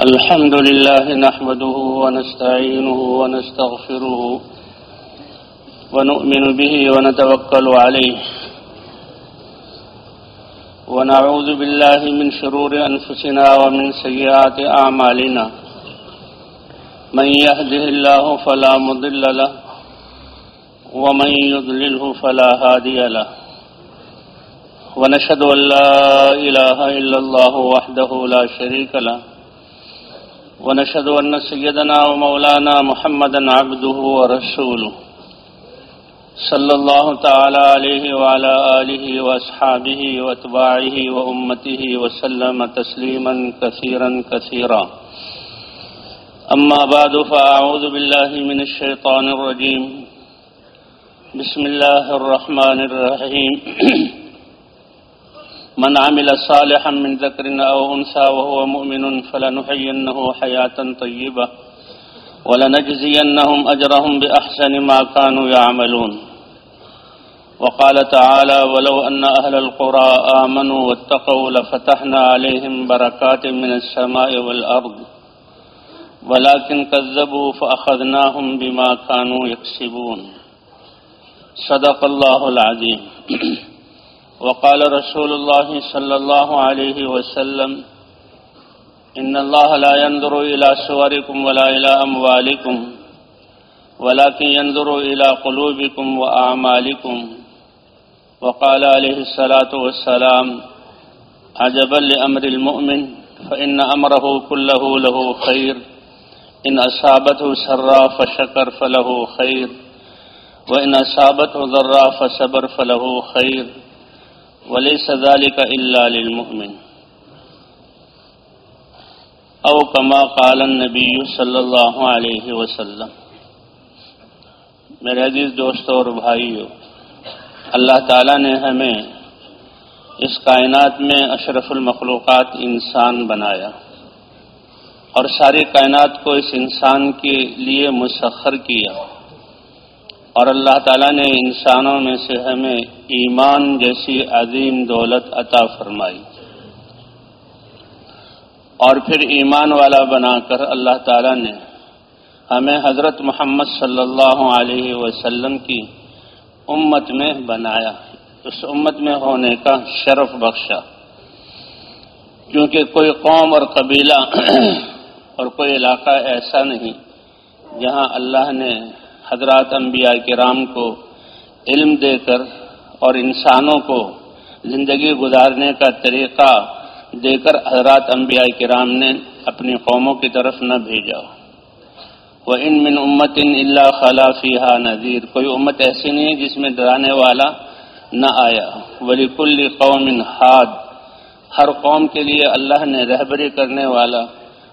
الحمد لله نحمده ونستعينه ونستغفره ونؤمن به ونتوكل عليه ونعوذ بالله من شرور أنفسنا ومن سيئات أعمالنا من يهده الله فلا مضل له ومن يضلله فلا هادي له ونشهد أن لا إله إلا الله وحده لا شريك له ونشهد أن سيدنا ومولانا محمدا عبده ورسوله. صلى الله تعالى عليه وعلى آله وأصحابه واتباعه وأمته وسلم تسليما كثيرا كثيرا. أما بعد، فأعوذ بالله من الشيطان الرجيم. بسم الله الرحمن الرحيم. من عمل صالحا من ذكر أو أنثى وهو مؤمن فلنحيينه حياة طيبة ولنجزينهم أجرهم بأحسن ما كانوا يعملون. وقال تعالى ولو أن أهل القرى آمنوا واتقوا لفتحنا عليهم بركات من السماء والأرض ولكن كذبوا فأخذناهم بما كانوا يكسبون. صدق الله العظيم. وقال رسول الله صلى الله عليه وسلم، إن الله لا ينظر إلى صوركم ولا إلى أموالكم، ولكن ينظر إلى قلوبكم وأعمالكم. وقال عليه الصلاة والسلام، عجبا لأمر المؤمن، فإن أمره كله له خير، إن أصابته سرا فشكر فله خير، وإن أصابته ضرا فصبر فله خير. وليس ذلك إلا للمؤمن. او كما قال النبي صلی اللہ علیہ وسلم. میرے عزیز دوستوں اور بھائیوں اللہ تعالیٰ نے ہمیں اس کائنات میں اشرف المخلوقات انسان بنایا اور ساری کائنات کو اس انسان کے لیے مسخر کیا۔ اور اللہ تعالیٰ نے انسانوں میں سے ہمیں ایمان جیسی عظیم دولت عطا فرمائی۔ اور پھر ایمان والا بنا کر اللہ تعالیٰ نے ہمیں حضرت محمد صلی اللہ علیہ وسلم کی امت میں بنایا۔ اس امت میں ہونے کا شرف بخشا۔ کیونکہ کوئی قوم اور قبیلہ اور کوئی علاقہ ایسا نہیں جہاں اللہ نے حضرات انبیاء کرام کو علم دے کر اور انسانوں کو زندگی گزارنے کا طریقہ دے کر حضرات انبیاء کرام نے اپنی قوموں کی طرف نہ بھیجا۔ وہ ان من امت ان اللہ خلا فیحا نذیر کوئی امت ایسی نہیں جس میں ڈرانے والا نہ آیا۔ ولی کل قوم ہاد ہر قوم کے لیے اللہ نے رہبری کرنے والا،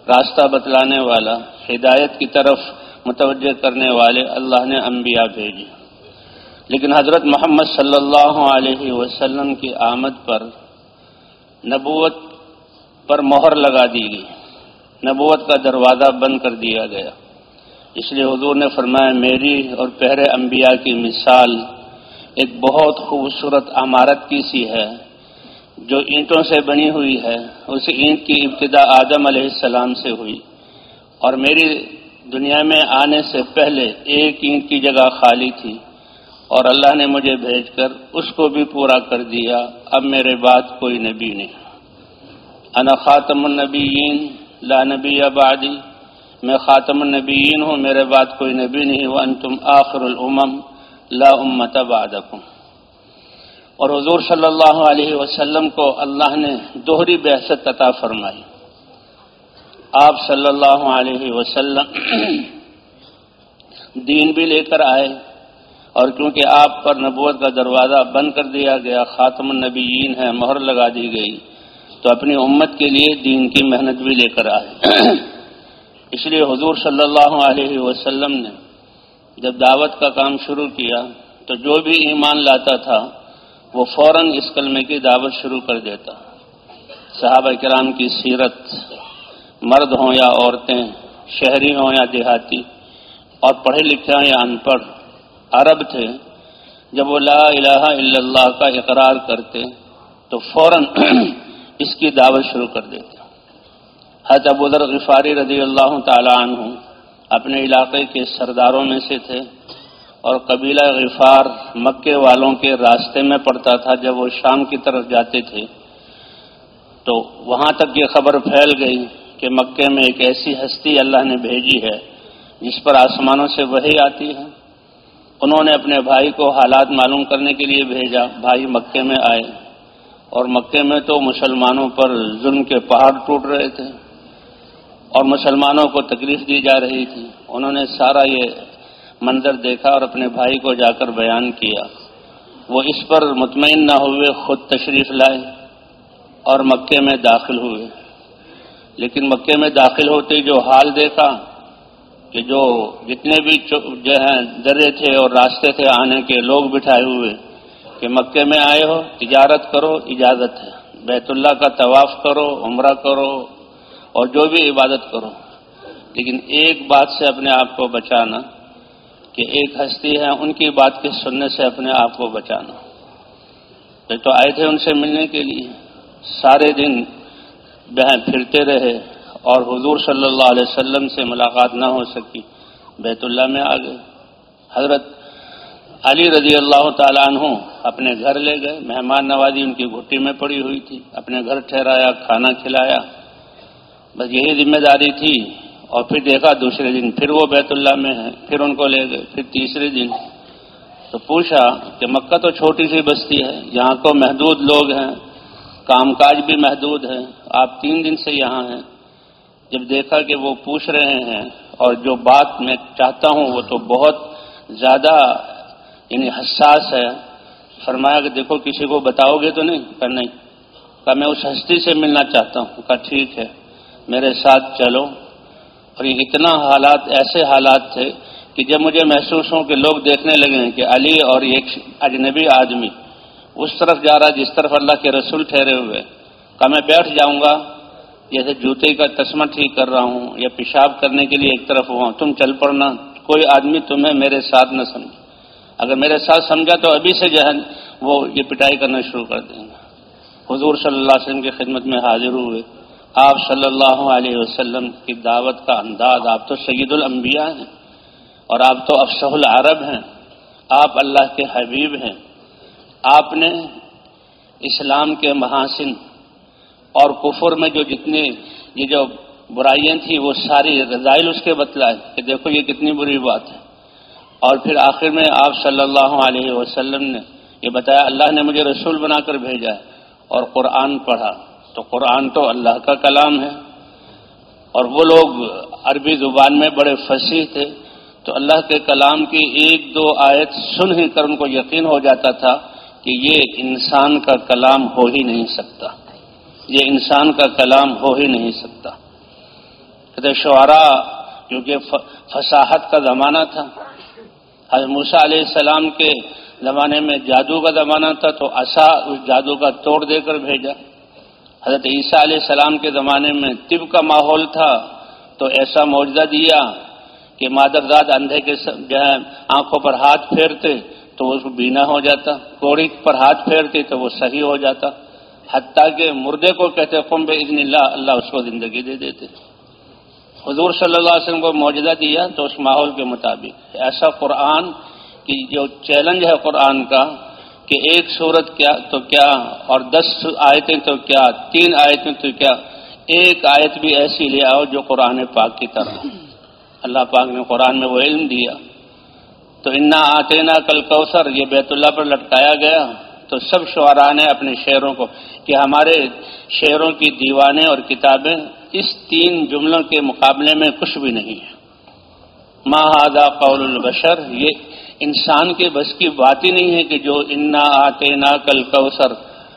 راستہ بتلانے والا، ہدایت کی طرف متوجہ کرنے والے اللہ نے انبیاء بھیجی۔ لیکن حضرت محمد صلی اللہ علیہ وسلم کی آمد پر نبوت پر مہر لگا دی گئی۔ نبوت کا دروازہ بند کر دیا گیا۔ اس لیے حضور نے فرمایا، میری اور پہرے انبیاء کی مثال ایک بہت خوبصورت عمارت کی سی ہے، جو اینٹوں سے بنی ہوئی ہے۔ اس اینٹ کی ابتدا آدم علیہ السلام سے ہوئی۔ اور میری دنیا میں آنے سے پہلے ایک اینٹ کی جگہ خالی تھی اور اللہ نے مجھے بھیج کر اس کو بھی پورا کر دیا۔ اب میرے بعد کوئی نبی نہیں۔ انا خاتم النبیین، لا نبی آبادی میں خاتم النبیین ہوں، میرے بعد کوئی نبی نہیں۔ وہ انتم آخر الامم، لا امت بعدکم۔ اور حضور صلی اللہ علیہ وسلم کو اللہ نے دوہری بحثت عطا فرمائی۔ آپ صلی اللہ علیہ وسلم دین بھی لے کر آئے اور کیونکہ آپ پر نبوت کا دروازہ بند کر دیا گیا، خاتم النبیین ہے مہر لگا دی گئی، تو اپنی امت کے لیے دین کی محنت بھی لے کر آئے۔ اس لیے حضور صلی اللہ علیہ وسلم نے جب دعوت کا کام شروع کیا تو جو بھی ایمان لاتا تھا، وہ فوراً اس کلمے کی دعوت شروع کر دیتا۔ صحابہ کرام کی سیرت مرد ہوں یا عورتیں، شہری ہوں یا دیہاتی، اور پڑھے لکھے ہوں یا ان پڑھ۔ عرب تھے، جب وہ لا الہ الا اللہ کا اقرار کرتے، تو فوراً اس کی دعوت شروع کر دیتے۔ حضرت ابودر غفاری رضی اللہ تعالی عنہ اپنے علاقے کے سرداروں میں سے تھے، اور قبیلہ غفار مکے والوں کے راستے میں پڑتا تھا۔ جب وہ شام کی طرف جاتے تھے، تو وہاں تک یہ خبر پھیل گئی کہ مکے میں ایک ایسی ہستی اللہ نے بھیجی ہے جس پر آسمانوں سے وہی آتی ہے۔ انہوں نے اپنے بھائی کو حالات معلوم کرنے کے لیے بھیجا۔ بھائی مکے میں آئے اور مکے میں تو مسلمانوں پر ظلم کے پہاڑ ٹوٹ رہے تھے اور مسلمانوں کو تکلیف دی جا رہی تھی۔ انہوں نے سارا یہ منظر دیکھا اور اپنے بھائی کو جا کر بیان کیا۔ وہ اس پر مطمئن نہ ہوئے، خود تشریف لائے اور مکے میں داخل ہوئے۔ لیکن مکے میں داخل ہوتے جو حال دیکھا کہ جو جتنے بھی جو ہیں، درے تھے اور راستے تھے آنے کے، لوگ بٹھائے ہوئے کہ مکے میں آئے ہو، تجارت کرو، اجازت ہے۔ بیت اللہ کا طواف کرو، عمرہ کرو اور جو بھی عبادت کرو۔ لیکن ایک بات سے اپنے آپ کو بچانا کہ ایک ہستی ہے، ان کی بات کے سننے سے اپنے آپ کو بچانا۔ تو آئے تھے ان سے ملنے کے لیے۔ سارے دن بہن پھرتے رہے اور حضور صلی اللہ علیہ وسلم سے ملاقات نہ ہو سکی، بیت اللہ میں آ گئے۔ حضرت علی رضی اللہ تعالیٰ عنہ اپنے گھر لے گئے۔ مہمان نوازی ان کی گھٹی میں پڑی ہوئی تھی۔ اپنے گھر ٹھہرایا، کھانا کھلایا۔ بس یہی ذمہ داری تھی۔ اور پھر دیکھا دوسرے دن پھر وہ بیت اللہ میں ہے پھر ان کو لے گئے، پھر تیسرے دن۔ تو پوچھا کہ مکہ تو چھوٹی سی بستی ہے، یہاں کو محدود لوگ ہیں۔ کام کاج بھی محدود ہے آپ تین دن سے یہاں ہیں۔ جب دیکھا کہ وہ پوچھ رہے ہیں اور جو بات میں چاہتا ہوں وہ تو بہت زیادہ یعنی حساس ہے۔ فرمایا کہ دیکھو، کسی کو بتاؤ گے تو نہیں؟ کہ نہیں۔ کہ میں اس ہستی سے ملنا چاہتا ہوں۔ کہ ٹھیک ہے، میرے ساتھ چلو۔ اور یہ اتنا حالات، ایسے حالات تھے کہ جب مجھے محسوس ہوں کہ لوگ دیکھنے لگے ہیں کہ علی اور ایک اجنبی آدمی اس طرف جا رہا جس طرف اللہ کے رسول ٹھہرے ہوئے۔ کہ میں بیٹھ جاؤں گا، جیسے جوتے کا تسمہ ٹھیک کر رہا ہوں یا پیشاب کرنے کے لیے ایک طرف ہوا، تم چل پڑنا، کوئی آدمی تمہیں میرے ساتھ نہ سمجھے۔ اگر میرے ساتھ سمجھا تو ابھی سے جو ہے وہ یہ پٹائی کرنا شروع کر دیں گے۔ حضور صلی اللہ علیہ وسلم کی خدمت میں حاضر ہوئے۔ آپ صلی اللہ علیہ وسلم کی دعوت کا انداز، آپ تو سید الانبیاء ہیں اور آپ تو افسح العرب ہیں۔ آپ اللہ کے حبیب ہیں۔ آپ نے اسلام کے محاسن اور کفر میں جو جتنے یہ جو برائیاں تھیں وہ ساری رضائل اس کے بتلائے کہ دیکھو یہ کتنی بری بات ہے۔ اور پھر آخر میں آپ صلی اللہ علیہ وسلم نے یہ بتایا، اللہ نے مجھے رسول بنا کر بھیجا اور قرآن پڑھا۔ تو قرآن تو اللہ کا کلام ہے۔ اور وہ لوگ عربی زبان میں بڑے فصیح تھے۔ تو اللہ کے کلام کی ایک دو آیت سن ہی کر ان کو یقین ہو جاتا تھا۔ کہ یہ انسان کا کلام ہو ہی نہیں سکتا۔ یہ انسان کا کلام ہو ہی نہیں سکتا۔ کہتے شعرا کیونکہ فصاحت کا زمانہ تھا۔ حضرت موسیٰ علیہ السلام کے زمانے میں جادو کا زمانہ تھا تو اصا اس جادو کا توڑ دے کر بھیجا۔ حضرت عیسیٰ علیہ السلام کے زمانے میں طب کا ماحول تھا تو ایسا معجزہ دیا کہ مادرزاد اندھے کے جو ہے، آنکھوں پر ہاتھ پھیرتے تو وہ بینا ہو جاتا، کوڑی پر ہاتھ پھیرتے تو وہ صحیح ہو جاتا۔ حتیٰ کہ مردے کو کہتے، قم بے اذن اللہ اللہ اس کو زندگی دے دیتے۔ حضور صلی اللہ علیہ وسلم کو معجزہ دیا تو اس ماحول کے مطابق۔ ایسا قرآن کی جو چیلنج ہے قرآن کا کہ ایک صورت کیا تو کیا اور دس آیتیں تو کیا، تین آیتیں تو کیا، ایک آیت بھی ایسی لے آؤ جو قرآن پاک کی طرح اللہ پاک نے قرآن میں وہ علم دیا۔ تو انا آتے نا کل کوثر یہ بیت اللہ پر لٹکایا گیا۔ تو سب شعراء نے اپنے شعروں کو، کہ ہمارے شعروں کی دیوانیں اور کتابیں اس تین جملوں کے مقابلے میں کچھ بھی نہیں ہے ماہدا قول البشر، یہ انسان کے بس کی بات ہی نہیں ہے کہ جو انا آتے نا کل کوثر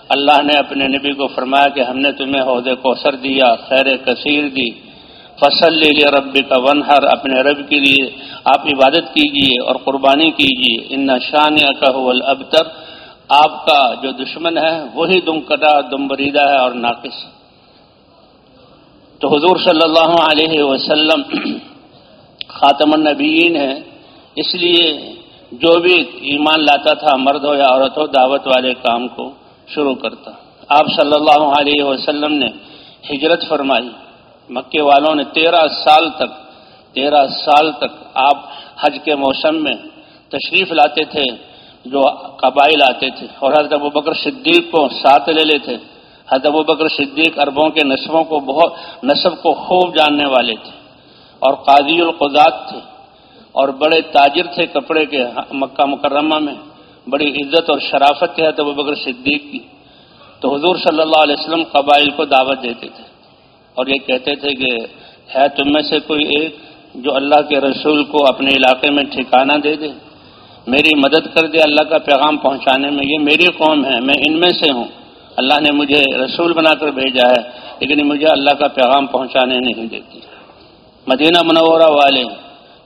اللہ نے اپنے نبی کو فرمایا کہ ہم نے تمہیں عہد کوثر دیا، خیر کثیر دی۔ فصل لے لیا رب کا ون ہر اپنے رب کے لیے آپ عبادت کیجیے اور قربانی کیجیے ان شان ابتر آپ کا جو دشمن ہے، وہی دم کٹا دم بریدہ ہے اور ناقص۔ تو حضور صلی اللہ علیہ وسلم خاتم النبیین ہے اس لیے جو بھی ایمان لاتا تھا، مرد ہو یا عورت ہو، دعوت والے کام کو شروع کرتا۔ آپ صلی اللہ علیہ وسلم نے ہجرت فرمائی۔ مکے والوں نے تیرہ سال تک، تیرہ سال تک آپ حج کے موسم میں تشریف لاتے تھے، جو قبائل آتے تھے۔ اور حضرت ابو بکر صدیق کو ساتھ لے لیتے حضرت ابو بکر صدیق عربوں کے نصبوں کو بہت، نصب کو خوب جاننے والے تھے۔ اور قاضی القضات تھے۔ اور بڑے تاجر تھے کپڑے کے مکہ مکرمہ میں۔ بڑی عزت اور شرافت تھے حضرت ابو بکر صدیق کی۔ تو حضور صلی اللہ علیہ وسلم قبائل کو دعوت دیتے تھے۔ اور یہ کہتے تھے کہ ہے تم میں سے کوئی ایک جو اللہ کے رسول کو اپنے علاقے میں ٹھکانہ دے دے؟ میری مدد کر دے اللہ کا پیغام پہنچانے میں، یہ میری قوم ہے، میں ان میں سے ہوں۔ اللہ نے مجھے رسول بنا کر بھیجا ہے، لیکن مجھے اللہ کا پیغام پہنچانے نہیں دیتی۔ مدینہ منورہ والے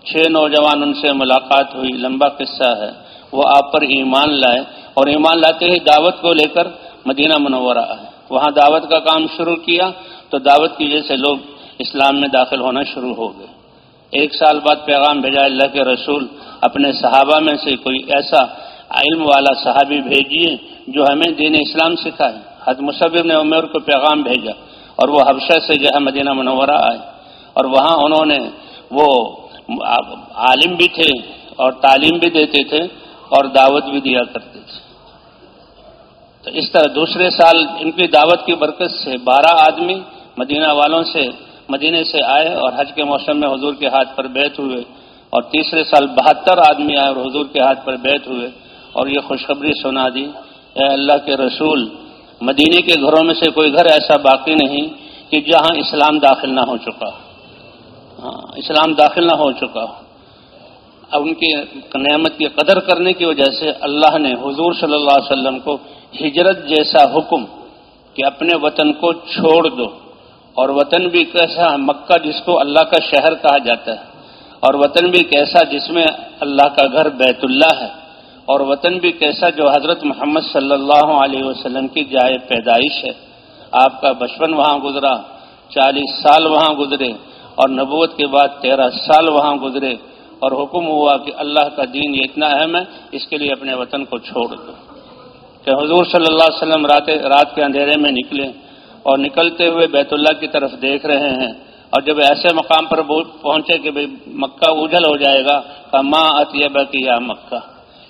چھ نوجوان ان سے ملاقات ہوئی، لمبا قصہ ہے۔ وہ آپ پر ایمان لائے اور ایمان لاتے ہی دعوت کو لے کر مدینہ منورہ آئے۔ وہاں دعوت کا کام شروع کیا تو دعوت کی وجہ سے لوگ اسلام میں داخل ہونا شروع ہو گئے۔ ایک سال بعد پیغام بھیجا اللہ کے رسول، اپنے صحابہ میں سے کوئی ایسا علم والا صحابی بھیجیے جو ہمیں دین اسلام سکھائے۔ حد مصبر نے عمر کو پیغام بھیجا اور وہ حبشہ سے جو ہے مدینہ منورہ آئے۔ اور وہاں انہوں نے وہ عالم بھی تھے اور تعلیم بھی دیتے تھے اور دعوت بھی دیا کرتے تھے۔ تو اس طرح دوسرے سال ان کی دعوت کی برکت سے بارہ آدمی مدینہ والوں سے مدینے سے آئے اور حج کے موسم میں حضور کے ہاتھ پر بیت ہوئے اور تیسرے سال بہتر آدمی آئے اور حضور کے ہاتھ پر بیت ہوئے اور یہ خوشخبری سنا دی۔ اے اللہ کے رسول، مدینے کے گھروں میں سے کوئی گھر ایسا باقی نہیں کہ جہاں اسلام داخل نہ ہو چکا۔ ہاں اسلام داخل نہ ہو چکا۔ اب ان کی نعمت کی قدر کرنے کی وجہ سے اللہ نے حضور صلی اللہ علیہ وسلم کو ہجرت جیسا حکم کہ اپنے وطن کو چھوڑ دو اور وطن بھی کیسا مکہ جس کو اللہ کا شہر کہا جاتا ہے، اور وطن بھی کیسا جس میں اللہ کا گھر بیت اللہ ہے، اور وطن بھی کیسا جو حضرت محمد صلی اللہ علیہ وسلم کی جائے پیدائش ہے۔ آپ کا بچپن وہاں گزرا، چالیس سال وہاں گزرے، اور نبوت کے بعد تیرہ سال وہاں گزرے، اور حکم ہوا کہ اللہ کا دین یہ اتنا اہم ہے، اس کے لیے اپنے وطن کو چھوڑ دو۔ کہ حضور صلی اللہ علیہ وسلم رات رات کے اندھیرے میں نکلے اور نکلتے ہوئے بیت اللہ کی طرف دیکھ رہے ہیں اور جب ایسے مقام پر پہنچے کہ بھائی مکہ اجل ہو جائے گا کہ ماں اتیبہ کی یا مکہ؟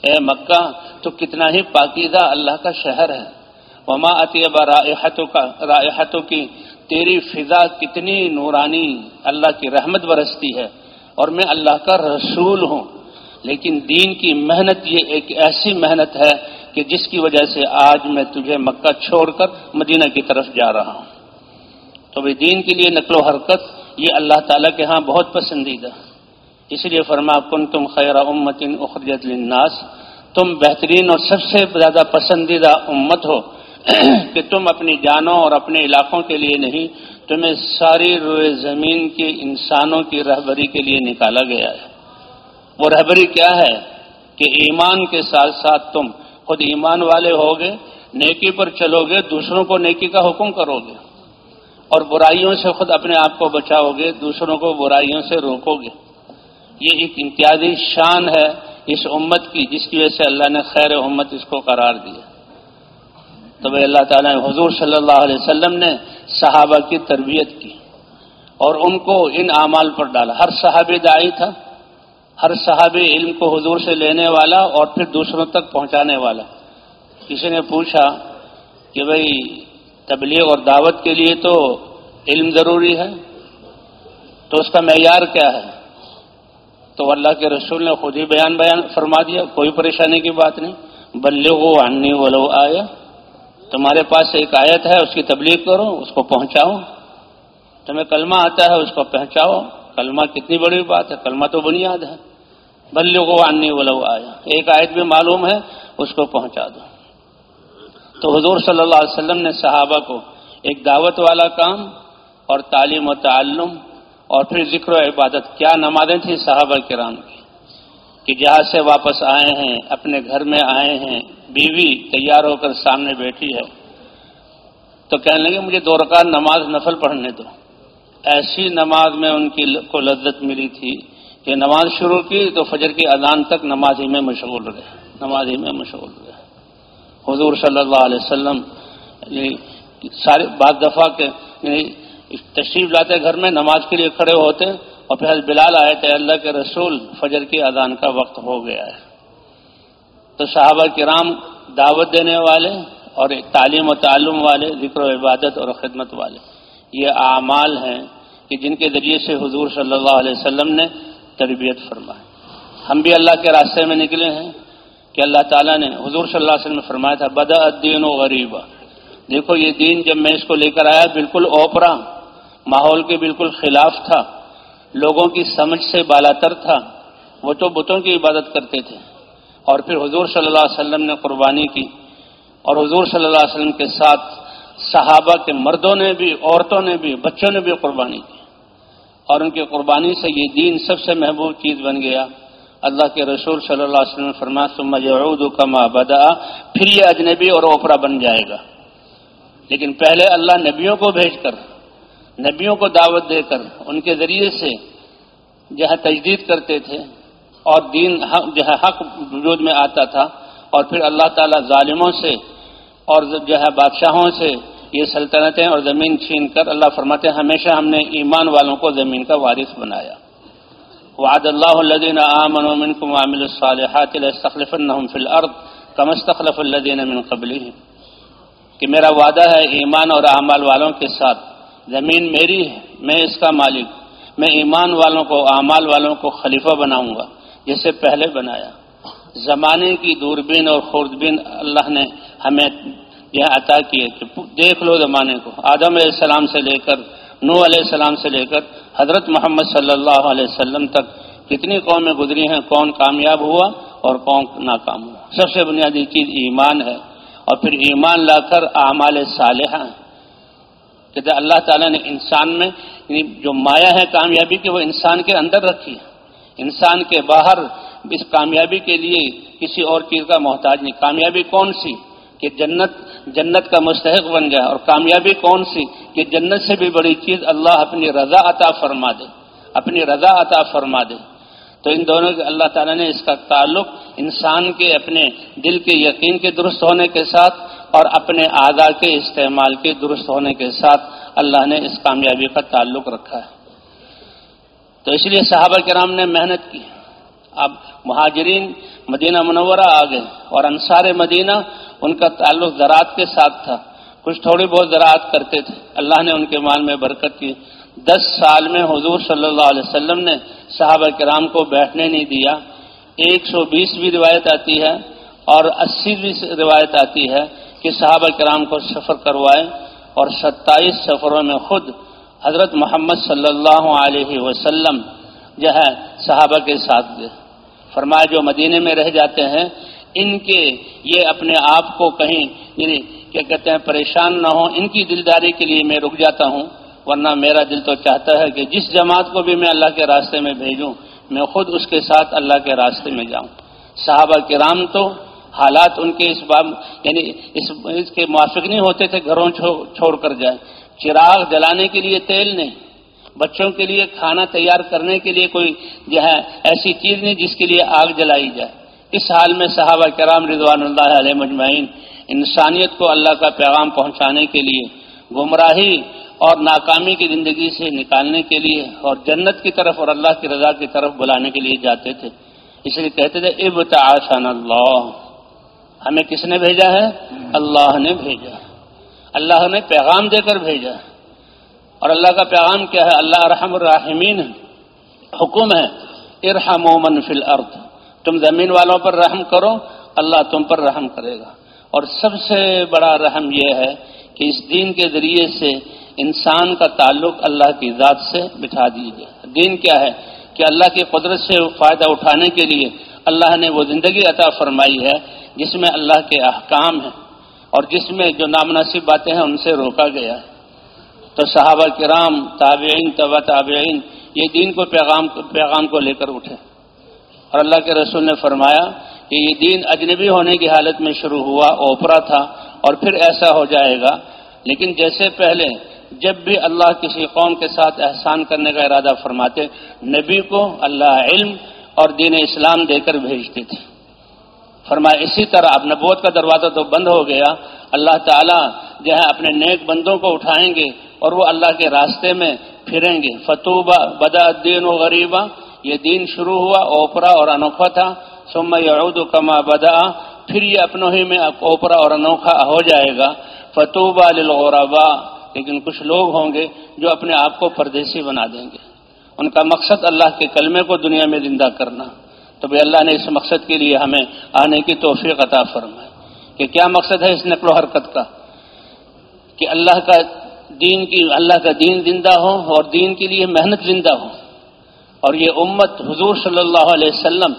اے مکہ، تو کتنا ہی پاکیزہ اللہ کا شہر ہے۔ وہ ماں اطیبہ رائحتوں کا رائحتوں کی تیری فضا کتنی نورانی اللہ کی رحمت برستی ہے اور میں اللہ کا رسول ہوں۔ لیکن دین کی محنت یہ ایک ایسی محنت ہے کہ جس کی وجہ سے آج میں تجھے مکہ چھوڑ کر مدینہ کی طرف جا رہا ہوں۔ تو بھائی دین کے لیے نقل و حرکت یہ اللہ تعالیٰ کے ہاں بہت پسندیدہ۔ اس لیے فرما کن تم خیر امتن اخرجت للناس تم بہترین اور سب سے زیادہ پسندیدہ امت ہو۔ کہ تم اپنی جانوں اور اپنے علاقوں کے لیے نہیں، تمہیں ساری روئے زمین کے انسانوں کی رہبری کے لیے نکالا گیا ہے۔ وہ رہبری کیا ہے؟ کہ ایمان کے ساتھ ساتھ تم خود ایمان والے ہوگے، نیکی پر چلو گے دوسروں کو نیکی کا حکم کرو گے اور برائیوں سے خود اپنے آپ کو بچاؤ گے دوسروں کو برائیوں سے روکو گے یہ ایک امتیازی شان ہے اس امت کی، جس کی وجہ سے اللہ نے خیر امت اس کو قرار دیا۔ تو بھائی اللہ تعالیٰ نے حضور صلی اللہ علیہ وسلم نے صحابہ کی تربیت کی اور ان کو ان اعمال پر ڈالا۔ ہر صحابی دائی تھا۔ ہر صحابی علم کو حضور سے لینے والا اور پھر دوسروں تک پہنچانے والا کسی نے پوچھا کہ بھائی تبلیغ اور دعوت کے لیے تو علم ضروری ہے؟ تو اس کا معیار کیا ہے؟ تو اللہ کے رسول نے خود ہی بیان بیان فرما دیا، کوئی پریشانی کی بات نہیں۔ بلے وہ انی ولو آیا تمہارے پاس ایک آیت ہے، اس کی تبلیغ کرو، اس کو پہنچاؤ۔ تمہیں کلمہ آتا ہے، اس کو پہنچاؤ۔ کلمہ کتنی بڑی بات ہے، کلمہ تو بنیاد ہے۔ بلو کو آنی ولو آیا۔ ایک آیت بھی معلوم ہے، اس کو پہنچا دو۔ تو حضور صلی اللہ علیہ وسلم نے صحابہ کو ایک دعوت والا کام اور تعلیم و تعلم اور پھر ذکر و عبادت، کیا نمازیں تھیں صحابہ کرام کی؟ کہ جہاں سے واپس آئے ہیں، اپنے گھر میں آئے ہیں، بیوی تیار ہو کر سامنے بیٹھی ہے۔ تو کہنے لگے، مجھے دو رکعت نماز نفل پڑھنے دو۔ ایسی نماز میں ان کی کو لذت ملی تھی کہ نماز شروع کی تو فجر کی اذان تک نماز ہی میں مشغول رہے۔ نماز ہی میں مشغول رہے۔ حضور صلی اللہ علیہ وسلم یعنی سارے بعض دفعہ کے یعنی تشریف لاتے گھر میں نماز کے لیے کھڑے ہوتے اور پھر بلال آئے تھے، اللہ کے رسول فجر کی اذان کا وقت ہو گیا ہے۔ تو صحابہ کرام دعوت دینے والے اور تعلیم و تعلم والے، ذکر و عبادت اور خدمت والے، یہ اعمال ہیں کہ جن کے ذریعے سے حضور صلی اللہ علیہ وسلم نے تربیت فرمائی ہم بھی اللہ کے راستے میں نکلے ہیں کہ اللہ تعالیٰ نے، حضور صلی اللہ علیہ وسلم نے فرمایا تھا بدا الدین و غریبا۔ دیکھو، یہ دین جب میں اس کو لے کر آیا، بالکل اوپرا۔ ماحول کے بالکل خلاف تھا۔ لوگوں کی سمجھ سے بالا تر تھا۔ وہ تو بتوں کی عبادت کرتے تھے۔ اور پھر حضور صلی اللہ علیہ وسلم نے قربانی کی۔ اور حضور صلی اللہ علیہ وسلم کے ساتھ صحابہ کے مردوں نے بھی، عورتوں نے بھی، بچوں نے بھی قربانی کی۔ اور ان کی قربانی سے یہ دین سب سے محبوب چیز بن گیا۔ اللہ کے رسول صلی اللہ علیہ وسلم فرما سما کما بدا پھر یہ اجنبی اور اوپرا بن جائے گا۔ لیکن پہلے اللہ نبیوں کو بھیج کر، نبیوں کو دعوت دے کر، ان کے ذریعے سے جو ہے تجدید کرتے تھے اور دین جو ہے حق وجود میں آتا تھا۔ اور پھر اللہ تعالیٰ ظالموں سے اور جو ہے بادشاہوں سے یہ سلطنتیں اور زمین چھین کر اللہ فرماتے ہیں، ہمیشہ ہم نے ایمان والوں کو زمین کا وارث بنایا۔ وعد اللہ الدین آمن منکم وعمل الصالحات لاستخلفنهم في الارض كما استخلف الذين من قبلهم۔ کہ میرا وعدہ ہے ایمان اور اعمال والوں کے ساتھ۔ زمین میری ہے، میں اس کا مالک۔ میں ایمان والوں کو، اعمال والوں کو خلیفہ بناؤں گا، جسے پہلے بنایا۔ زمانے کی دوربین اور خوردبین اللہ نے ہمیں یہ عطا کیے کہ دیکھ لو زمانے کو۔ آدم علیہ السلام سے لے کر نو علیہ السلام سے لے کر، حضرت محمد صلی اللہ علیہ وسلم تک کتنی قومیں گزری ہیں، کون کامیاب ہوا اور کون ناکام ہوا۔ سب سے بنیادی چیز ایمان ہے۔ اور پھر ایمان لا کر اعمال صالحہ کہتے اللہ تعالیٰ نے انسان میں یعنی جو مایا ہے کامیابی کی، وہ انسان کے اندر رکھی ہے۔ انسان کے باہر، اس کامیابی کے لیے کسی اور چیز کا محتاج نہیں۔ کامیابی کون سی؟ کہ جنت جنت کا مستحق بن گیا۔ اور کامیابی کون سی؟ کہ جنت سے بھی بڑی چیز اللہ اپنی رضا عطا فرما دے۔ اپنی رضا عطا فرما دے۔ تو ان دونوں کے، اللہ تعالیٰ نے اس کا تعلق انسان کے اپنے دل کے یقین کے درست ہونے کے ساتھ اور اپنے اعضاء کے استعمال کے درست ہونے کے ساتھ اللہ نے اس کامیابی کا تعلق رکھا ہے۔ تو اس لیے صحابہ کرام نے محنت کی۔ اب مہاجرین مدینہ منورہ آ گئے اور انصار مدینہ ان کا تعلق زراعت کے ساتھ تھا۔ کچھ تھوڑی بہت زراعت کرتے تھے۔ اللہ نے ان کے مال میں برکت کی۔ دس سال میں حضور صلی اللہ علیہ وسلم نے صحابہ کرام کو بیٹھنے نہیں دیا۔ ایک سو بیس بھی روایت آتی ہے اور اسی بھی روایت آتی ہے کہ صحابہ کرام کو سفر کروائے اور ستائیس سفروں میں خود حضرت محمد صلی اللہ علیہ وسلم جو ہے صحابہ کے ساتھ گئے۔ فرمایا جو مدینے میں رہ جاتے ہیں، ان کے یہ اپنے آپ کو کہیں یعنی کیا کہتے ہیں، پریشان نہ ہوں، ان کی دلداری کے لیے میں رک جاتا ہوں۔ ورنہ میرا دل تو چاہتا ہے کہ جس جماعت کو بھی میں اللہ کے راستے میں بھیجوں، میں خود اس کے ساتھ اللہ کے راستے میں جاؤں۔ صحابہ کرام تو حالات ان کے اس باب یعنی اس اس کے موافق نہیں ہوتے تھے، گھروں چھوڑ کر جائے چراغ جلانے کے لیے تیل نہیں۔ بچوں کے لیے کھانا تیار کرنے کے لیے کوئی جو ہے ایسی چیز نہیں جس کے لیے آگ جلائی جائے۔ اس حال میں صحابہ کرام رضوان اللہ علیہ مجمعین انسانیت کو اللہ کا پیغام پہنچانے کے لیے گمراہی اور ناکامی کی زندگی سے نکالنے کے لیے اور جنت کی طرف اور اللہ کی رضا کی طرف بلانے کے لیے جاتے تھے۔ اس لیے کہتے تھے اب تعشان اللہ۔ ہمیں کس نے بھیجا ہے؟ اللہ نے بھیجا۔ اللہ نے پیغام دے کر بھیجا۔ اور اللہ کا پیغام کیا ہے؟ اللہ رحم الرحمین حکم ہے، ارحم من فی الارض۔ تم زمین والوں پر رحم کرو، اللہ تم پر رحم کرے گا۔ اور سب سے بڑا رحم یہ ہے کہ اس دین کے ذریعے سے انسان کا تعلق اللہ کی ذات سے بٹھا دیجیے دین کیا ہے؟ کہ اللہ کی قدرت سے فائدہ اٹھانے کے لیے اللہ نے وہ زندگی عطا فرمائی ہے جس میں اللہ کے احکام ہیں اور جس میں جو نامناسب باتیں ہیں ان سے روکا گیا ہے۔ تو صحابہ کرام، تابعین طبع تابعین، یہ دین کو پیغام پیغام کو لے کر اٹھے۔ اور اللہ کے رسول نے فرمایا کہ یہ دین اجنبی ہونے کی حالت میں شروع ہوا، اوپرا تھا اور پھر ایسا ہو جائے گا۔ لیکن جیسے پہلے جب بھی اللہ کسی قوم کے ساتھ احسان کرنے کا ارادہ فرماتے، نبی کو اللہ علم اور دین اسلام دے کر بھیجتے تھے۔ فرمایا، اسی طرح اب نبوت کا دروازہ تو بند ہو گیا۔ اللہ تعالیٰ جو ہے اپنے نیک بندوں کو اٹھائیں گے اور وہ اللہ کے راستے میں پھریں گے۔ فتوبہ بدا دین و غریبہ یہ دین شروع ہوا، اوپرا اور انوکھا تھا۔ سم یعود کما بدا پھر یہ اپنوں ہی میں اوپرا اور انوکھا ہو جائے گا۔ فتوبہ للغربا لیکن کچھ لوگ ہوں گے جو اپنے آپ کو پردیسی بنا دیں گے۔ ان کا مقصد اللہ کے کلمے کو دنیا میں زندہ کرنا۔ تو بھائی اللہ نے اس مقصد کے لیے ہمیں آنے کی توفیق عطا فرمائے کہ کیا مقصد ہے اس نقل و حرکت کا؟ کہ اللہ کا دین کی اللہ کا دین زندہ ہو اور دین کے لیے محنت زندہ ہو۔ اور یہ امت حضور صلی اللہ علیہ وسلم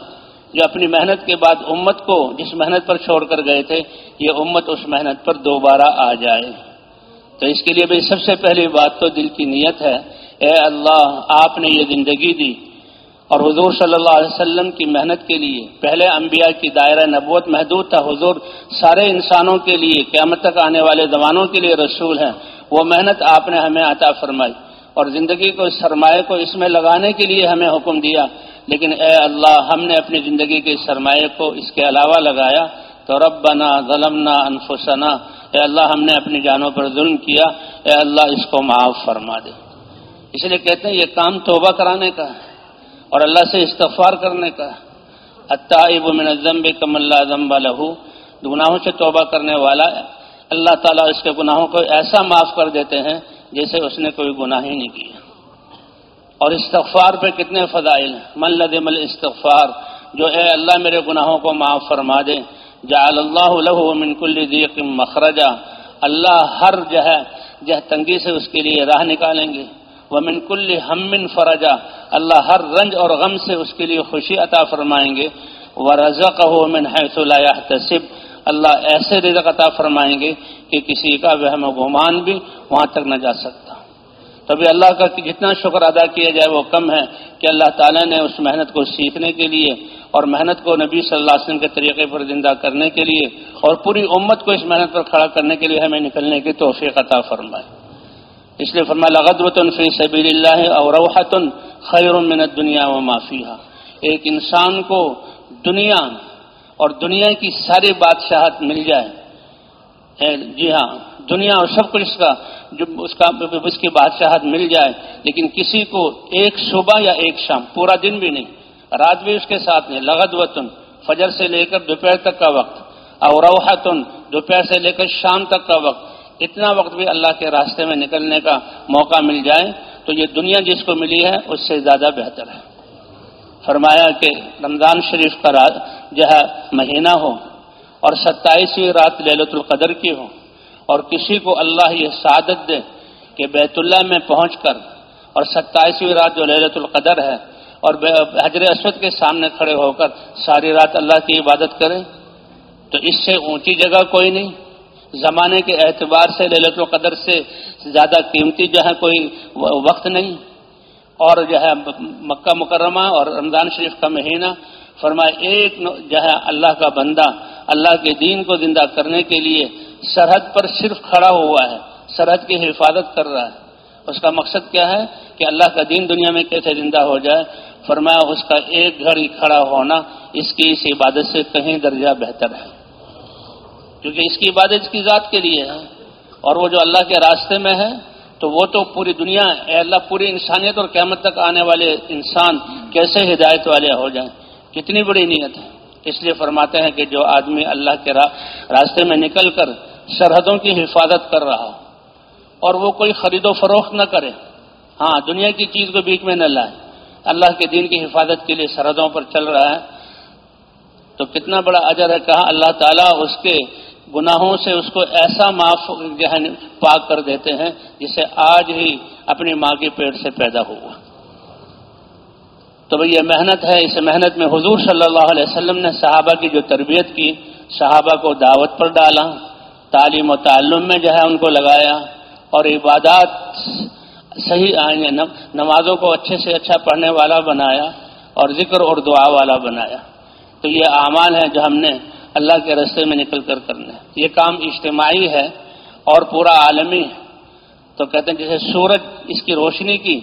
جو اپنی محنت کے بعد امت کو جس محنت پر چھوڑ کر گئے تھے، یہ امت اس محنت پر دوبارہ آ جائے۔ تو اس کے لیے بھی سب سے پہلی بات تو دل کی نیت ہے۔ اے اللہ، آپ نے یہ زندگی دی۔ اور حضور صلی اللہ علیہ وسلم کی محنت کے لیے، پہلے انبیاء کی دائرہ نبوت محدود تھا۔ حضور سارے انسانوں کے لیے، قیامت تک آنے والے زمانوں کے لیے رسول ہیں۔ وہ محنت آپ نے ہمیں عطا فرمائی اور زندگی کو سرمایہ کو اس میں لگانے کے لیے ہمیں حکم دیا لیکن اے اللہ ہم نے اپنی زندگی کے سرمایہ کو اس کے علاوہ لگایا تو رب بنا ظلمنا انفسنا اے اللہ ہم نے اپنی جانوں پر ظلم کیا اے اللہ اس کو معاف فرما دے اس لیے کہتے ہیں یہ کام توبہ کرانے کا ہے اور اللہ سے استغفار کرنے کا من الذنب کم اللہ ذنب لہو گناہوں سے توبہ کرنے والا اللہ تعالیٰ اس کے گناہوں کو ایسا معاف کر دیتے ہیں جیسے اس نے کوئی گناہ ہی نہیں کیا۔ اور استغفار پہ کتنے فضائل ہیں۔ من لدم الاستغفار، جو اے اللہ میرے گناہوں کو معاف فرما دے۔ جعل اللہ له من كل ضيق مخرجا۔ اللہ ہر جو ہے، جہ تنگی سے اس کے لیے راہ نکالیں گے۔ وہ من کل ہم فرجا۔ اللہ ہر رنج اور غم سے اس کے لیے خوشی عطا فرمائیں گے۔ وہ رزق ہو من حیث لا يحتسب۔ اللہ ایسے رزق عطا فرمائیں گے کہ کسی کا وہم و گمان بھی وہاں تک نہ جا سکتا۔ تبھی اللہ کا جتنا شکر ادا کیا جائے وہ کم ہے کہ اللہ تعالیٰ نے اس محنت کو سیکھنے کے لیے اور محنت کو نبی صلی اللہ علیہ وسلم کے طریقے پر زندہ کرنے کے لیے اور پوری امت کو اس محنت پر کھڑا کرنے کے لیے ہمیں نکلنے کی توفیق عطا فرمائے۔ اس لیے فرما لغت فی سبیل اللہ اور روحت خیر من دنیا و معافیہ ایک انسان کو دنیا اور دنیا کی ساری بادشاہت مل جائے۔ جی ہاں دنیا اور سب کچھ اس کا، جو اس کا، اس کی بادشاہت مل جائے، لیکن کسی کو ایک صبح یا ایک شام، پورا دن بھی نہیں، رات بھی اس کے ساتھ نہیں۔ لغد وطن فجر سے لے کر دوپہر تک کا وقت اور روحتن، دوپہر سے لے کر شام تک کا وقت۔ اتنا وقت بھی اللہ کے راستے میں نکلنے کا موقع مل جائے تو یہ دنیا جس کو ملی ہے، اس سے زیادہ بہتر ہے۔ فرمایا کہ رمضان شریف کا رات جو ہے مہینہ ہو اور ستائیسویں رات للت القدر کی ہو اور کسی کو اللہ یہ سعادت دے کہ بیت اللہ میں پہنچ کر اور ستائیسویں رات جو للت القدر ہے اور حجر اسود کے سامنے کھڑے ہو کر ساری رات اللہ کی عبادت کریں، تو اس سے اونچی جگہ کوئی نہیں۔ زمانے کے اعتبار سے للت القدر سے زیادہ قیمتی جو ہے کوئی وقت نہیں۔ اور جو ہے مکہ مکرمہ اور رمضان شریف کا مہینہ فرمایا ایک جو ہے اللہ کا بندہ، اللہ کے دین کو زندہ کرنے کے لیے سرحد پر صرف کھڑا ہوا ہے، سرحد کی حفاظت کر رہا ہے۔ اس کا مقصد کیا ہے؟ کہ اللہ کا دین دنیا میں کیسے زندہ ہو جائے؟ فرمایا اس کا ایک گھر ہی کھڑا ہونا اس کی اس عبادت سے کہیں درجہ بہتر ہے۔ کیونکہ اس کی عبادت اس کی ذات کے لیے ہے اور وہ جو اللہ کے راستے میں ہے تو وہ تو پوری دنیا اے اللہ، پوری انسانیت اور قیامت تک آنے والے انسان کیسے ہدایت والے ہو جائیں؟ کتنی بڑی نیت ہے۔ اس لیے فرماتے ہیں کہ جو آدمی اللہ کے راستے میں نکل کر سرحدوں کی حفاظت کر رہا اور وہ کوئی خرید و فروخت نہ کرے ہاں دنیا کی چیز کو بیچ میں نہ لائے، اللہ کے دین کی حفاظت کے لیے سرحدوں پر چل رہا ہے، تو کتنا بڑا اجر ہے۔ کہا اللہ تعالیٰ، اس کے گناہوں سے اس کو ایسا معاف یعنی پاک کر دیتے ہیں جسے آج ہی اپنی ماں کے پیٹ سے پیدا ہوا۔ تو بھئی یہ محنت ہے، اس محنت میں حضور صلی اللہ علیہ وسلم نے صحابہ کی جو تربیت کی، صحابہ کو دعوت پر ڈالا، تعلیم و تعلم میں جو ہے ان کو لگایا اور عبادات صحیح یعنی نمازوں کو اچھے سے اچھا پڑھنے والا بنایا اور ذکر اور دعا والا بنایا۔ تو یہ اعمال ہیں جو ہم نے اللہ کے رستے میں نکل کر کرنے یہ کام اجتماعی ہے اور پورا عالمی ہے۔ تو کہتے ہیں جیسے سورج اس کی روشنی کی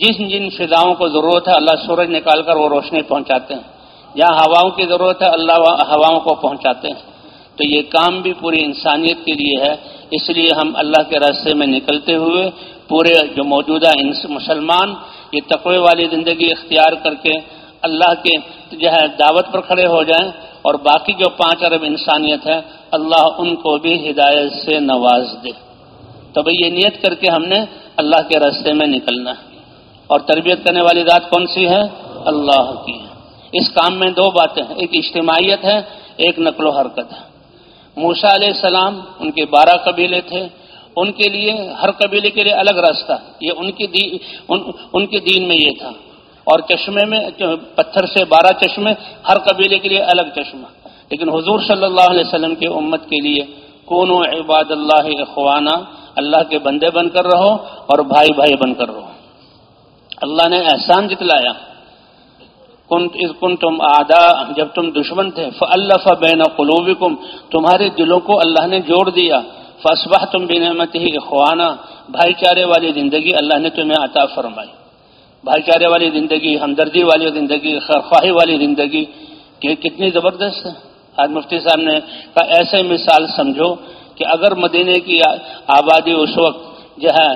جن جن فضاؤں کو ضرورت ہے، اللہ سورج نکال کر وہ روشنی پہنچاتے ہیں۔ جہاں ہواؤں کی ضرورت ہے، اللہ ہواؤں کو پہنچاتے ہیں۔ تو یہ کام بھی پوری انسانیت کے لیے ہے۔ اس لیے ہم اللہ کے راستے میں نکلتے ہوئے پورے جو موجودہ مسلمان، یہ تقوی والی زندگی اختیار کر کے اللہ کے جو ہے دعوت پر کھڑے ہو جائیں۔ اور باقی جو پانچ ارب انسانیت ہے اللہ ان کو بھی ہدایت سے نواز دے۔ تو بھائی یہ نیت کر کے ہم نے اللہ کے راستے میں نکلنا ہے۔ اور تربیت کرنے والی ذات کون سی ہے؟ اللہ کی ہے۔ اس کام میں دو باتیں ہیں۔ ایک اجتماعیت ہے ایک نقل و حرکت ہے۔ موسا علیہ السلام ان کے بارہ قبیلے تھے۔ ان کے لیے ہر قبیلے کے لیے الگ راستہ۔ یہ ان کی دی ان, ان کے دین میں یہ تھا۔ اور چشمے میں پتھر سے بارہ چشمے، ہر قبیلے کے لیے الگ چشمہ۔ لیکن حضور صلی اللہ علیہ وسلم کی امت کے لیے کون و عباد اللہ اخوانہ اللہ کے بندے بن کر رہو اور بھائی بھائی بن کر رہو۔ اللہ نے احسان جتلایا۔ کن تم آدا جب تم دشمن تھے اللہ بین قلوبکم تمہارے دلوں کو اللہ نے جوڑ دیا۔ فصبح تم بنعمت ہی اخوانہ بھائی چارے والی زندگی اللہ نے تمہیں عطا فرمائی۔ بھائی چارے والی زندگی، ہمدردی والی زندگی خرخواہی والی زندگی، کہ کتنی زبردست ہے۔ آج مفتی صاحب نے کہا، ایسے مثال سمجھو کہ اگر مدینے کی آبادی اس وقت جو ہے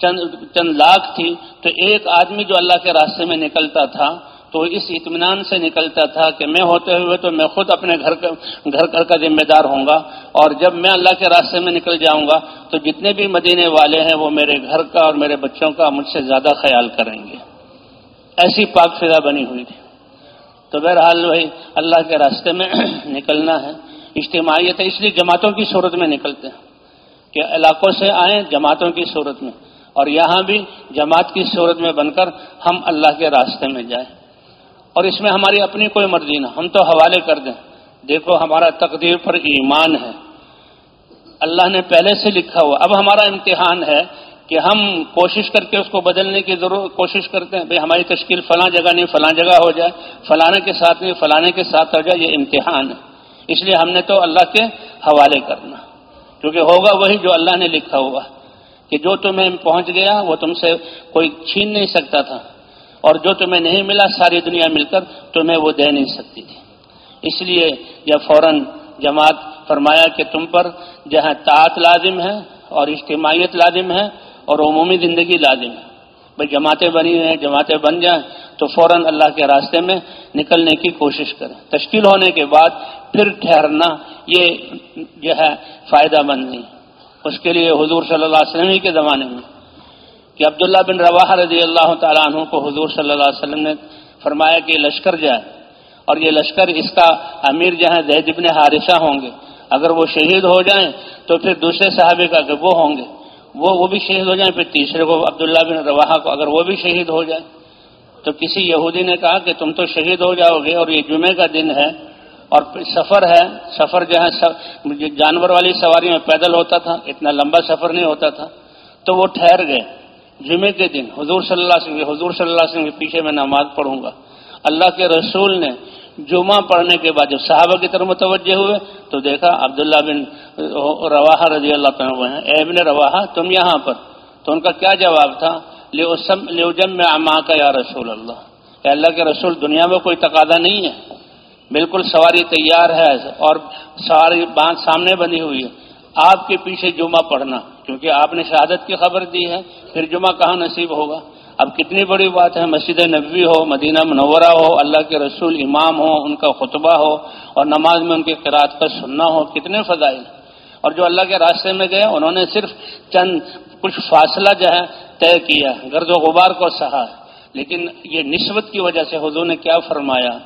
چند چند لاکھ تھی، تو ایک آدمی جو اللہ کے راستے میں نکلتا تھا تو اس اطمینان سے نکلتا تھا کہ میں ہوتے ہوئے تو میں خود اپنے گھر کا گھر گھر کا ذمہ دار ہوں گا اور جب میں اللہ کے راستے میں نکل جاؤں گا تو جتنے بھی مدینے والے ہیں وہ میرے گھر کا اور میرے بچوں کا مجھ سے زیادہ خیال کریں گے۔ ایسی پاک فضا بنی ہوئی تھی۔ تو بہرحال وہی اللہ کے راستے میں نکلنا ہے۔ اجتماعیت ہے، اس لیے جماعتوں کی صورت میں نکلتے ہیں کہ علاقوں سے آئیں جماعتوں کی صورت میں اور یہاں بھی جماعت کی صورت میں بن کر ہم اللہ کے راستے میں جائیں۔ اور اس میں ہماری اپنی کوئی مرضی نہ، ہم تو حوالے کر دیں۔ دیکھو ہمارا تقدیر پر ایمان ہے۔ اللہ نے پہلے سے لکھا ہوا، اب ہمارا امتحان ہے کہ ہم کوشش کر کے اس کو بدلنے کی ضرور کوشش کرتے ہیں۔ بھائی ہماری تشکیل فلاں جگہ نہیں، فلاں جگہ ہو جائے، فلانے کے ساتھ نہیں، فلانے کے ساتھ ہو جائے، یہ امتحان ہے۔ اس لیے ہم نے تو اللہ کے حوالے کرنا۔ کیونکہ ہوگا وہی جو اللہ نے لکھا ہوا، کہ جو تمہیں پہنچ گیا وہ تم سے کوئی چھین نہیں سکتا تھا۔ اور جو تمہیں نہیں ملا ساری دنیا مل کر تمہیں وہ دے نہیں سکتی تھی۔ اس لیے جب فوراً جماعت فرمایا کہ تم پر جہاں طاعت لازم ہے اور اجتماعیت لازم ہے اور عمومی زندگی لازم ہے بھائی جماعتیں بنی ہیں، جماعتیں بن جائیں، تو فوراً اللہ کے راستے میں نکلنے کی کوشش کریں۔ تشکیل ہونے کے بعد پھر ٹھہرنا یہ جو ہے فائدہ مند نہیں۔ اس کے لیے حضور صلی اللہ علیہ وسلم کے زمانے میں کہ عبداللہ بن روا رضی اللہ تعالیٰ عنہ کو حضور صلی اللہ علیہ وسلم نے فرمایا کہ لشکر جائے اور یہ لشکر اس کا امیر جہاں زید ابن حارثہ ہوں گے۔ اگر وہ شہید ہو جائیں تو پھر دوسرے صحابے کا کہ وہ ہوں گے، وہ وہ بھی شہید ہو جائیں، پھر تیسرے کو عبداللہ بن روا کو اگر وہ بھی شہید ہو جائے تو کسی یہودی نے کہا کہ تم تو شہید ہو جاؤ گے اور یہ جمعے کا دن ہے، اور سفر ہے۔ سفر جو ہے جانور والی سواری میں پیدل ہوتا تھا، اتنا لمبا سفر نہیں ہوتا تھا۔ تو وہ ٹھہر گئے۔ جمعے کے دن حضور صلی اللہ علیہ وسلم حضور صلی اللہ علیہ وسلم کے پیچھے میں نماز پڑھوں گا۔ اللہ کے رسول نے جمعہ پڑھنے کے بعد جب صحابہ کی طرف متوجہ ہوئے تو دیکھا عبداللہ بن روا رضی اللہ ہیں۔ اے ابن روا تم یہاں پر۔ تو ان کا کیا جواب تھا؟ لیوجم میں اما کا یا رسول اللہ۔ کہ اللہ کے رسول، دنیا میں کوئی تقاضا نہیں ہے۔ بالکل سواری تیار ہے اور سواری باندھ سامنے بنی ہوئی ہے۔ آپ کے پیچھے جمعہ پڑھنا، کیونکہ آپ نے شہادت کی خبر دی ہے، پھر جمعہ کہاں نصیب ہوگا؟ اب کتنی بڑی بات ہے، مسجد نبوی ہو، مدینہ منورہ ہو، اللہ کے رسول امام ہو، ان کا خطبہ ہو، اور نماز میں ان کی قرآت کا سننا ہو، کتنے فضائل۔ اور جو اللہ کے راستے میں گئے، انہوں نے صرف چند کچھ فاصلہ جو ہے طے کیا، گرد و غبار کو سہا۔ لیکن یہ نسبت کی وجہ سے حضور نے کیا فرمایا؟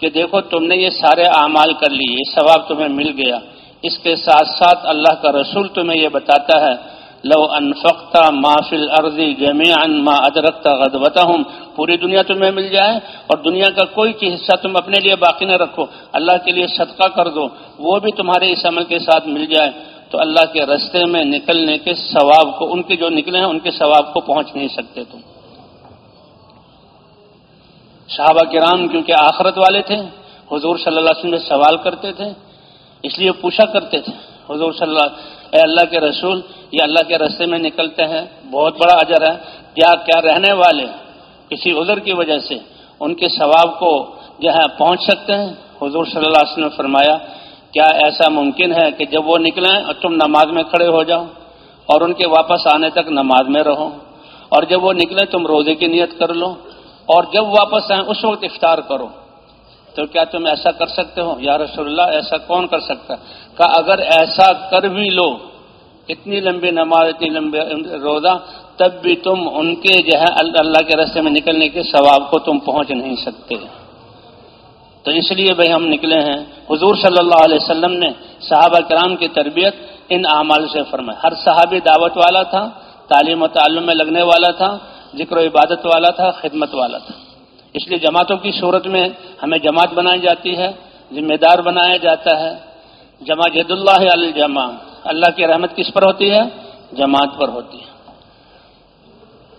کہ دیکھو، تم نے یہ سارے اعمال کر لیے، یہ ثواب تمہیں مل گیا۔ اس کے ساتھ ساتھ اللہ کا رسول تمہیں یہ بتاتا ہے، لو انفقتا ما فی الارض جميعا ما ادرکتا غدوتهم پوری دنیا تمہیں مل جائے اور دنیا کا کوئی چیز حصہ تم اپنے لیے باقی نہ رکھو، اللہ کے لیے صدقہ کر دو، وہ بھی تمہارے اس عمل کے ساتھ مل جائے۔ تو اللہ کے رستے میں نکلنے کے ثواب کو، ان کے جو نکلے ہیں، ان کے ثواب کو پہنچ نہیں سکتے تم۔ صحابہ کرام کیونکہ آخرت والے تھے، حضور صلی اللہ علیہ وسلم سوال کرتے تھے اس لیے پوچھا کرتے تھے، حضور صلی اللہ اے اللہ کے رسول، یہ اللہ کے رستے میں نکلتے ہیں، بہت بڑا اجر ہے، کیا کیا رہنے والے کسی عذر کی وجہ سے ان کے ثواب کو جو ہے پہنچ سکتے ہیں؟ حضور صلی اللہ علیہ وسلم نے فرمایا، کیا ایسا ممکن ہے کہ جب وہ نکلیں اور تم نماز میں کھڑے ہو جاؤ اور ان کے واپس آنے تک نماز میں رہو؟ اور جب وہ نکلے تم روزے کی نیت کر لو، اور جب واپس آئیں اس وقت افطار کرو۔ تو کیا تم ایسا کر سکتے ہو؟ یا رسول اللہ، ایسا کون کر سکتا کہ اگر ایسا کر بھی لو، اتنی لمبی نماز، اتنی لمبی روزہ، تب بھی تم ان کے جو ہے اللہ کے رستے میں نکلنے کے ثواب کو تم پہنچ نہیں سکتے۔ تو اس لیے بھائی ہم نکلے ہیں۔ حضور صلی اللہ علیہ وسلم نے صحابہ کرام کی تربیت ان اعمال سے فرمائی۔ ہر صحابی دعوت والا تھا، تعلیم و تعلم میں لگنے والا تھا، ذکر و عبادت والا تھا، خدمت والا تھا۔ اس لیے جماعتوں کی صورت میں ہمیں جماعت بنائی جاتی ہے، ذمہ دار بنایا جاتا ہے۔ جمع جد اللہ علیہ جمع اللہ کی رحمت کس پر ہوتی ہے؟ جماعت پر ہوتی ہے۔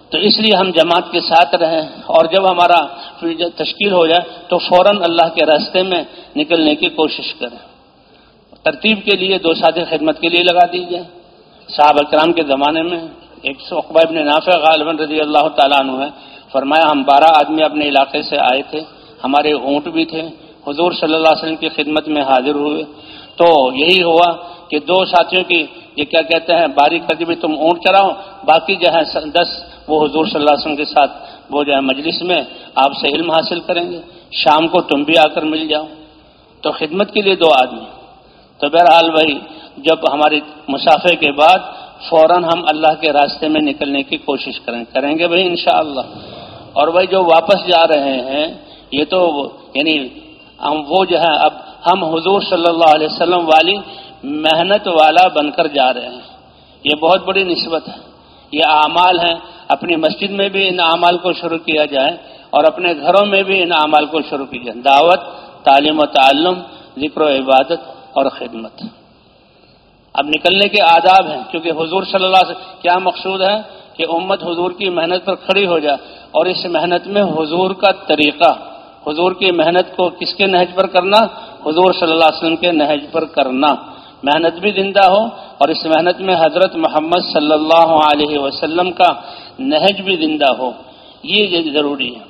تو اس لیے ہم جماعت کے ساتھ رہیں اور جب ہمارا تشکیل ہو جائے تو فوراً اللہ کے راستے میں نکلنے کی کوشش کریں۔ ترتیب کے لیے دو ساتھی خدمت کے لیے لگا دیجیے صاحب اکرام کے زمانے میں ایک سو اقبا ابن نافع غالباً رضی اللہ تعالیٰ عنہ ہے فرمایا، ہم بارہ آدمی اپنے علاقے سے آئے تھے، ہمارے اونٹ بھی تھے، حضور صلی اللہ علیہ وسلم کی خدمت میں حاضر ہوئے۔ تو یہی ہوا کہ دو ساتھیوں کی، یہ کیا کہتے ہیں باریک کر بھی تم اونٹ چراؤ باقی جو ہے دس، وہ حضور صلی اللہ علیہ وسلم کے ساتھ، وہ جو ہے مجلس میں، آپ سے علم حاصل کریں گے۔ شام کو تم بھی آ کر مل جاؤ۔ تو خدمت کے لیے دو آدمی۔ تو بہرحال بھائی جب ہماری مسافے کے بعد فوراً ہم اللہ کے راستے میں نکلنے کی کوشش کریں کریں گے بھائی انشاءاللہ۔ اور بھائی جو واپس جا رہے ہیں، یہ تو یعنی ہم وہ جو ہے، اب ہم حضور صلی اللہ علیہ وسلم والی محنت والا بن کر جا رہے ہیں۔ یہ بہت بڑی نسبت ہے۔ یہ اعمال ہیں۔ اپنی مسجد میں بھی ان اعمال کو شروع کیا جائے اور اپنے گھروں میں بھی ان اعمال کو شروع کیا جائے۔ دعوت، تعلیم و تعلم، ذکر و عبادت اور خدمت۔ اب نکلنے کے آداب ہیں، کیونکہ حضور صلی اللہ علیہ وسلم کیا مقصود ہے؟ کہ امت حضور کی محنت پر کھڑی ہو جائے۔ اور اس محنت میں حضور کا طریقہ، حضور کی محنت کو کس کے نہج پر کرنا؟ حضور صلی اللہ علیہ وسلم کے نہج پر کرنا۔ محنت بھی زندہ ہو اور اس محنت میں حضرت محمد صلی اللہ علیہ وسلم کا نہج بھی زندہ ہو۔ یہ ضروری ہے۔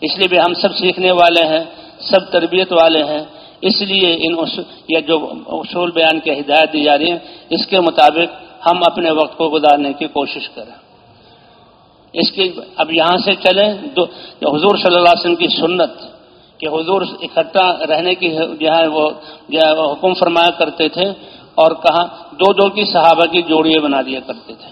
اس لیے بھی ہم سب سیکھنے والے ہیں، سب تربیت والے ہیں۔ اس لیے ان یہ جو اصول بیان کی ہدایت دی جا رہی ہے اس کے مطابق ہم اپنے وقت کو گزارنے کی کوشش کریں۔ اس کی اب یہاں سے چلیں حضور صلی اللہ علیہ وسلم کی سنت، کہ حضور اکٹھا رہنے کی جو ہے وہ حکم فرمایا کرتے تھے اور کہا دو دو کی صحابہ کی جوڑیاں بنا دیا کرتے تھے۔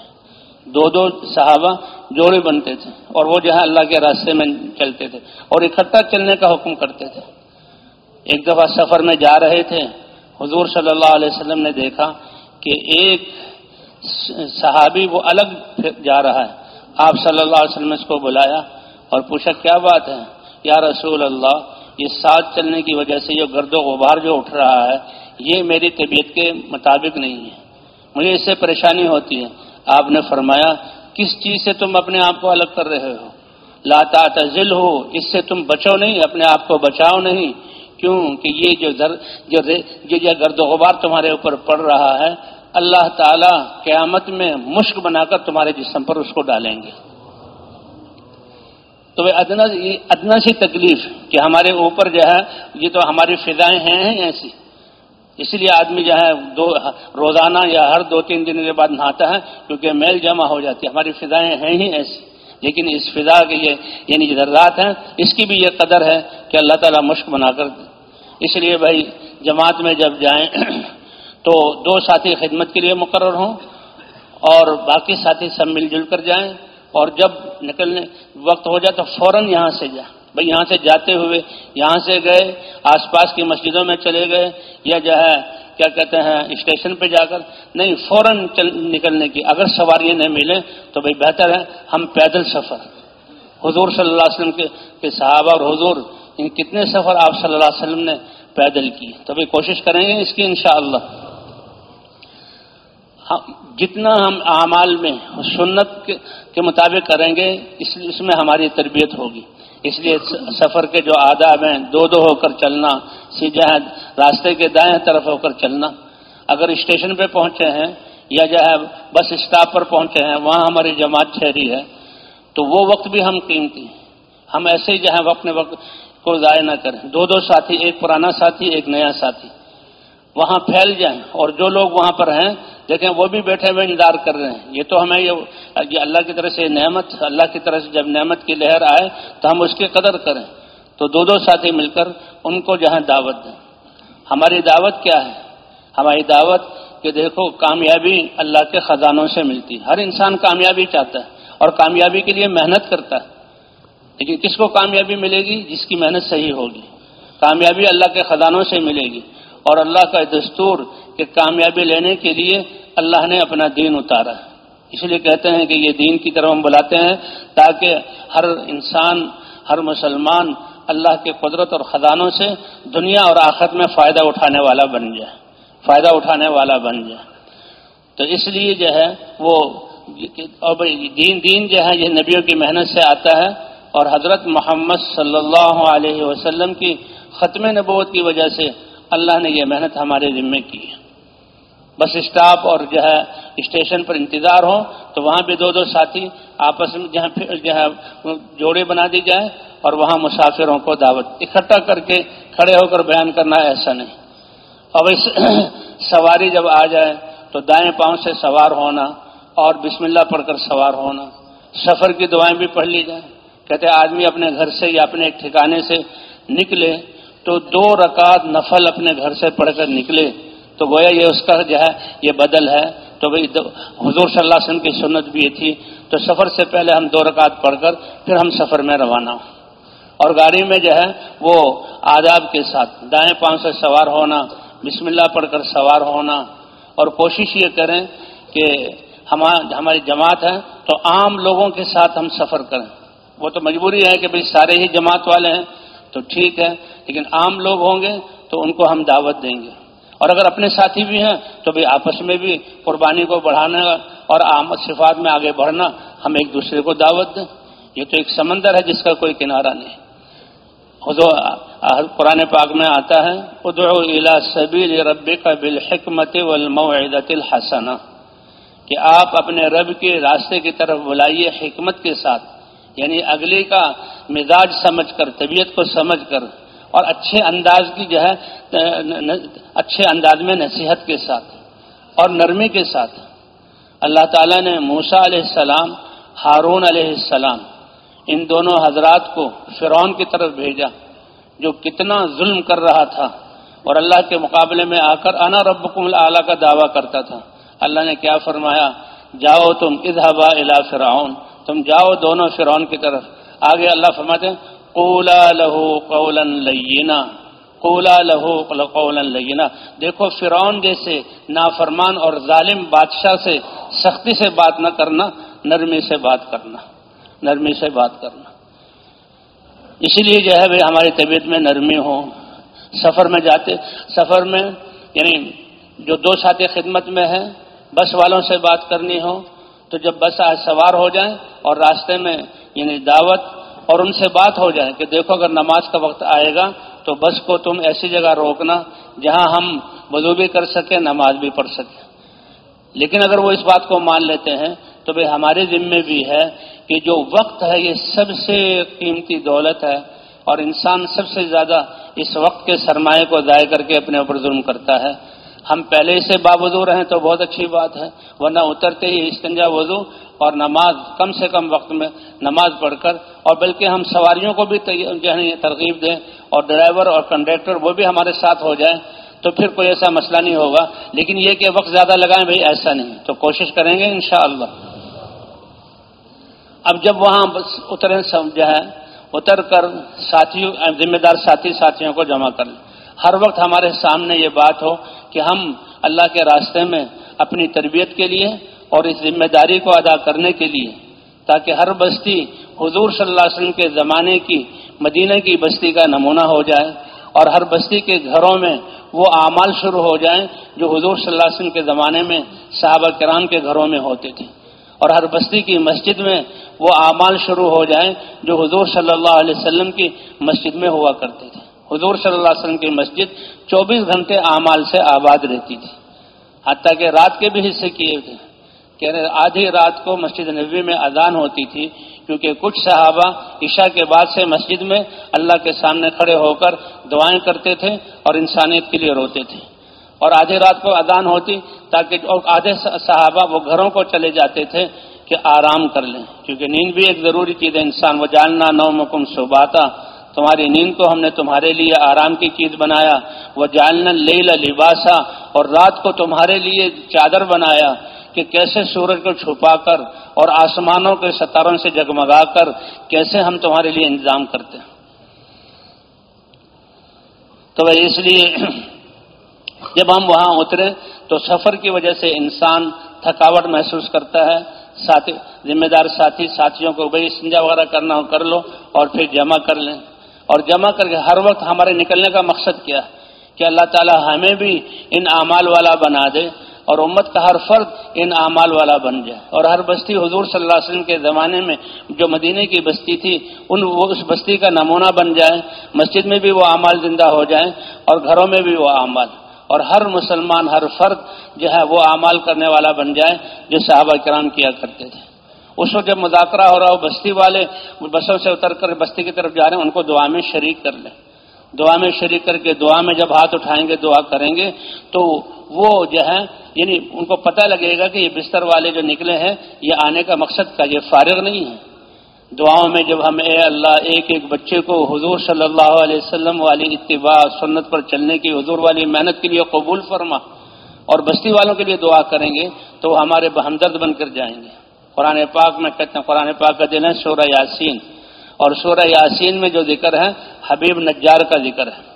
دو دو صحابہ جوڑے بنتے تھے اور وہ جو ہے اللہ کے راستے میں چلتے تھے اور اکٹھا چلنے کا حکم کرتے تھے۔ ایک دفعہ سفر میں جا رہے تھے، حضور صلی اللہ علیہ وسلم نے دیکھا کہ ایک صحابی وہ الگ جا رہا ہے۔ آپ صلی اللہ علیہ وسلم نے اس کو بلایا اور پوچھا، کیا بات ہے؟ یا رسول اللہ، یہ ساتھ چلنے کی وجہ سے جو گرد و غبار جو اٹھ رہا ہے، یہ میری طبیعت کے مطابق نہیں ہے۔ مجھے اس سے پریشانی ہوتی ہے۔ آپ نے فرمایا، کس چیز سے تم اپنے آپ کو الگ کر رہے ہو؟ لاتا تزل ہو اس سے تم بچو نہیں، اپنے آپ کو بچاؤ نہیں۔ کیوں؟ کہ یہ جو جو جو گرد و غبار تمہارے اوپر پڑ رہا ہے اللہ تعالی قیامت میں مشک بنا کر تمہارے جسم پر اس کو ڈالیں گے۔ تو ادنا ادنا سی تکلیف کہ ہمارے اوپر جو ہے، یہ تو ہماری فضائیں ہیں ایسی۔ اسی لیے آدمی جو ہے، دو، روزانہ یا ہر دو تین دن کے بعد نہاتا ہے، کیونکہ میل جمع ہو جاتی ہے۔ ہماری فضائیں ہیں ہی ایسی۔ لیکن اس فضا کے یہ یعنی ذرات ہیں اس کی بھی یہ قدر ہے کہ اللہ تعالیٰ مشق بنا کر دے اس لیے بھائی جماعت میں جب جائیں تو دو ساتھی خدمت کے لیے مقرر ہوں اور باقی ساتھی سب مل جل کر جائیں اور جب نکلنے وقت ہو جائے تو فوراً یہاں سے جائیں بھائی یہاں سے جاتے ہوئے یہاں سے گئے، آس پاس کی مسجدوں میں چلے گئے یا جو ہے، کیا کہتے ہیں، اسٹیشن پہ جا کر۔ نہیں، فوراً نکلنے کی۔ اگر سواریاں نہیں ملیں تو بھائی بہتر ہے، ہم پیدل سفر۔ حضور صلی اللہ علیہ وسلم کے صحابہ اور حضور، ان کتنے سفر آپ صلی اللہ علیہ وسلم نے پیدل کی تو بھائی کوشش کریں گے اس کی انشاءاللہ۔ جتنا ہم اعمال میں سنت کے مطابق کریں گے، اس اس میں ہماری تربیت ہوگی۔ اس لیے سفر کے جو آداب ہیں، دو دو ہو کر چلنا سیدھا راستے کے دائیں طرف ہو کر چلنا۔ اگر اسٹیشن پہ پہنچے ہیں یا جو ہے بس اسٹاپ پر پہنچے ہیں، وہاں ہماری جماعت ٹھہری ہے، تو وہ وقت بھی ہم قیمتی ہم ایسے ہی جو ہے اپنے وقت کو ضائع نہ کریں۔ دو دو ساتھی، ایک پرانا ساتھی، ایک نیا ساتھی۔ وہاں پھیل جائیں اور جو لوگ وہاں پر ہیں، دیکھیں وہ بھی بیٹھے ہوئے انتظار کر رہے ہیں۔ یہ تو ہمیں یہ اللہ کی طرف سے نعمت، اللہ کی طرف سے جب نعمت کی لہر آئے تو ہم اس کی قدر کریں۔ تو دو دو ساتھی مل کر ان کو جہاں دعوت دیں۔ ہماری دعوت کیا ہے؟ ہماری دعوت کہ دیکھو، کامیابی اللہ کے خزانوں سے ملتی ہر انسان کامیابی چاہتا ہے اور کامیابی کے لیے محنت کرتا ہے۔ لیکن کس کو کامیابی ملے گی؟ جس کی محنت صحیح ہوگی۔ کامیابی اللہ کے خزانوں سے ملے گی۔ اور اللہ کا دستور کہ کامیابی لینے کے لیے اللہ نے اپنا دین اتارا اس لیے کہتے ہیں کہ یہ دین کی طرف ہم بلاتے ہیں تاکہ ہر انسان، ہر مسلمان اللہ کے قدرت اور خزانوں سے دنیا اور آخر میں فائدہ اٹھانے والا بن جائے۔ فائدہ اٹھانے والا بن جائے۔ تو اس لیے جو ہے وہ دین دین جو ہے یہ نبیوں کی محنت سے آتا ہے۔ اور حضرت محمد صلی اللہ علیہ وسلم کی ختم نبوت کی وجہ سے اللہ نے یہ محنت ہمارے ذمے کی ہے۔ بس اسٹاپ اور جو ہے اسٹیشن پر انتظار ہو تو وہاں بھی دو دو ساتھی آپس میں جہاں جو ہے جوڑے بنا دی جائے اور وہاں مسافروں کو دعوت اکٹھا کر کے کھڑے ہو کر بیان کرنا ایسا نہیں۔ اب اس سواری جب آ جائے تو دائیں پاؤں سے سوار ہونا اور بسم اللہ پڑھ کر سوار ہونا۔ سفر کی دعائیں بھی پڑھ لی جائیں۔ کہتے آدمی اپنے گھر سے یا اپنے ایک ٹھکانے سے نکلے تو دو رکعت نفل اپنے گھر سے پڑھ کر نکلے تو گویا یہ اس کا جو ہے، یہ بدل ہے۔ تو بھائی حضور صلی اللہ علیہ وسلم کی سنت بھی یہ تھی۔ تو سفر سے پہلے ہم دو رکعت پڑھ کر پھر ہم سفر میں روانہ ہوں۔ اور گاڑی میں جو ہے، وہ آداب کے ساتھ دائیں پاؤں سے سوار ہونا، بسم اللہ پڑھ کر سوار ہونا۔ اور کوشش یہ کریں کہ ہماری جماعت ہے، تو عام لوگوں کے ساتھ ہم سفر کریں۔ وہ تو مجبوری ہے کہ بھائی سارے ہی جماعت والے ہیں۔ تو ٹھیک ہے، لیکن عام لوگ ہوں گے تو ان کو ہم دعوت دیں گے۔ اور اگر اپنے ساتھی بھی ہیں تو بھی آپس میں بھی قربانی کو بڑھانا اور آمد صفات میں آگے بڑھنا، ہم ایک دوسرے کو دعوت دیں۔ یہ تو ایک سمندر ہے جس کا کوئی کنارہ نہیں۔ قرآن پاک میں آتا ہے، ادعو الى سبیل ربک بالحکمت والموعظت الحسنہ کہ آپ اپنے رب کے راستے کی طرف بلائیے حکمت کے ساتھ۔ یعنی اگلے کا مزاج سمجھ کر، طبیعت کو سمجھ کر اور اچھے انداز کی جو ہے اچھے انداز میں نصیحت کے ساتھ اور نرمی کے ساتھ۔ اللہ تعالیٰ نے موسا علیہ السلام، ہارون علیہ السلام، ان دونوں حضرات کو فرعون کی طرف بھیجا، جو کتنا ظلم کر رہا تھا۔ اور اللہ کے مقابلے میں آ کر انا ربکم اعلیٰ کا دعویٰ کرتا تھا۔ اللہ نے کیا فرمایا؟ جاؤ تم اذهبا الى فرعون۔ تم جاؤ دونوں فرعون کی طرف۔ آگے اللہ فرماتے ہیں، قولا لہو قولا لینا۔ قولا لہو قولا لینا۔ دیکھو، فرعون جیسے نافرمان اور ظالم بادشاہ سے سختی سے بات نہ کرنا، نرمی سے بات کرنا۔ نرمی سے بات کرنا۔ اسی لیے جو ہے ہماری طبیعت میں نرمی ہو۔ سفر میں جاتے، سفر میں یعنی جو دو ساتھی خدمت میں ہیں، بس والوں سے بات کرنی ہو۔ تو جب بس آج سوار ہو جائیں اور راستے میں یعنی دعوت اور ان سے بات ہو جائے کہ دیکھو اگر نماز کا وقت آئے گا تو بس کو تم ایسی جگہ روکنا جہاں ہم وضو بھی کر سکیں، نماز بھی پڑھ سکیں۔ لیکن اگر وہ اس بات کو مان لیتے ہیں تو بھائی ہمارے ذمے بھی ہے کہ جو وقت ہے یہ سب سے قیمتی دولت ہے اور انسان سب سے زیادہ اس وقت کے سرمایہ کو ضائع کر کے اپنے اوپر ظلم کرتا ہے۔ ہم پہلے سے باوضو رہیں تو بہت اچھی بات ہے، ورنہ اترتے ہی استنجا وضو اور نماز کم سے کم وقت میں نماز پڑھ کر اور بلکہ ہم سواریوں کو بھی ترغیب دیں اور ڈرائیور اور کنڈکٹر وہ بھی ہمارے ساتھ ہو جائیں تو پھر کوئی ایسا مسئلہ نہیں ہوگا۔ لیکن یہ کہ وقت زیادہ لگائیں بھائی، ایسا نہیں۔ تو کوشش کریں گے انشاءاللہ۔ اب جب وہاں بس اتریں جو ہے، اتر کر ساتھیوں، ذمہ دار ساتھی ساتھیوں کو جمع کر لیں۔ ہر وقت ہمارے سامنے یہ بات ہو کہ ہم اللہ کے راستے میں اپنی تربیت کے لیے اور اس ذمہ داری کو ادا کرنے کے لیے، تاکہ ہر بستی حضور صلی اللہ علیہ وسلم کے زمانے کی، مدینہ کی بستی کا نمونہ ہو جائے اور ہر بستی کے گھروں میں وہ اعمال شروع ہو جائیں جو حضور صلی اللہ علیہ وسلم کے زمانے میں صحابہ کرام کے گھروں میں ہوتے تھے۔ اور ہر بستی کی مسجد میں وہ اعمال شروع ہو جائیں جو حضور صلی اللہ علیہ وسلم کی مسجد میں ہوا کرتے تھے۔ حضور صلی اللہ علیہ وسلم کی مسجد چوبیس گھنٹے اعمال سے آباد رہتی تھی۔ حتیٰ کہ رات کے بھی حصے کیے تھے۔ کہ آدھی رات کو مسجد نبی میں اذان ہوتی تھی، کیونکہ کچھ صحابہ عشاء کے بعد سے مسجد میں اللہ کے سامنے کھڑے ہو کر دعائیں کرتے تھے اور انسانیت کے لیے روتے تھے۔ اور آدھی رات کو اذان ہوتی تاکہ آدھے صحابہ وہ گھروں کو چلے جاتے تھے کہ آرام کر لیں، کیونکہ نیند بھی ایک ضروری چیز ہے انسان۔ وہ جاننا نو مکم صباتا تمہاری نیند کو ہم نے تمہارے لیے آرام کی چیز بنایا۔ وہ جالنا لیلا لباسا، اور رات کو تمہارے لیے چادر بنایا کہ کیسے سورج کو چھپا کر اور آسمانوں کے ستاروں سے جگمگا کر کیسے ہم تمہارے لیے انتظام کرتے ہیں۔ تو اس لیے جب ہم وہاں اترے تو سفر کی وجہ سے انسان تھکاوٹ محسوس کرتا ہے۔ ساتھی، ذمہ دار ساتھی، ساتھیوں کو بھائی، سنجا وغیرہ کرنا ہو، کر لو اور پھر جمع کر لیں۔ اور جمع کر کے ہر وقت ہمارے نکلنے کا مقصد کیا کہ اللہ تعالی ہمیں بھی ان اعمال والا بنا دے اور امت کا ہر فرد ان اعمال والا بن جائے۔ اور ہر بستی حضور صلی اللہ علیہ وسلم کے زمانے میں جو مدینے کی بستی تھی، ان وہ اس بستی کا نمونہ بن جائے۔ مسجد میں بھی وہ اعمال زندہ ہو جائیں اور گھروں میں بھی وہ اعمال۔ اور ہر مسلمان، ہر فرد جو ہے وہ اعمال کرنے والا بن جائے، جو صحابہ کرام کیا کرتے تھے۔ اس وقت جب مذاکرہ ہو رہا ہو، بستی والے بسوں سے اتر کر بستی کی طرف جا رہے ہیں، ان کو دعا میں شریک کر لیں۔ دعا میں شریک کر کے، دعا میں جب ہاتھ اٹھائیں گے، دعا کریں گے، تو وہ جو ہے یعنی ان کو پتہ لگے گا کہ یہ بستر والے جو نکلے ہیں، یہ آنے کا مقصد کا، یہ فارغ نہیں ہے دعاؤں میں جب ہم اے اللہ، ایک ایک بچے کو حضور صلی اللہ علیہ وسلم والی اتباع، سنت پر چلنے کی، حضور والی محنت کے لیے قبول فرما اور بستی والوں کے لیے دعا کریں گے، تو وہ ہمارے ہمدرد بن کر جائیں گے۔ قرآن پاک میں کہتے ہیں، قرآن پاک کا دل ہے سورہ یاسین۔ اور سورہ یاسین میں جو ذکر ہے، حبیب نجار کا ذکر ہے۔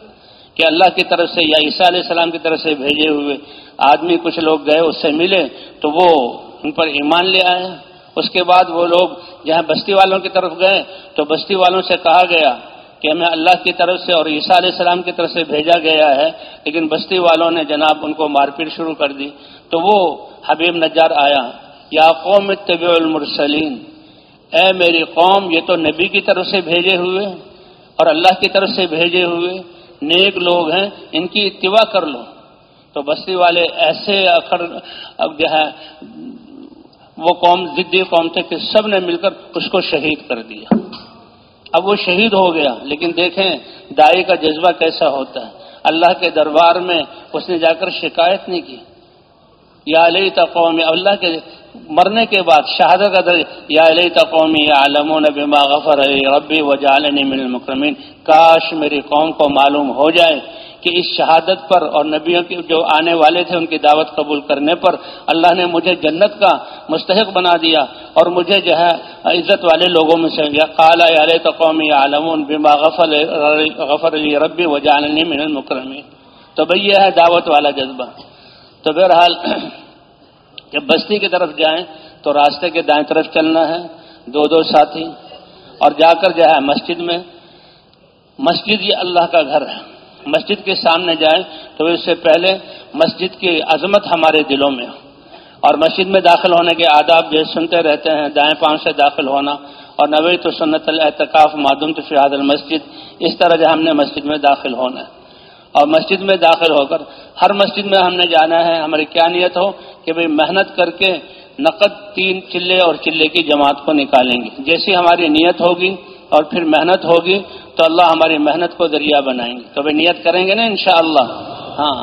کہ اللہ کی طرف سے یا عیسیٰ علیہ السلام کی طرف سے بھیجے ہوئے آدمی کچھ لوگ گئے، اس سے ملے، تو وہ ان پر ایمان لے آئے۔ اس کے بعد وہ لوگ جہاں بستی والوں کی طرف گئے۔ تو بستی والوں سے کہا گیا کہ ہمیں اللہ کی طرف سے اور عیسیٰ علیہ السلام کی طرف سے بھیجا گیا ہے، لیکن بستی والوں نے جناب ان کو مار پیٹ شروع کر دی۔ تو وہ حبیب نجار آیا۔ یا قوم طبی المرسلین۔ اے میری قوم، یہ تو نبی کی طرف سے بھیجے ہوئے اور اللہ کی طرف سے بھیجے ہوئے نیک لوگ ہیں، ان کی اتباع کر لو۔ تو بستی والے ایسے اکڑ اب جو ہے، وہ قوم، ضدی قوم تھے کہ سب نے مل کر اس کو شہید کر دیا۔ اب وہ شہید ہو گیا، لیکن دیکھیں دائی کا جذبہ کیسا ہوتا ہے۔ اللہ کے دربار میں اس نے جا کر شکایت نہیں کی۔ یا علیہ قوم، اللہ کے مرنے کے بعد شہادت کا درج یا علیہ قومی یا عالم و غفر علی ربی و جالنی من المکرمین۔ کاش میری قوم کو معلوم ہو جائے کہ اس شہادت پر اور نبیوں کی جو آنے والے تھے ان کی دعوت قبول کرنے پر اللہ نے مجھے جنت کا مستحق بنا دیا اور مجھے جو ہے عزت والے لوگوں میں سے یا کالا قومی عالم بما غفر غفر علی ربی و جالنی من المکرمین۔ تو بھئی یہ ہے دعوت والا جذبہ۔ تو بہرحال جب بستی کی طرف جائیں تو راستے کے دائیں طرف چلنا ہے، دو دو ساتھی، اور جا کر جو ہے مسجد میں، مسجد یہ اللہ کا گھر ہے۔ مسجد کے سامنے جائیں تو اس سے پہلے مسجد کی عظمت ہمارے دلوں میں اور مسجد میں داخل ہونے کے آداب جو سنتے رہتے ہیں، دائیں پاؤں سے داخل ہونا، اور نوی تو سنت الحتکاف معدوم تو فیاد المسجد، اس طرح جو ہم نے مسجد میں داخل ہونا ہے۔ اور مسجد میں داخل ہو کر ہر مسجد میں ہم نے جانا ہے، ہماری کیا نیت ہو کہ بھئی محنت کر کے نقد تین چلے اور چلے کی جماعت کو نکالیں گے۔ جیسی ہماری نیت ہوگی اور پھر محنت ہوگی تو اللہ ہماری محنت کو ذریعہ بنائیں گے۔ تو بھائی نیت کریں گے نا انشاءاللہ۔ ہاں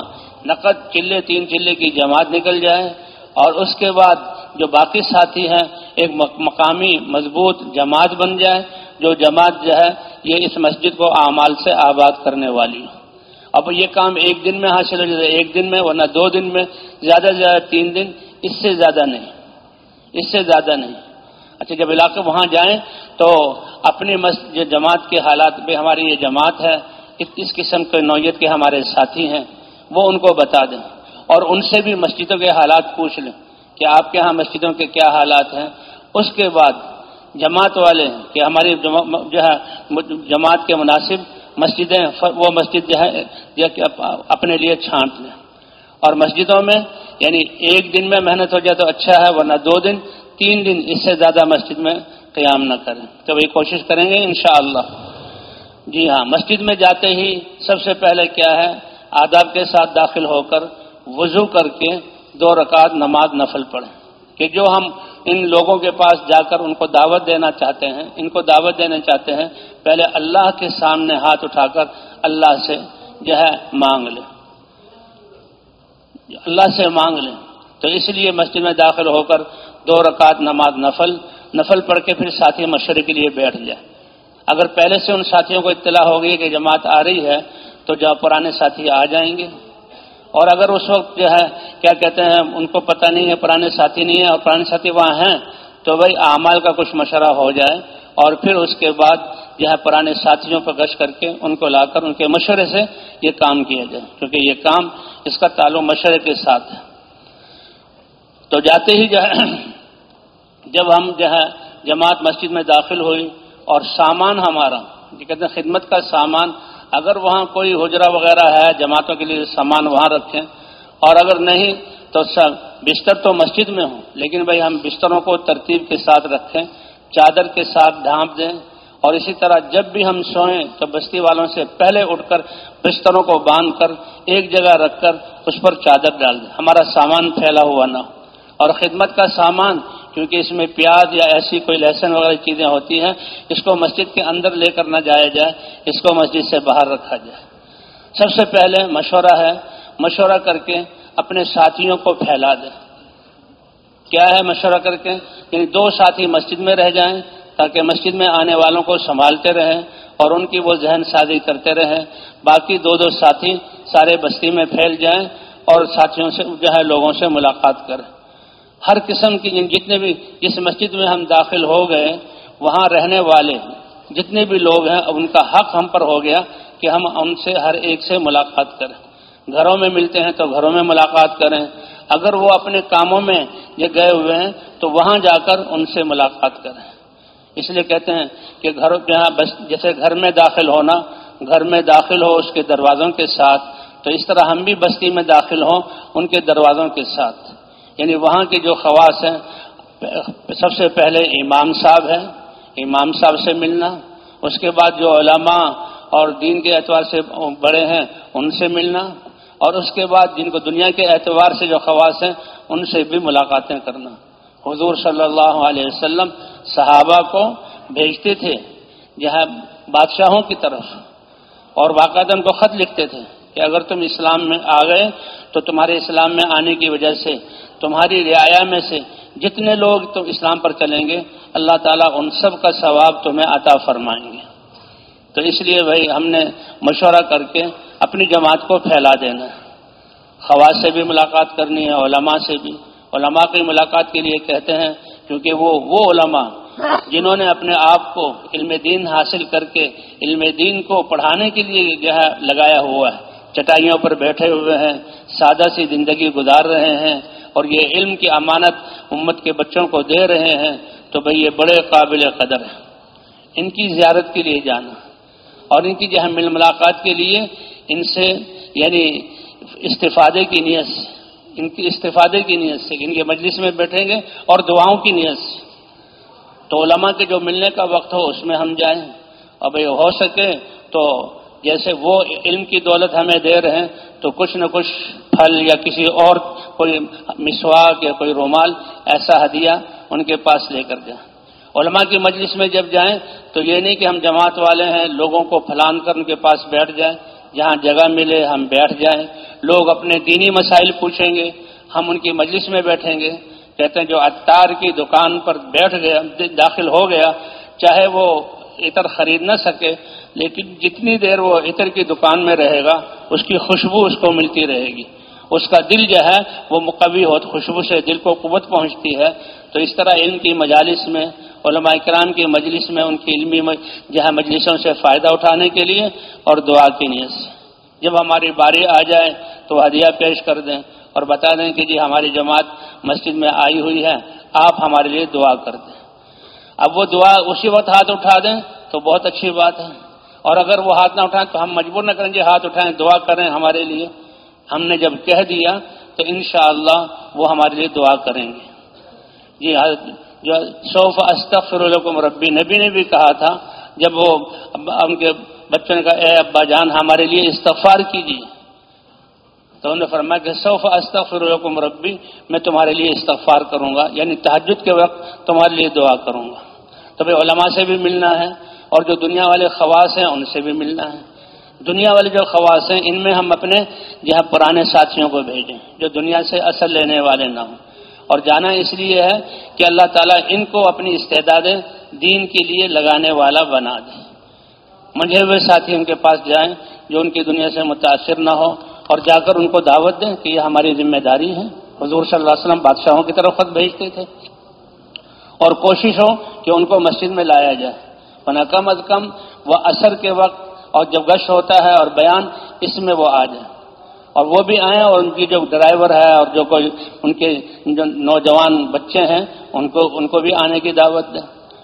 نقد چلے، تین چلے کی جماعت نکل جائے اور اس کے بعد جو باقی ساتھی ہیں، ایک مقامی مضبوط جماعت بن جائے، جو جماعت جو ہے، یہ اس مسجد کو اعمال سے آباد کرنے والی ہو اب یہ کام ایک دن میں حاصل ہو جائے ایک دن میں، ورنہ دو دن میں، زیادہ سے زیادہ تین دن، اس سے زیادہ نہیں۔ اس سے زیادہ نہیں۔ اچھا جب علاقے وہاں جائیں تو اپنی مسجد جماعت کے حالات بھی ہماری یہ جماعت ہے، اس قسم کے نوعیت کے ہمارے ساتھی ہیں، وہ ان کو بتا دیں۔ اور ان سے بھی مسجدوں کے حالات پوچھ لیں کہ آپ کے ہاں مسجدوں کے کیا حالات ہیں۔ اس کے بعد جماعت والے کہ ہماری جو ہے، جماعت کے مناسب مسجدیں، وہ مسجد جو ہے اپنے لیے چھانٹ لیں۔ اور مسجدوں میں یعنی ایک دن میں محنت ہو جائے تو اچھا ہے، ورنہ دو دن، تین دن اس سے زیادہ مسجد میں قیام نہ کریں۔ تو وہی کوشش کریں گے انشاءاللہ۔ جی ہاں مسجد میں جاتے ہی سب سے پہلے کیا ہے، آداب کے ساتھ داخل ہو کر وضو کر کے دو رکعت نماز نفل پڑھیں۔ کہ جو ہم ان لوگوں کے پاس جا کر ان کو دعوت دینا چاہتے ہیں، ان کو دعوت دینا چاہتے ہیں، پہلے اللہ کے سامنے ہاتھ اٹھا کر اللہ سے جو ہے مانگ لیں۔ اللہ سے مانگ لیں۔ تو اس لیے مسجد میں داخل ہو کر دو رکعت نماز نفل نفل پڑھ کے پھر ساتھی مشورے کے لیے بیٹھ جائے۔ اگر پہلے سے ان ساتھیوں کو اطلاع ہو گئی کہ جماعت آ رہی ہے، تو جب پرانے ساتھی آ جائیں گے۔ اور اگر اس وقت جو ہے، کیا کہتے ہیں، ان کو پتہ نہیں ہے، پرانے ساتھی نہیں ہے اور پرانے ساتھی وہاں ہیں، تو بھائی اعمال کا کچھ مشورہ ہو جائے اور پھر اس کے بعد جو ہے پرانے ساتھیوں پر گشت کر کے ان کو لا کر ان کے مشورے سے یہ کام کیا جائے، کیونکہ یہ کام اس کا تعلق مشورے کے ساتھ ہے۔ تو جاتے ہی جو ہے، جب ہم جو ہے جماعت مسجد میں داخل ہوئی اور سامان ہمارا، یہ کہتے ہیں خدمت کا سامان اگر وہاں کوئی حجرا وغیرہ ہے، جماعتوں کے لیے سامان وہاں رکھیں۔ اور اگر نہیں، تو سب بستر تو مسجد میں ہوں۔ لیکن بھائی، ہم بستروں کو ترتیب کے ساتھ رکھیں، چادر کے ساتھ ڈھانپ دیں۔ اور اسی طرح جب بھی ہم سوئیں، تو بستی والوں سے پہلے اٹھ کر بستروں کو باندھ کر ایک جگہ رکھ کر اس پر چادر ڈال دیں۔ ہمارا سامان پھیلا ہوا نہ ہو۔ اور خدمت کا سامان کیونکہ اس میں پیاز یا ایسی کوئی لہسن وغیرہ چیزیں ہوتی ہیں، اس کو مسجد کے اندر لے کر نہ جایا جائے، اس کو مسجد سے باہر رکھا جائے۔ سب سے پہلے مشورہ ہے، مشورہ کر کے اپنے ساتھیوں کو پھیلا دیں۔ کیا ہے مشورہ کر کے؟ یعنی دو ساتھی مسجد میں رہ جائیں تاکہ مسجد میں آنے والوں کو سنبھالتے رہیں اور ان کی وہ ذہن سازی کرتے رہیں۔ باقی دو دو ساتھی سارے بستی میں پھیل جائیں اور ساتھیوں سے جو ہے لوگوں سے ملاقات کریں۔ ہر قسم کی جتنے بھی جس مسجد میں ہم داخل ہو گئے، وہاں رہنے والے جتنے بھی لوگ ہیں ان کا حق ہم پر ہو گیا کہ ہم ان سے ہر ایک سے ملاقات کریں۔ گھروں میں ملتے ہیں تو گھروں میں ملاقات کریں۔ اگر وہ اپنے کاموں میں یہ گئے ہوئے ہیں، تو وہاں جا کر ان سے ملاقات کریں۔ اس لیے کہتے ہیں کہ گھر جہاں بس جیسے گھر میں داخل ہونا، گھر میں داخل ہو اس کے دروازوں کے ساتھ۔ تو اس طرح ہم بھی بستی میں داخل ہوں ان کے دروازوں کے ساتھ۔ یعنی وہاں کے جو خواص ہیں، سب سے پہلے امام صاحب ہیں، امام صاحب سے ملنا، اس کے بعد جو علماء اور دین کے اعتبار سے بڑے ہیں، ان سے ملنا، اور اس کے بعد جن کو دنیا کے اعتبار سے جو خواص ہیں، ان سے بھی ملاقاتیں کرنا۔ حضور صلی اللہ علیہ وسلم صحابہ کو بھیجتے تھے جہاں بادشاہوں کی طرف، اور باقاعدہ ان کو خط لکھتے تھے۔ کہ اگر تم اسلام میں آ گئے تو تمہارے اسلام میں آنے کی وجہ سے، تمہاری رعایا میں سے جتنے لوگ تم اسلام پر چلیں گے، اللہ تعالیٰ ان سب کا ثواب تمہیں عطا فرمائیں گے۔ تو اس لیے بھائی ہم نے مشورہ کر کے اپنی جماعت کو پھیلا دینا۔ خواص سے بھی ملاقات کرنی ہے، علماء سے بھی۔ علماء کی ملاقات کے لیے کہتے ہیں، کیونکہ وہ وہ علماء جنہوں نے اپنے آپ کو علم دین حاصل کر کے، علم دین کو پڑھانے کے لیے جو ہے لگایا ہوا ہے۔ چٹائیوں پر بیٹھے ہوئے ہیں، سادہ سی زندگی گزار رہے ہیں اور یہ علم کی امانت امت کے بچوں کو دے رہے ہیں تو بھئی یہ بڑے قابل قدر ہیں۔ ان کی زیارت کے لیے جانا اور ان کی جو ہے مل ملاقات کے لیے ان سے یعنی استفادے کی نیت سے، ان کی استفادے کی نیت سے، ان کے مجلس میں بیٹھیں گے اور دعاؤں کی نیت سے۔ تو علماء کے جو ملنے کا وقت ہو، اس میں ہم جائیں۔ اور بھائی ہو سکے تو جیسے وہ علم کی دولت ہمیں دے رہے ہیں، تو کچھ نہ کچھ پھل یا کسی اور کوئی مسواک یا کوئی رومال ایسا ہدیہ ان کے پاس لے کر جائیں۔ علماء کی مجلس میں جب جائیں، تو یہ نہیں کہ ہم جماعت والے ہیں، لوگوں کو پھلان کر ان کے پاس بیٹھ جائیں۔ جہاں جگہ ملے، ہم بیٹھ جائیں۔ لوگ اپنے دینی مسائل پوچھیں گے، ہم ان کی مجلس میں بیٹھیں گے۔ کہتے ہیں جو اتار کی دکان پر بیٹھ گیا، داخل ہو گیا، چاہے وہ عطر خرید نہ سکے، لیکن جتنی دیر وہ عطر کی دکان میں رہے گا، اس کی خوشبو اس کو ملتی رہے گی۔ اس کا دل جو ہے، وہ مقوی ہو، خوشبو سے دل کو قوت پہنچتی ہے۔ تو اس طرح علم کی مجالس میں، علماء کرام کی مجلس میں، ان کی علمی جو ہے، مجلسوں سے فائدہ اٹھانے کے لیے اور دعا کی نیت سے۔ جب ہماری باری آ جائے، تو ہدیہ پیش کر دیں اور بتا دیں کہ جی ہماری جماعت مسجد میں آئی ہوئی ہے، آپ ہمارے لیے دعا کر دیں۔ اب وہ دعا اسی وقت ہاتھ اٹھا دیں تو بہت اچھی بات ہے۔ اور اگر وہ ہاتھ نہ اٹھائیں تو ہم مجبور نہ کریں گے ہاتھ اٹھائیں، دعا کریں ہمارے لیے۔ ہم نے جب کہہ دیا تو انشاءاللہ وہ ہمارے لیے دعا کریں گے۔ جی ہاں، جو صوف استغفر لکم ربی، نبی نے بھی کہا تھا، جب وہ ان کے بچوں نے کہا، اے ابا جان، ہمارے لیے استغفار کیجیے۔ تو انہوں نے فرمایا کہ صوف استغفر لکم ربی، میں تمہارے لیے استغفار کروں گا یعنی تحجد کے وقت تمہارے لیے دعا کروں گا۔ تو بھائی علماء سے بھی ملنا ہے اور جو دنیا والے خواص ہیں ان سے بھی ملنا ہے۔ دنیا والے جو خواص ہیں، ان میں ہم اپنے جہاں پرانے ساتھیوں کو بھیجیں جو دنیا سے اثر لینے والے نہ ہوں۔ اور جانا اس لیے ہے کہ اللہ تعالیٰ ان کو اپنی استعدادیں دین کے لیے لگانے والا بنا دے۔ منجھے ہوئے ساتھی ان کے پاس جائیں جو ان کی دنیا سے متاثر نہ ہو اور جا کر ان کو دعوت دیں کہ یہ ہماری ذمہ داری ہے۔ حضور صلی اللہ علیہ وسلم بادشاہوں کی طرف خط بھیجتے تھے۔ اور کوشش ہو کہ ان کو مسجد میں لایا جائے۔ ورنہ کم از کم وہ اثر کے وقت اور جب گشت ہوتا ہے اور بیان اس میں وہ آ جائے۔ اور وہ بھی آئیں اور ان کی جو ڈرائیور ہے اور جو کوئی ان کے جو نوجوان بچے ہیں، ان کو ان کو بھی آنے کی دعوت دیں۔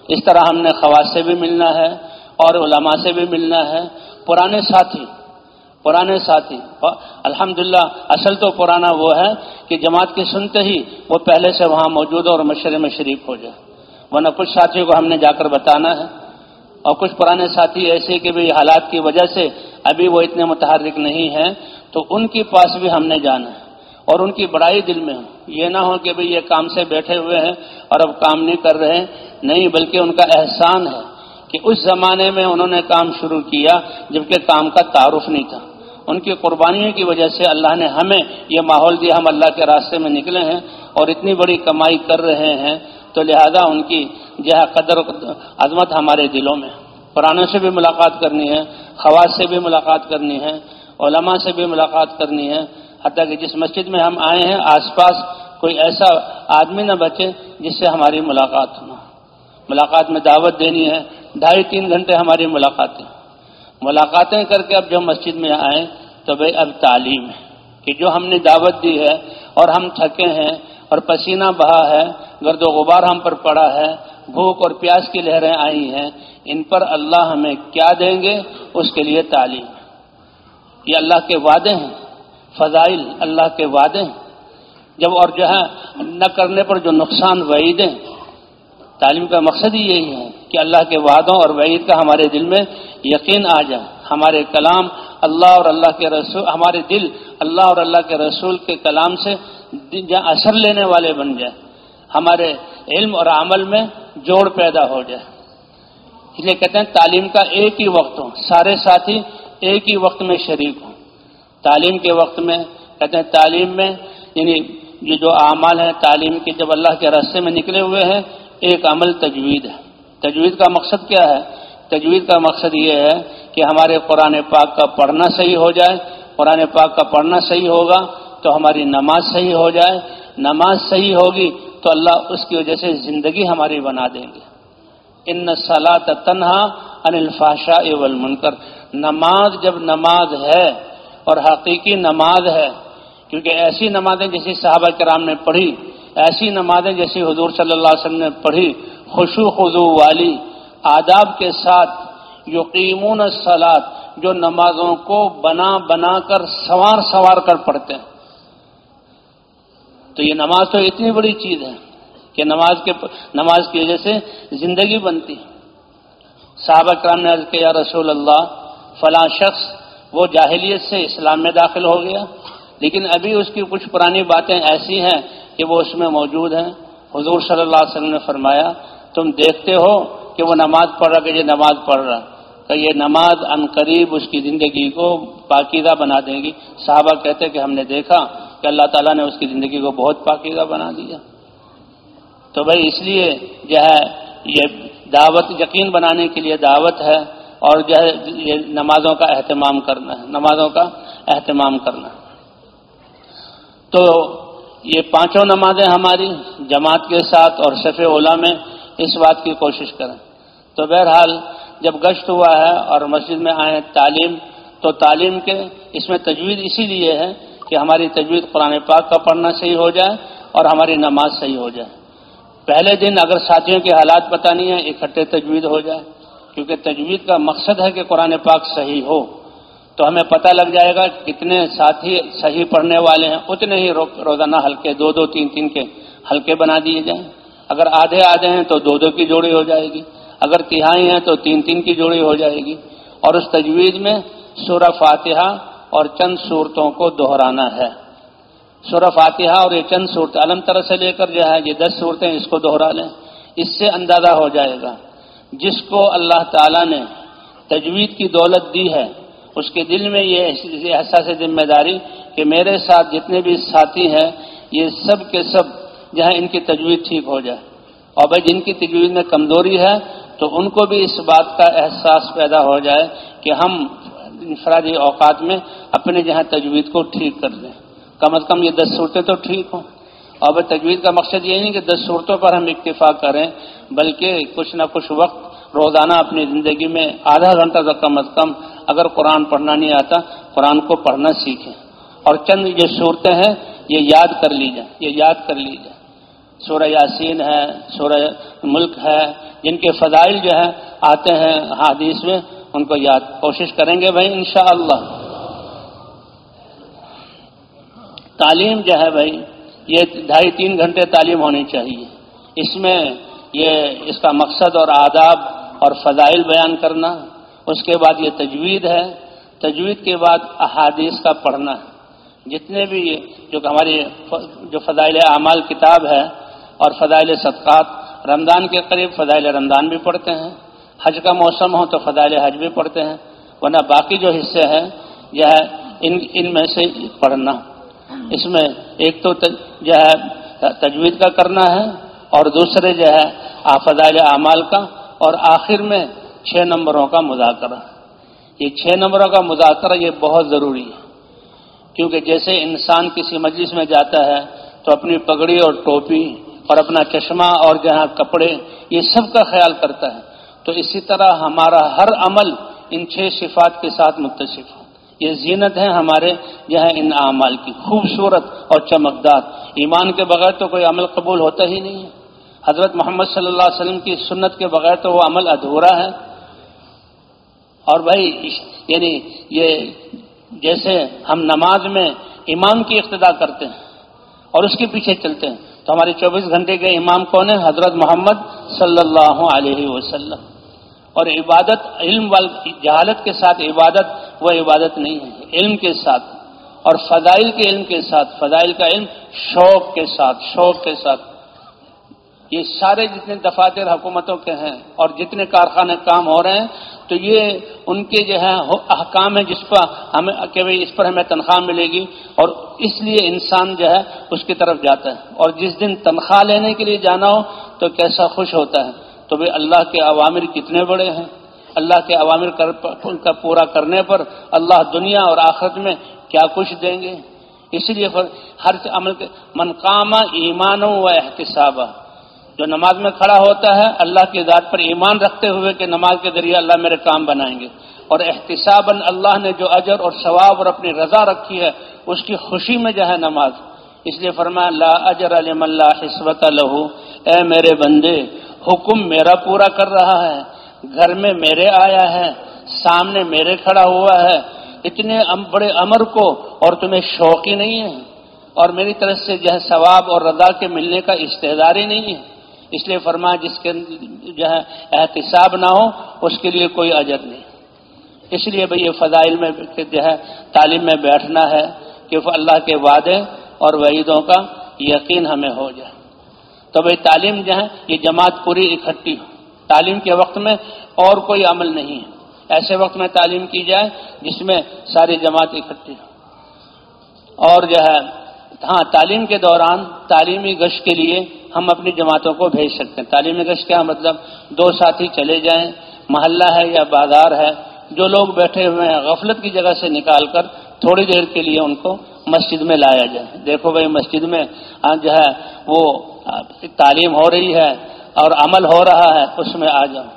اس طرح ہم نے خواص سے بھی ملنا ہے اور علماء سے بھی ملنا ہے۔ پرانے ساتھی پرانے ساتھی۔ الحمد اصل تو پرانا وہ ہے کہ جماعت کی سنتے ہی وہ پہلے سے وہاں موجود اور مشورے میں شریک ہو جائے۔ ورنہ کچھ ساتھیوں کو ہم نے جا کر بتانا ہے۔ اور کچھ پرانے ساتھی ایسے کہ بھی حالات کی وجہ سے ابھی وہ اتنے متحرک نہیں ہیں، تو ان کے پاس بھی ہم نے جانا ہے۔ اور ان کی بڑائی دل میں ہو۔ یہ نہ ہو کہ بھئی یہ کام سے بیٹھے ہوئے ہیں اور اب کام نہیں کر رہے نہیں، بلکہ ان کا احسان ہے کہ اس زمانے میں انہوں نے کام شروع کیا جبکہ کام کا تعارف نہیں تھا۔ ان کی قربانیوں کی وجہ سے اللہ نے ہمیں یہ ماحول دیا، ہم اللہ کے راستے میں نکلے ہیں اور اتنی بڑی کمائی کر رہے ہیں۔ تو لہذا ان کی جو ہے قدر عظمت ہمارے دلوں میں پرانوں سے بھی ملاقات کرنی ہے، خواص سے بھی ملاقات کرنی ہے، علماء سے بھی ملاقات کرنی ہے۔ حتیٰ کہ جس مسجد میں ہم آئے ہیں، آس پاس کوئی ایسا آدمی نہ بچے جس سے ہماری ملاقات ہو۔ ملاقات میں دعوت دینی ہے، ڈھائی تین گھنٹے ہماری ملاقاتیں ملاقاتیں کر کے اب جو مسجد میں آئیں تو بھائی اب تعلیم ہے کہ جو ہم نے دعوت دی ہے اور ہم تھکے ہیں اور پسینہ بہا ہے، گرد و غبار ہم پر پڑا ہے، بھوک اور پیاس کی لہریں آئی ہیں، ان پر اللہ ہمیں کیا دیں گے؟ اس کے لیے تعلیم۔ یہ اللہ کے وعدے ہیں، فضائل اللہ کے وعدے ہیں۔ جب اور جو ہے، نہ کرنے پر جو نقصان وعیدیں، تعلیم کا مقصد ہی یہی ہے۔ کہ اللہ کے وعدوں اور وعید کا ہمارے دل میں یقین آ جائے۔ ہمارے کلام اللہ اور اللہ کے رسول ہمارے دل اللہ اور اللہ کے رسول کے کلام سے اثر لینے والے بن جائے۔ ہمارے علم اور عمل میں جوڑ پیدا ہو جائے۔ اس لیے کہتے ہیں تعلیم کا ایک ہی وقت ہو۔ سارے ساتھی ایک ہی وقت میں شریک ہوں۔ تعلیم کے وقت میں کہتے ہیں تعلیم میں یعنی یہ جو اعمال ہیں تعلیم کے جب اللہ کے راستے میں نکلے ہوئے ہیں، ایک عمل تجوید ہے۔ تجوید کا مقصد کیا ہے؟ تجوید کا مقصد یہ ہے کہ ہمارے قرآن پاک کا پڑھنا صحیح ہو جائے۔ قرآن پاک کا پڑھنا صحیح ہوگا تو ہماری نماز صحیح ہو جائے۔ نماز صحیح ہوگی تو اللہ اس کی وجہ سے زندگی ہماری بنا دیں گے۔ ان سلا تنہا ان الفاشا اول منکر نماز جب نماز ہے اور حقیقی نماز ہے، کیونکہ ایسی نمازیں جیسی صحابہ کرام نے پڑھی، ایسی نمازیں جیسی حضور صلی اللہ علیہ وسلم نے پڑھی خوشو خضو والی آداب کے ساتھ یقیمون سلاد جو نمازوں کو بنا بنا کر سوار سوار کر پڑھتے ہیں۔ تو یہ نماز تو اتنی بڑی چیز ہے کہ نماز کے نماز کی وجہ سے زندگی بنتی صحابہ کرام نے عرض کیا رسول اللہ، فلاں شخص وہ جاہلیت سے اسلام میں داخل ہو گیا، لیکن ابھی اس کی کچھ پرانی باتیں ایسی ہیں کہ وہ اس میں موجود ہیں۔ حضور صلی اللہ علیہ وسلم نے فرمایا تم دیکھتے ہو کہ وہ نماز پڑھ رہا کہ یہ نماز پڑھ رہا کہ یہ نماز ان قریب اس کی زندگی کو پاکیزہ بنا دے گی۔ صحابہ کہتے کہ ہم نے دیکھا کہ اللہ تعالیٰ نے اس کی زندگی کو بہت پاکیزہ بنا دیا۔ تو بھائی اس لیے جو ہے، یہ دعوت یقین بنانے کے لیے دعوت ہے اور جو ہے، یہ نمازوں کا اہتمام کرنا ہے۔ نمازوں کا اہتمام کرنا تو یہ پانچوں نمازیں ہماری جماعت کے ساتھ اور شف اولا میں اس بات کی کوشش کریں۔ تو بہرحال جب گشت ہوا ہے اور مسجد میں آئے تعلیم، تو تعلیم کے اس میں تجوید اسی لیے ہے کہ ہماری تجوید قرآن پاک کا پڑھنا صحیح ہو جائے اور ہماری نماز صحیح ہو جائے۔ پہلے دن اگر ساتھیوں کے حالات پتہ نہیں ہیں، اکٹھے تجوید ہو جائے۔ کیونکہ تجوید کا مقصد ہے کہ قرآن پاک صحیح ہو۔ تو ہمیں پتہ لگ جائے گا کتنے ساتھی صحیح پڑھنے والے ہیں۔ اتنے ہی روزانہ ہلکے دو دو تین تین کے ہلکے بنا دیے جائیں۔ اگر آدھے آدھے ہیں تو دو دو کی جوڑی ہو جائے گی۔ اگر تہائی ہیں تو تین تین کی جوڑی ہو جائے گی۔ اور اس تجویز میں سورہ فاتحہ اور چند صورتوں کو دہرانا ہے۔ سورہ فاتحہ اور یہ چند صورت علم طرح سے لے کر جو ہے، یہ دس صورتیں اس کو دوہرا لیں۔ اس سے اندازہ ہو جائے گا۔ جس کو اللہ تعالیٰ نے تجوید کی دولت دی ہے، اس کے دل میں یہ احساس ذمہ داری کہ میرے ساتھ جتنے بھی ساتھی ہیں، یہ سب کے سب جہاں ان کی تجویز ٹھیک ہو جائے۔ اور بھائی جن کی تجویز میں کمزوری ہے، تو ان کو بھی اس بات کا احساس پیدا ہو جائے کہ ہم انفرادی اوقات میں اپنے جہاں تجویز کو ٹھیک کر لیں۔ کم از کم یہ دس صورتیں تو ٹھیک ہوں۔ اور تجویز کا مقصد یہ نہیں کہ دس صورتوں پر ہم اکتفا کریں، بلکہ کچھ نہ کچھ وقت روزانہ اپنی زندگی میں آدھا گھنٹہ تک کم از کم اگر قرآن پڑھنا نہیں آتا، قرآن کو پڑھنا سیکھیں۔ اور چند جو صورتیں ہیں، یہ یاد کر لی جائیں یہ یاد کر لی جائیں سورہ یاسین ہے، سورہ ملک ہے، جن کے فضائل جو ہے آتے ہیں حادیث میں، ان کو یاد کوشش کریں گے بھائی انشاءاللہ۔ تعلیم جو ہے بھائی، یہ ڈھائی تین گھنٹے تعلیم ہونی چاہیے۔ اس میں یہ، اس کا مقصد اور آداب اور فضائل بیان کرنا، اس کے بعد یہ تجوید ہے۔ تجوید کے بعد احادیث کا پڑھنا۔ جتنے بھی جو ہماری جو فضائل اعمال کتاب ہے اور فضائل صدقات رمضان کے قریب فضائل رمضان بھی پڑھتے ہیں۔ حج کا موسم ہو تو فضائل حج بھی پڑھتے ہیں۔ ورنہ باقی جو حصے ہیں، یہ ہے ان ان میں سے پڑھنا۔ اس میں ایک تو جو ہے، تجوید کا کرنا ہے اور دوسرے جو ہے فضائل اعمال کا اور آخر میں چھ نمبروں کا مذاکرہ۔ یہ چھ نمبروں کا مذاکرہ یہ بہت ضروری ہے۔ کیونکہ جیسے انسان کسی مجلس میں جاتا ہے تو اپنی پگڑی اور ٹوپی اور اپنا چشمہ اور جہاں کپڑے، یہ سب کا خیال کرتا ہے۔ تو اسی طرح ہمارا ہر عمل ان چھ صفات کے ساتھ متصف ہو۔ یہ زینت ہے ہمارے یہاں ان اعمال کی۔ خوبصورت اور چمکدار۔ ایمان کے بغیر تو کوئی عمل قبول ہوتا ہی نہیں ہے۔ حضرت محمد صلی اللہ علیہ وسلم کی سنت کے بغیر تو وہ عمل ادھورا ہے۔ اور بھائی یعنی یہ جیسے ہم نماز میں امام کی اقتدا کرتے ہیں اور اس کے پیچھے چلتے ہیں۔ تو ہمارے چوبیس گھنٹے کے امام کون ہیں؟ حضرت محمد صلی اللہ علیہ وسلم۔ اور عبادت، علم وال جہالت کے ساتھ عبادت، وہ عبادت نہیں ہے۔ علم کے ساتھ اور فضائل کے علم کے ساتھ، فضائل کا علم شوق کے ساتھ، شوق کے ساتھ۔ یہ سارے جتنے دفاتر حکومتوں کے ہیں اور جتنے کارخانے کام ہو رہے ہیں، تو یہ ان کے جو ہے احکام ہے جس پر ہمیں کہ بھائی اس پر ہمیں تنخواہ ملے گی اور اس لیے انسان جو ہے اس کی طرف جاتا ہے۔ اور جس دن تنخواہ لینے کے لیے جانا ہو، تو کیسا خوش ہوتا ہے۔ تو بھائی اللہ کے عوامر کتنے بڑے ہیں۔ اللہ کے عوامر کا پورا کرنے پر اللہ دنیا اور آخرت میں کیا کچھ دیں گے۔ اس لیے ہر عمل کے منقامہ ایمان و احتساب جو نماز میں کھڑا ہوتا ہے، اللہ کی ذات پر ایمان رکھتے ہوئے کہ نماز کے ذریعے اللہ میرے کام بنائیں گے۔ اور احتساب اللہ نے جو اجر اور ثواب اور اپنی رضا رکھی ہے، اس کی خوشی میں جو ہے نماز۔ اس لیے فرمایا اللہ اجر علم اللہ حسبت لہو۔ اے میرے بندے، حکم میرا پورا کر رہا ہے۔ گھر میں میرے آیا ہے، سامنے میرے کھڑا ہوا ہے۔ اتنے بڑے امر کو اور تمہیں شوق ہی نہیں ہے۔ اور میری طرف سے جو ہے ثواب اور رضا کے ملنے کا اشتہار ہی نہیں ہے۔ اس لیے فرمایا جس کے جو ہے احتساب نہ ہو، اس کے لیے کوئی اجر نہیں۔ اس لیے بھائی یہ فضائل میں جو ہے تعلیم میں بیٹھنا ہے کہ اللہ کے وعدے اور وعیدوں کا یقین ہمیں ہو جائے۔ تو بھائی تعلیم جو ہے، یہ جماعت پوری اکٹھی ہو۔ تعلیم کے وقت میں اور کوئی عمل نہیں ہے۔ ایسے وقت میں تعلیم کی جائے جس میں ساری جماعت اکٹھی ہو۔ اور جو ہے ہاں تعلیم کے دوران تعلیمی گشت کے لیے ہم اپنی جماعتوں کو بھیج سکتے ہیں۔ تعلیمی گشت کیا مطلب دو ساتھی چلے جائیں، محلہ ہے یا بازار ہے، جو لوگ بیٹھے ہوئے ہیں، غفلت کی جگہ سے نکال کر تھوڑی دیر کے لیے ان کو مسجد میں لایا جائے۔ دیکھو بھائی، مسجد میں جو ہے، وہ تعلیم ہو رہی ہے اور عمل ہو رہا ہے، اس میں آ جاؤ۔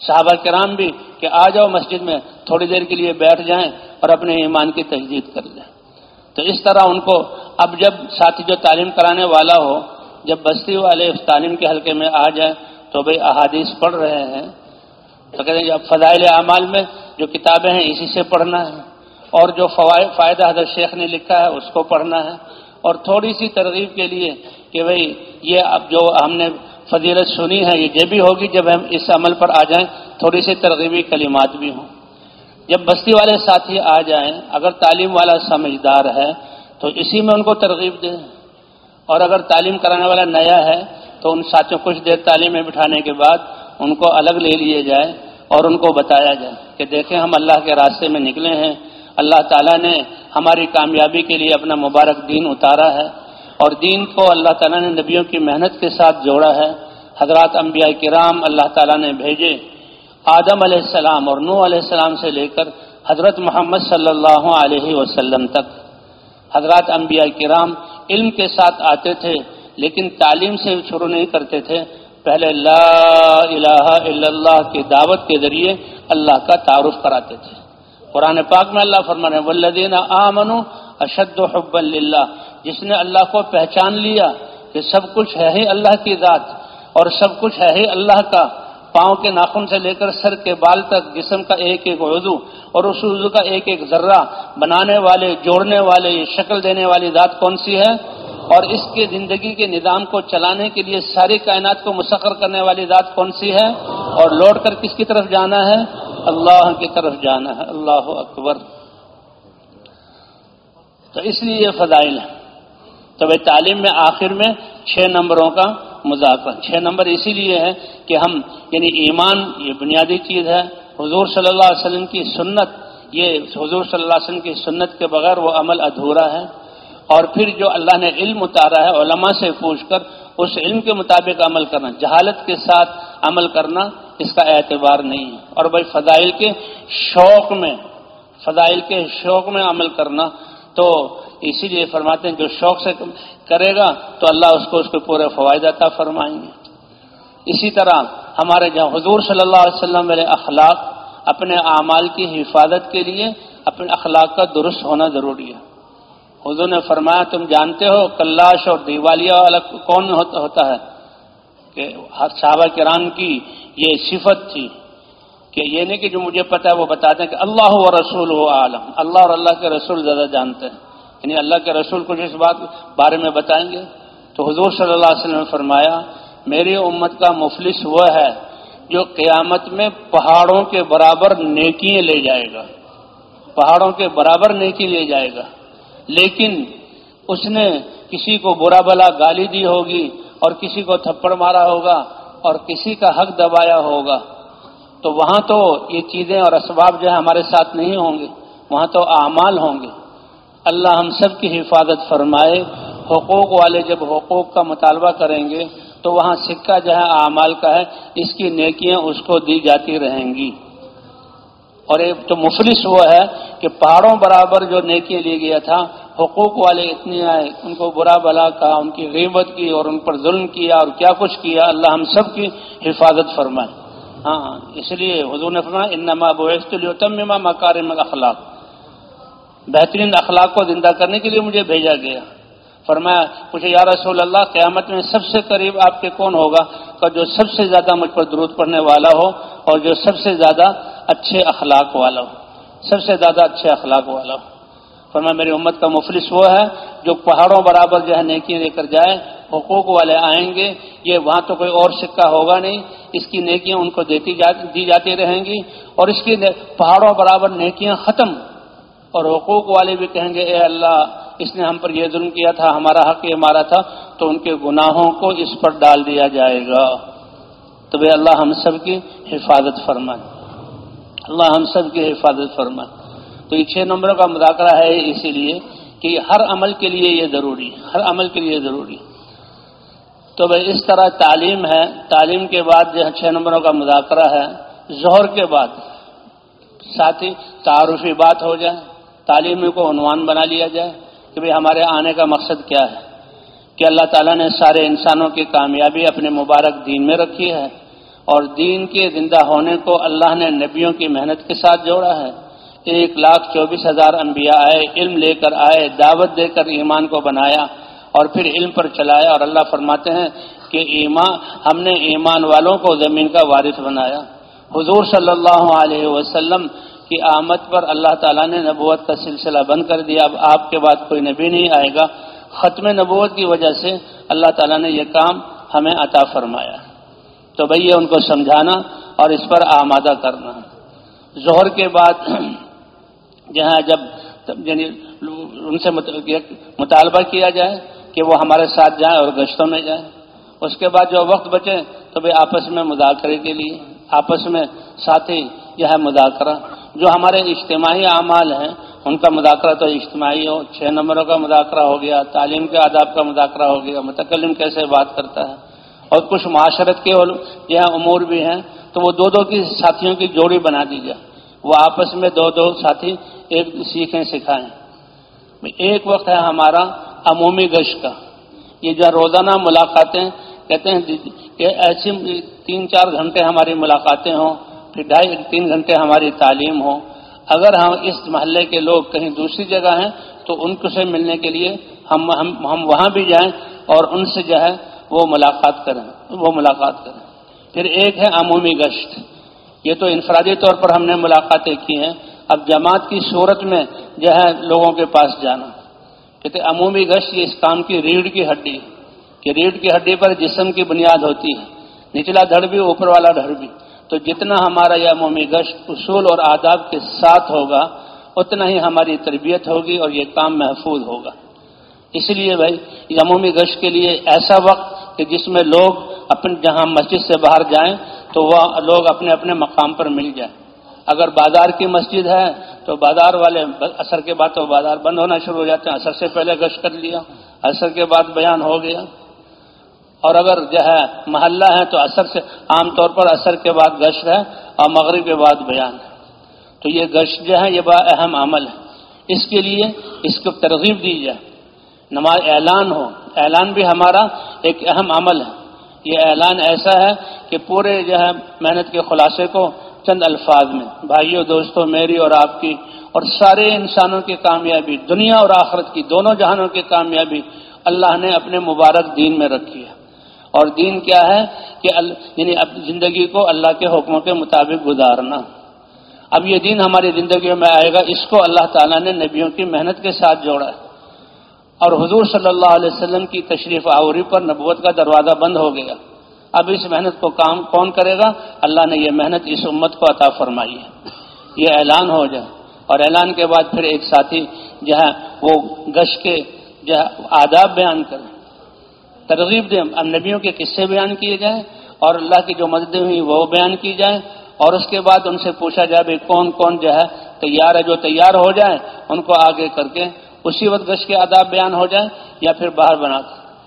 صحابہ کرام بھی کہ آ جاؤ مسجد میں، تھوڑی دیر کے لیے بیٹھ جائیں اور اپنے ایمان کی تجدید کر لیں۔ تو اس طرح ان کو اب جب ساتھی جو تعلیم کرانے والا ہو جب بستی والے اس تعلیم کے حلقے میں آ جائیں تو بھائی احادیث پڑھ رہے ہیں۔ تو کہتے ہیں جی اب فضائل اعمال میں جو کتابیں ہیں اسی سے پڑھنا ہے اور جو فوائد فائدہ حضرت شیخ نے لکھا ہے اس کو پڑھنا ہے۔ اور تھوڑی سی ترغیب کے لیے کہ بھائی یہ اب جو ہم نے فضیلت سنی ہے یہ یہ بھی ہوگی جب ہم اس عمل پر آ جائیں، تھوڑی سی ترغیبی کلمات بھی ہوں۔ جب بستی والے ساتھی آ جائیں، اگر تعلیم والا سمجھدار ہے تو اسی میں ان کو ترغیب دیں۔ اور اگر تعلیم کرانے والا نیا ہے تو ان ساتھیوں کچھ دیر تعلیم میں بٹھانے کے بعد ان کو الگ لے لیے جائے اور ان کو بتایا جائے کہ دیکھیں ہم اللہ کے راستے میں نکلے ہیں۔ اللہ تعالیٰ نے ہماری کامیابی کے لیے اپنا مبارک دین اتارا ہے اور دین کو اللہ تعالیٰ نے نبیوں کی محنت کے ساتھ جوڑا ہے۔ حضرات انبیاء کرام اللہ تعالیٰ نے بھیجے۔ آدم علیہ السلام اور نو علیہ السلام سے لے کر حضرت محمد صلی اللہ علیہ وسلم تک۔ حضرات انبیاء کرام علم کے ساتھ آتے تھے، لیکن تعلیم سے شروع نہیں کرتے تھے۔ پہلے لا الہ الا اللہ کی دعوت کے ذریعے اللہ کا تعارف کراتے تھے۔ قرآن پاک میں اللہ فرمانے ولدین آمن اشد حب اللہ جس نے اللہ کو پہچان لیا کہ سب کچھ ہے ہی اللہ کی ذات اور سب کچھ ہے ہی اللہ کا۔ پاؤں کے ناخن سے لے کر سر کے بال تک جسم کا ایک ایک عضو اور اس عضو کا ایک ایک ذرہ بنانے والے، جوڑنے والے شکل دینے والی ذات کون سی ہے؟ اور اس کے زندگی کے نظام کو چلانے کے لیے ساری کائنات کو مسخر کرنے والی ذات کون سی ہے؟ اور لوٹ کر کس کی طرف جانا ہے؟ اللہ کی طرف جانا ہے۔ اللہ اکبر۔ تو اس لیے یہ فضائل ہے تو بھائی تعلیم میں آخر میں چھ نمبروں کا مذاکرہ چھ نمبر اسی لیے ہے کہ ہم یعنی ایمان، یہ بنیادی چیز ہے۔ حضور صلی اللہ علیہ وسلم کی سنت، یہ حضور صلی اللہ علیہ وسلم کی سنت کے بغیر وہ عمل ادھورا ہے۔ اور پھر جو اللہ نے علم اتارا ہے، علماء سے پوچھ کر اس علم کے مطابق عمل کرنا، جہالت کے ساتھ عمل کرنا، اس کا اعتبار نہیں ہے۔ اور بھائی فضائل کے شوق میں، فضائل کے شوق میں عمل کرنا تو اسی لیے فرماتے ہیں جو شوق سے کرے گا تو اللہ اس کو اس کے پورے فوائد عطا فرمائیں گے۔ اسی طرح ہمارے جہاں حضور صلی اللہ علیہ وسلم والے اخلاق اپنے اعمال کی حفاظت کے لیے اپنے اخلاق کا درست ہونا ضروری ہے۔ حضور نے فرمایا، تم جانتے ہو کلاش اور دیوالیہ والا کون ہوتا ہے؟ کہ صحابہ کرام کی یہ صفت تھی۔ کہ یہ نہیں کہ جو مجھے پتا ہے وہ بتاتے ہیں کہ اللہ و رسول و عالم۔ اللہ اور اللہ کے رسول زیادہ جانتے ہیں۔ یعنی اللہ کے رسول کچھ اس بات بارے میں بتائیں گے۔ تو حضور صلی اللہ علیہ وسلم نے فرمایا، میری امت کا مفلس وہ ہے جو قیامت میں پہاڑوں کے برابر نیکی لے جائے گا۔ پہاڑوں کے برابر نیکی لے جائے گا۔ لیکن اس نے کسی کو برا بلا گالی دی ہوگی اور کسی کو تھپڑ مارا ہوگا اور کسی کا حق دبایا ہوگا۔ تو وہاں تو یہ چیزیں اور اسباب جو ہے ہمارے ساتھ نہیں ہوں گے، وہاں تو اعمال ہوں گے۔ اللہ ہم سب کی حفاظت فرمائے، حقوق والے جب حقوق کا مطالبہ کریں گے تو وہاں سکہ جو ہے اعمال کا ہے، اس کی نیکیاں اس کو دی جاتی رہیں گی۔ اور ایک تو مفلس وہ ہے کہ پہاڑوں برابر جو نیکی لی گیا تھا، حقوق والے اتنے آئے، ان کو برا بلا کہا، ان کی غیبت کی اور ان پر ظلم کیا اور کیا کچھ کیا، اللہ ہم سب کی حفاظت فرمائے۔ ہاں اس لیے حضور نے فرمایا، انما بویست التما مکارم اخلاق بہترین اخلاق کو زندہ کرنے کے لیے مجھے بھیجا گیا۔ فرمایا پوچھے یا رسول اللہ، قیامت میں سب سے قریب آپ کے کون ہوگا؟ کہ جو سب سے زیادہ مجھ پر درود پڑھنے والا ہو اور جو سب سے زیادہ اچھے اخلاق والا ہو۔ سب سے زیادہ اچھے اخلاق والا ہو۔ فرمایا، میری امت کا مفلس وہ ہے جو پہاڑوں برابر جو ہے نیکی لے کر جائے، حقوق والے آئیں گے، یہ وہاں تو کوئی اور سکہ ہوگا نہیں، اس کی نیکیاں ان کو دیتی دی جاتی رہیں گی، اور اس کی پہاڑوں برابر نیکیاں ختم، اور حقوق والے بھی کہیں گے، اے اللہ، اس نے ہم پر یہ ظلم کیا تھا، ہمارا حق یہ مارا تھا، تو ان کے گناہوں کو اس پر ڈال دیا جائے گا۔ تو بھائی اللہ ہم سب کی حفاظت فرمائے۔ اللہ ہم سب کی حفاظت فرمائے۔ تو یہ چھ نمبروں کا مذاکرہ ہے اسی لیے کہ ہر عمل کے لیے یہ ضروری ہر عمل کے لیے ضروری تو بھائی، اس طرح تعلیم ہے۔ تعلیم کے بعد جو چھ نمبروں کا مذاکرہ ہے۔ زہر کے بعد ساتھ ہی تعارفی بات ہو جائے، تعلیم کو عنوان بنا لیا جائے کہ بھئی ہمارے آنے کا مقصد کیا ہے؟ کہ اللہ تعالیٰ نے سارے انسانوں کی کامیابی اپنے مبارک دین میں رکھی ہے اور دین کے زندہ ہونے کو اللہ نے نبیوں کی محنت کے ساتھ جوڑا ہے۔ ایک لاکھ چوبیس ہزار انبیاء آئے، علم لے کر آئے، دعوت دے کر ایمان کو بنایا اور پھر علم پر چلایا اور اللہ فرماتے ہیں کہ ایمان، ہم نے ایمان والوں کو زمین کا وارث بنایا۔ حضور صلی اللہ علیہ وسلم کی آمد پر اللہ تعالیٰ نے نبوت کا سلسلہ بند کر دیا۔ اب آپ کے بعد کوئی نبی نہیں آئے گا۔ ختم نبوت کی وجہ سے اللہ تعالیٰ نے یہ کام ہمیں عطا فرمایا۔ تو بھئی ان کو سمجھانا اور اس پر آمادہ کرنا۔ ظہر کے بعد جہاں جب یعنی ان سے مطالبہ کیا جائے کہ وہ ہمارے ساتھ جائیں اور گشتوں میں جائیں۔ اس کے بعد جو وقت بچے تو بھائی آپس میں مذاکرے کے لیے، آپس میں ساتھی یہ ہے مذاکرہ۔ جو ہمارے اجتماعی اعمال ہیں، ان کا مذاکرہ تو اجتماعی ہو، چھ نمبروں کا مذاکرہ ہو گیا، تعلیم کے آداب کا مذاکرہ ہو گیا، متکلم کیسے بات کرتا ہے۔ اور کچھ معاشرت کے یہ امور بھی ہیں، تو وہ دو دو کی ساتھیوں کی جوڑی بنا دی جائے وہ آپس میں دو دو ساتھی ایک سیکھیں سکھائیں۔ ایک وقت ہے ہمارا عمومی گشت کا۔ یہ جو روزانہ ملاقاتیں، کہتے ہیں کہ ایسی تین چار گھنٹے ہماری ملاقاتیں ہوں، پھر ڈھائی تین گھنٹے ہماری تعلیم ہو اگر ہم اس محلے کے لوگ کہیں دوسری جگہ ہیں، تو ان کو سے ملنے کے لیے ہم ہم ہم وہاں بھی جائیں اور ان سے جو ہے وہ ملاقات کریں، وہ ملاقات کریں۔ پھر ایک ہے عمومی گشت۔ یہ تو انفرادی طور پر ہم نے ملاقاتیں کی ہیں۔ اب جماعت کی صورت میں جو ہے لوگوں کے پاس جانا۔ کہتے عمومی گشت یہ اس کام کی ریڑھ کی ہڈی کہ ریڑھ کی ہڈی پر جسم کی بنیاد ہوتی ہے۔ نچلا دھڑ بھی، اوپر والا دھڑ بھی۔ تو جتنا ہمارا یہ عمومی گشت اصول اور آداب کے ساتھ ہوگا، اتنا ہی ہماری تربیت ہوگی اور یہ کام محفوظ ہوگا۔ اس لیے بھائی عمومی گشت کے لیے ایسا وقت کہ جس میں لوگ اپنے جہاں مسجد سے باہر جائیں تو وہ لوگ اپنے اپنے مقام پر مل جائیں۔ اگر بازار کی مسجد ہے تو بازار والے اثر کے بعد تو بازار بند ہونا شروع ہو جاتے ہیں۔ اثر سے پہلے گشت کر لیا، اثر کے بعد بیان ہو گیا۔ اور اگر جو ہے محلہ ہے تو اثر سے عام طور پر اثر کے بعد گشت ہے اور مغرب کے بعد بیان ہے۔ تو یہ گشت جو ہے، یہ بڑا اہم عمل ہے۔ اس کے لیے اس کو ترغیب دی جائے۔ نماز اعلان ہو۔ اعلان بھی ہمارا ایک اہم عمل ہے۔ یہ اعلان ایسا ہے کہ پورے جو ہے محنت کے خلاصے کو چند الفاظ میں بھائیوں دوستوں میری اور آپ کی اور سارے انسانوں کی کامیابی، دنیا اور آخرت کی دونوں جہانوں کی کامیابی اللہ نے اپنے مبارک دین میں رکھی ہے۔ اور دین کیا ہے کہ یعنی اب زندگی کو اللہ کے حکموں کے مطابق گزارنا۔ اب یہ دین ہماری زندگیوں میں آئے گا، اس کو اللہ تعالیٰ نے نبیوں کی محنت کے ساتھ جوڑا ہے۔ اور حضور صلی اللہ علیہ وسلم کی تشریف آوری پر نبوت کا دروازہ بند ہو گیا۔ اب اس محنت کو کام کون کرے گا؟ اللہ نے یہ محنت اس امت کو عطا فرمائی ہے۔ یہ اعلان ہو جائے۔ اور اعلان کے بعد پھر ایک ساتھی جو ہے وہ گش کے جو ہے آداب بیان کریں ترغیب دیں اب نبیوں کے قصے بیان کیے جائیں اور اللہ کی جو مددیں ہوئی وہ بیان کی جائیں۔ اور اس کے بعد ان سے پوچھا جائے بھائی کون کون جو ہے تیار ہے، جو تیار ہو جائے ان کو آگے کر کے اسی وقت گشت کے آداب بیان ہو جائیں یا پھر باہر بنا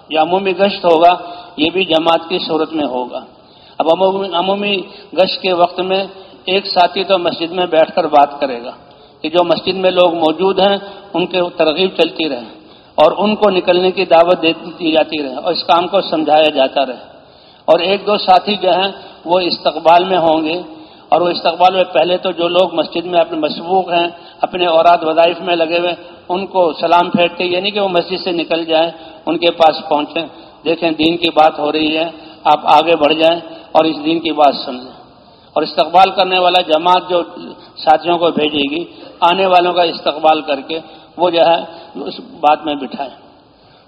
یا عمومی گشت ہوگا، یہ بھی جماعت کی صورت میں ہوگا۔ اب عمومی گشت کے وقت میں ایک ساتھی تو مسجد میں بیٹھ کر بات کرے گا کہ جو مسجد میں لوگ موجود ہیں، ان کے ترغیب چلتی رہے۔ اور ان کو نکلنے کی دعوت دی جاتی رہے۔ اور اس کام کو سمجھایا جاتا رہے۔ اور ایک دو ساتھی جو ہیں، وہ استقبال میں ہوں گے۔ اور وہ استقبال میں پہلے تو جو لوگ مسجد میں اپنے مشبوق ہیں، اپنے اوراد وظائف میں لگے ہوئے، ان کو سلام پھیرتے کے یعنی کہ وہ مسجد سے نکل جائیں، ان کے پاس پہنچیں۔ دیکھیں، دین کی بات ہو رہی ہے، آپ آگے بڑھ جائیں اور اس دین کی بات سن لیں۔ اور استقبال کرنے والا جماعت جو ساتھیوں کو بھیجے گی، آنے والوں کا استقبال کر کے وہ جو ہے، اس بات میں بٹھائیں۔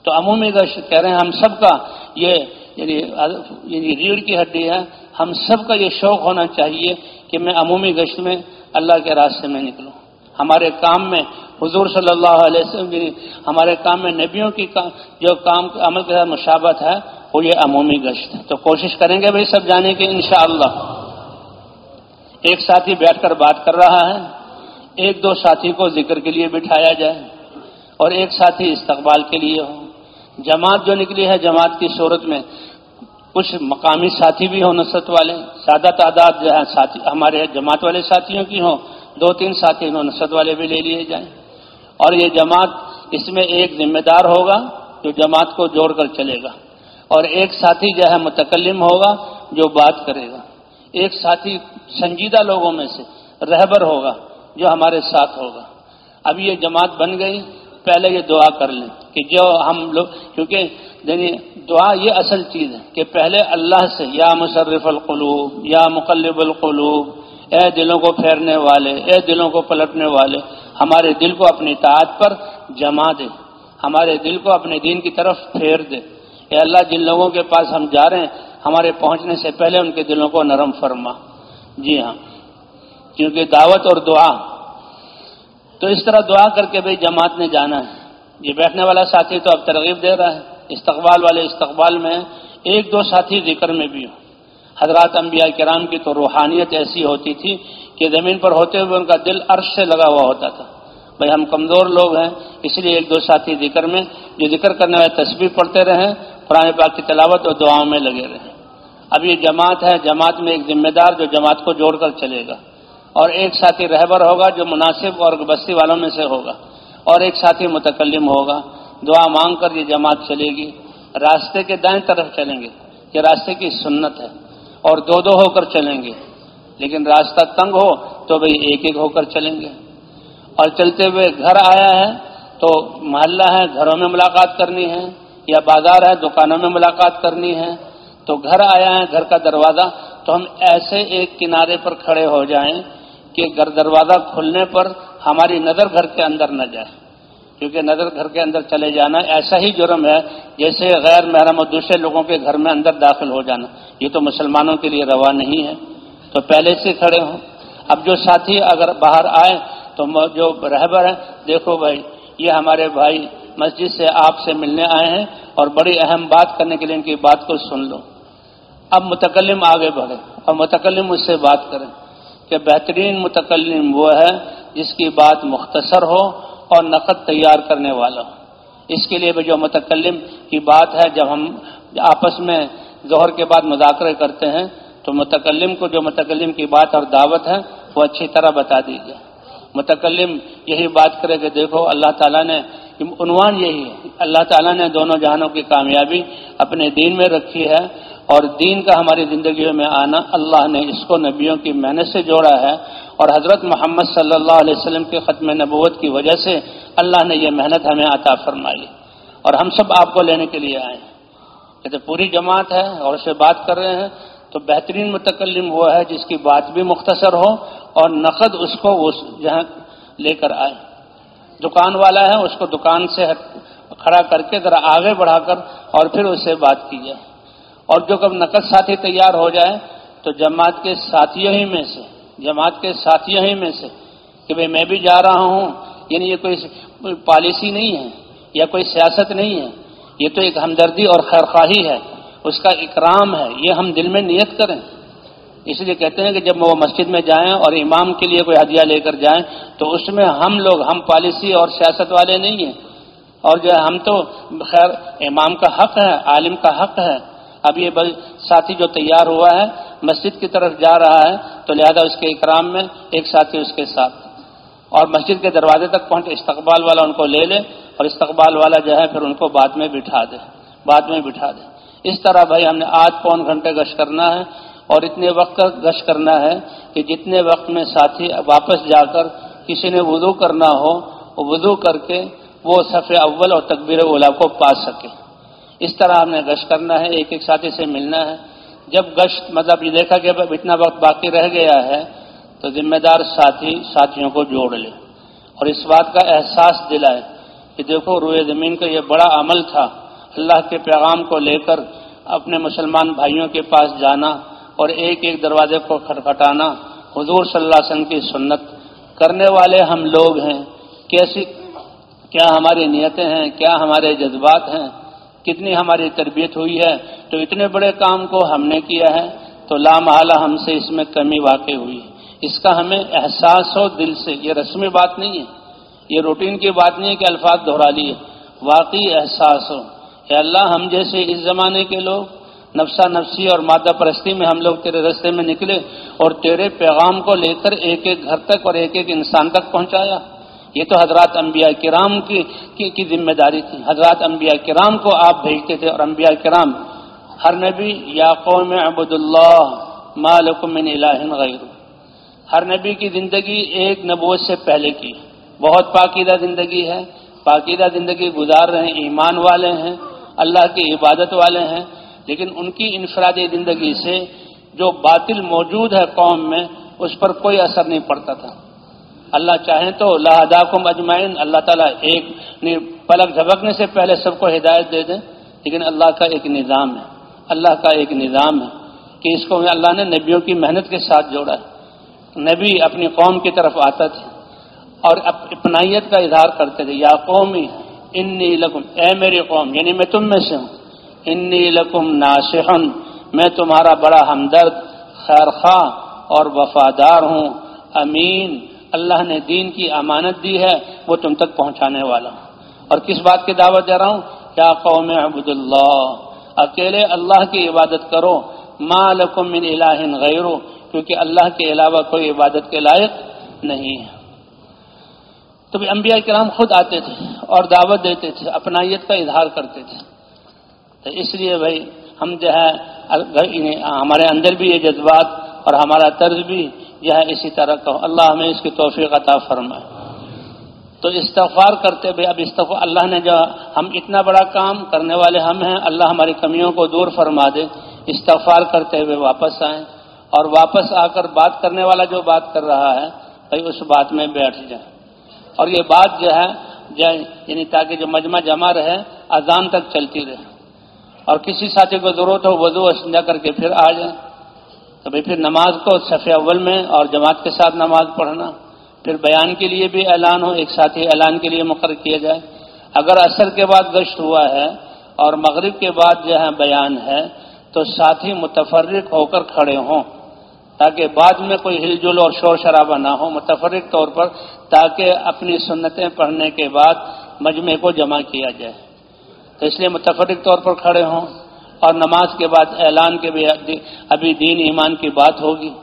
تو عمومی کہہ رہے ہیں، ہم سب کا یہ یعنی یعنی ریڑھ کی ہڈی ہے ہم سب کا یہ شوق ہونا چاہیے کہ میں عمومی گشت میں اللہ کے راستے میں نکلوں۔ ہمارے کام میں حضور صلی اللہ علیہ وسلم ہمارے کام میں نبیوں کی جو کام عمل کے ساتھ مشابت ہے، وہ یہ عمومی گشت ہے۔ تو کوشش کریں گے بھائی سب جانے کی انشاءاللہ۔ ایک ساتھی بیٹھ کر بات کر رہا ہے۔ ایک دو ساتھی کو ذکر کے لیے بٹھایا جائے اور ایک ساتھی استقبال کے لیے ہو جماعت جو نکلی ہے، جماعت کی صورت میں کچھ مقامی ساتھی بھی ہوں نصرت والے سادہ تعداد جو ہے ساتھی، ہمارے جماعت والے ساتھیوں کی ہوں، دو تین ساتھی ہوں نصرت والے بھی لے لیے جائیں۔ اور یہ جماعت اس میں ایک ذمہ دار ہوگا جو جماعت کو جوڑ کر چلے گا۔ اور ایک ساتھی جو ہے متکلم ہوگا جو بات کرے گا۔ ایک ساتھی سنجیدہ لوگوں میں سے رہبر ہوگا جو ہمارے ساتھ ہوگا۔ اب یہ جماعت بن گئی پہلے یہ دعا کر لیں کہ جو ہم لوگ، کیونکہ یعنی دعا یہ اصل چیز ہے کہ پہلے اللہ سے، یا مصرف القلوب، یا مقلب القلوب، اے دلوں کو پھیرنے والے، اے دلوں کو پلٹنے والے، ہمارے دل کو اپنی اطاعت پر جما دے، ہمارے دل کو اپنے دین کی طرف پھیر دے۔ اے اللہ، جن لوگوں کے پاس ہم جا رہے ہیں، ہمارے پہنچنے سے پہلے ان کے دلوں کو نرم فرما۔ جی ہاں کیونکہ دعوت اور دعا تو اس طرح دعا کر کے بھائی جماعت نے جانا ہے۔ یہ بیٹھنے والا ساتھی تو اب ترغیب دے رہا ہے۔ استقبال والے استقبال میں ایک دو ساتھی ذکر میں بھی ہوں۔ حضرات انبیاء کرام کی تو روحانیت ایسی ہوتی تھی کہ زمین پر ہوتے ہوئے ان کا دل عرش سے لگا ہوا ہوتا تھا۔ بھائی ہم کمزور لوگ ہیں، اس لیے ایک دو ساتھی ذکر میں جو ذکر کرنے والے تصویر پڑھتے رہیں قرآن پاک کی تلاوت اور دعاؤں میں لگے رہیں اب یہ جماعت ہے، جماعت میں ایک ذمہ دار جو جماعت کو جوڑ کر چلے گا۔ اور ایک ساتھی رہبر ہوگا جو مناسب اور بستی والوں میں سے ہوگا اور ایک ساتھی متکلم ہوگا۔ دعا مانگ کر یہ جماعت چلے گی۔ راستے کے دائیں طرف چلیں گے۔ یہ راستے کی سنت ہے۔ اور دو دو ہو کر چلیں گے۔ لیکن راستہ تنگ ہو تو بھئی ایک ایک ہو کر چلیں گے۔ اور چلتے ہوئے گھر آیا ہے تو محلہ ہے، گھروں میں ملاقات کرنی ہے یا بازار ہے، دکانوں میں ملاقات کرنی ہے۔ تو گھر آیا ہے، گھر کا دروازہ۔ تو ہم ایسے ایک کنارے پر کھڑے ہو جائیں کہ گھر دروازہ کھلنے پر ہماری نظر گھر کے اندر نہ جائے۔ کیونکہ نظر گھر کے اندر چلے جانا ایسا ہی جرم ہے جیسے غیر محرم اور دوسرے لوگوں کے گھر میں اندر داخل ہو جانا۔ یہ تو مسلمانوں کے لیے روا نہیں ہے۔ تو پہلے سے کھڑے ہوں۔ اب جو ساتھی اگر باہر آئے تو جو رہبر ہیں، دیکھو بھائی، یہ ہمارے بھائی مسجد سے آپ سے ملنے آئے ہیں اور بڑی اہم بات کرنے کے لیے ان کی بات کو سن لو۔ اب متکلم آگے بڑھے اور متکلم اس سے بات کریں۔ کہ بہترین متکلم وہ ہے جس کی بات مختصر ہو اور نقد تیار کرنے والا ہو۔ اس کے لیے بھی جو متکلم کی بات ہے، جب ہم آپس میں ظہر کے بعد مذاکرے کرتے ہیں، تو متکلم کو جو متکلم کی بات اور دعوت ہے، وہ اچھی طرح بتا دیجیے متکلم یہی بات کرے کہ دیکھو، اللہ تعالیٰ نے عنوان یہی ہے۔ اللہ تعالیٰ نے دونوں جہانوں کی کامیابی اپنے دین میں رکھی ہے۔ اور دین کا ہماری زندگیوں میں آنا اللہ نے اس کو نبیوں کی محنت سے جوڑا ہے اور حضرت محمد صلی اللہ علیہ وسلم کے ختم نبوت کی وجہ سے اللہ نے یہ محنت ہمیں عطا فرمائی اور ہم سب آپ کو لینے کے لیے آئے ہیں۔ کہتے پوری جماعت ہے، اور اسے بات کر رہے ہیں، تو بہترین متکلم وہ ہے جس کی بات بھی مختصر ہو اور نقد اس کو جہاں لے کر آئے۔ دکان والا ہے، اس کو دکان سے کھڑا کر کے ذرا آگے بڑھا کر اور پھر اس سے بات کی جائے۔ اور جو کب نقد ساتھی تیار ہو جائے تو جماعت کے ساتھیوں ہی میں سے، جماعت کے ساتھیوں ہی میں سے کہ بھئی میں بھی جا رہا ہوں یعنی یہ کوئی پالیسی نہیں ہے، یا کوئی سیاست نہیں ہے، یہ تو ایک ہمدردی اور خیرخواہی ہے، اس کا اکرام ہے، یہ ہم دل میں نیت کریں۔ اس لیے کہتے ہیں کہ جب وہ مسجد میں جائیں اور امام کے لیے کوئی ہدیہ لے کر جائیں تو اس میں ہم لوگ، ہم پالیسی اور سیاست والے نہیں ہیں۔ اور جو ہے، ہم تو خیر امام کا حق ہے، عالم کا حق ہے اب یہ ساتھی جو تیار ہوا ہے، مسجد کی طرف جا رہا ہے، تو لہذا اس کے اکرام میں ایک ساتھی اس کے ساتھ۔ اور مسجد کے دروازے تک پہنچ، استقبال والا ان کو لے لے، اور استقبال والا جو ہے، پھر ان کو بعد میں بٹھا دے۔ بعد میں بٹھا دے۔ اس طرح بھائی، ہم نے آج پون گھنٹے گشت کرنا ہے، اور اتنے وقت کا گشت کرنا ہے کہ جتنے وقت میں ساتھی واپس جا کر کسی نے وضو کرنا ہو وضو کر کے وہ صف اول اور تقبیر اولا کو پا سکے۔ اس طرح ہم نے گشت کرنا ہے، ایک ایک ساتھی سے ملنا ہے۔ جب گشت مطلب یہ دیکھا کہ اتنا وقت باقی رہ گیا ہے، تو ذمہ دار ساتھی، ساتھیوں کو جوڑ لے۔ اور اس بات کا احساس دلائے کہ دیکھو، روئے زمین کا یہ بڑا عمل تھا۔ اللہ کے پیغام کو لے کر اپنے مسلمان بھائیوں کے پاس جانا اور ایک ایک دروازے کو کھٹکھٹانا، حضور صلی اللہ علیہ وسلم کی سنت۔ کرنے والے ہم لوگ ہیں۔ کیسی، کیا ہماری نیتیں ہیں؟ کیا ہمارے جذبات ہیں؟ کتنی ہماری تربیت ہوئی ہے، تو اتنے بڑے کام کو ہم نے کیا ہے، تو لامحالہ ہم سے اس میں کمی واقع ہوئی ہے۔ اس کا ہمیں احساس ہو دل سے، یہ رسمی بات نہیں ہے۔ یہ روٹین کی بات نہیں ہے کہ الفاظ دہرا لیے۔ واقعی احساس ہو۔ کہ اللہ، ہم جیسے اس زمانے کے لوگ، نفسا نفسی اور مادہ پرستی میں ہم لوگ تیرے رستے میں نکلے اور تیرے پیغام کو لے کر ایک ایک گھر تک اور ایک ایک انسان تک پہنچایا۔ یہ تو حضرات انبیاء کرام کی کی, کی ذمہ داری تھی۔ حضرات انبیاء کرام کو آپ بھیجتے تھے اور انبیاء کرام ہر نبی یا قوم عبد اللہ مالکم من الہ غیر ہر نبی کی زندگی ایک نبوت سے پہلے کی۔ بہت پاکیدہ زندگی ہے۔ پاکیدہ زندگی گزار رہے ہیں ایمان والے ہیں اللہ کی عبادت والے ہیں۔ لیکن ان کی انفرادی زندگی سے جو باطل موجود ہے قوم میں اس پر کوئی اثر نہیں پڑتا تھا۔ اللہ چاہیں تو اللہ کو مجمعین اللہ تعالیٰ ایک پلک جھپکنے سے پہلے سب کو ہدایت دے دیں لیکن اللہ کا ایک نظام ہے۔ اللہ کا ایک نظام ہے کہ اس کو اللہ نے نبیوں کی محنت کے ساتھ جوڑا ہے۔ نبی اپنی قوم کی طرف آتا تھا اور اپنائیت کا اظہار کرتے تھے۔ یا قومی، انی لکم، اے میری قوم یعنی میں تم میں سے ہوں۔ انی لکم ناسحن میں تمہارا بڑا ہمدرد، خیر خواہ اور وفادار ہوں۔ امین۔ اللہ نے دین کی امانت دی ہے، وہ تم تک پہنچانے والا۔ ہوں اور کس بات کی دعوت دے رہا ہوں؟ کیا قوم عبد اللہ اکیلے اللہ کی عبادت کرو۔ ما لکم من الہ غیرو کیونکہ اللہ کے علاوہ کوئی عبادت کے لائق نہیں ہے۔ تو بھی انبیاء کرام خود آتے تھے اور دعوت دیتے تھے، اپنائیت کا اظہار کرتے تھے۔ تو اس لیے بھائی، ہم جو ہے، ہمارے اندر بھی یہ جذبات اور ہمارا طرز بھی جو ہے اسی طرح کا اللہ ہمیں اس کی توفیق عطا فرمائے۔ تو استغفار کرتے بھائی اب استغفار، اللہ نے جو ہم اتنا بڑا کام کرنے والے ہم ہیں، اللہ ہماری کمیوں کو دور فرما دے۔ استغفار کرتے ہوئے واپس آئیں۔ اور واپس آ کر بات کرنے والا جو بات کر رہا ہے، بھائی اس بات میں بیٹھ جائیں۔ اور یہ بات جو ہے یعنی تاکہ جو مجمع جمع رہے، اذان تک چلتی رہے۔ اور کسی ساتھی کو ضرورت ہو، وضو اسنجا کر کے پھر آ جائیں۔ تو بھائی پھر نماز کو صفیہ اول میں اور جماعت کے ساتھ نماز پڑھنا، پھر بیان کے لیے بھی اعلان ہو، ایک ساتھی اعلان کے لیے مقرر کیا جائے۔ اگر اثر کے بعد گشت ہوا ہے اور مغرب کے بعد جو ہے بیان ہے، تو ساتھی متفرق ہو کر کھڑے ہوں، تاکہ بعد میں کوئی ہل جل اور شور شرابہ نہ ہو۔ متفرق طور پر تاکہ اپنی سنتیں پڑھنے کے بعد مجمع کو جمع کیا جائے۔ تو اس لیے متفرق طور پر کھڑے ہوں۔ اور نماز کے بعد اعلان کے بھی ابھی دین ایمان کی بات ہوگی۔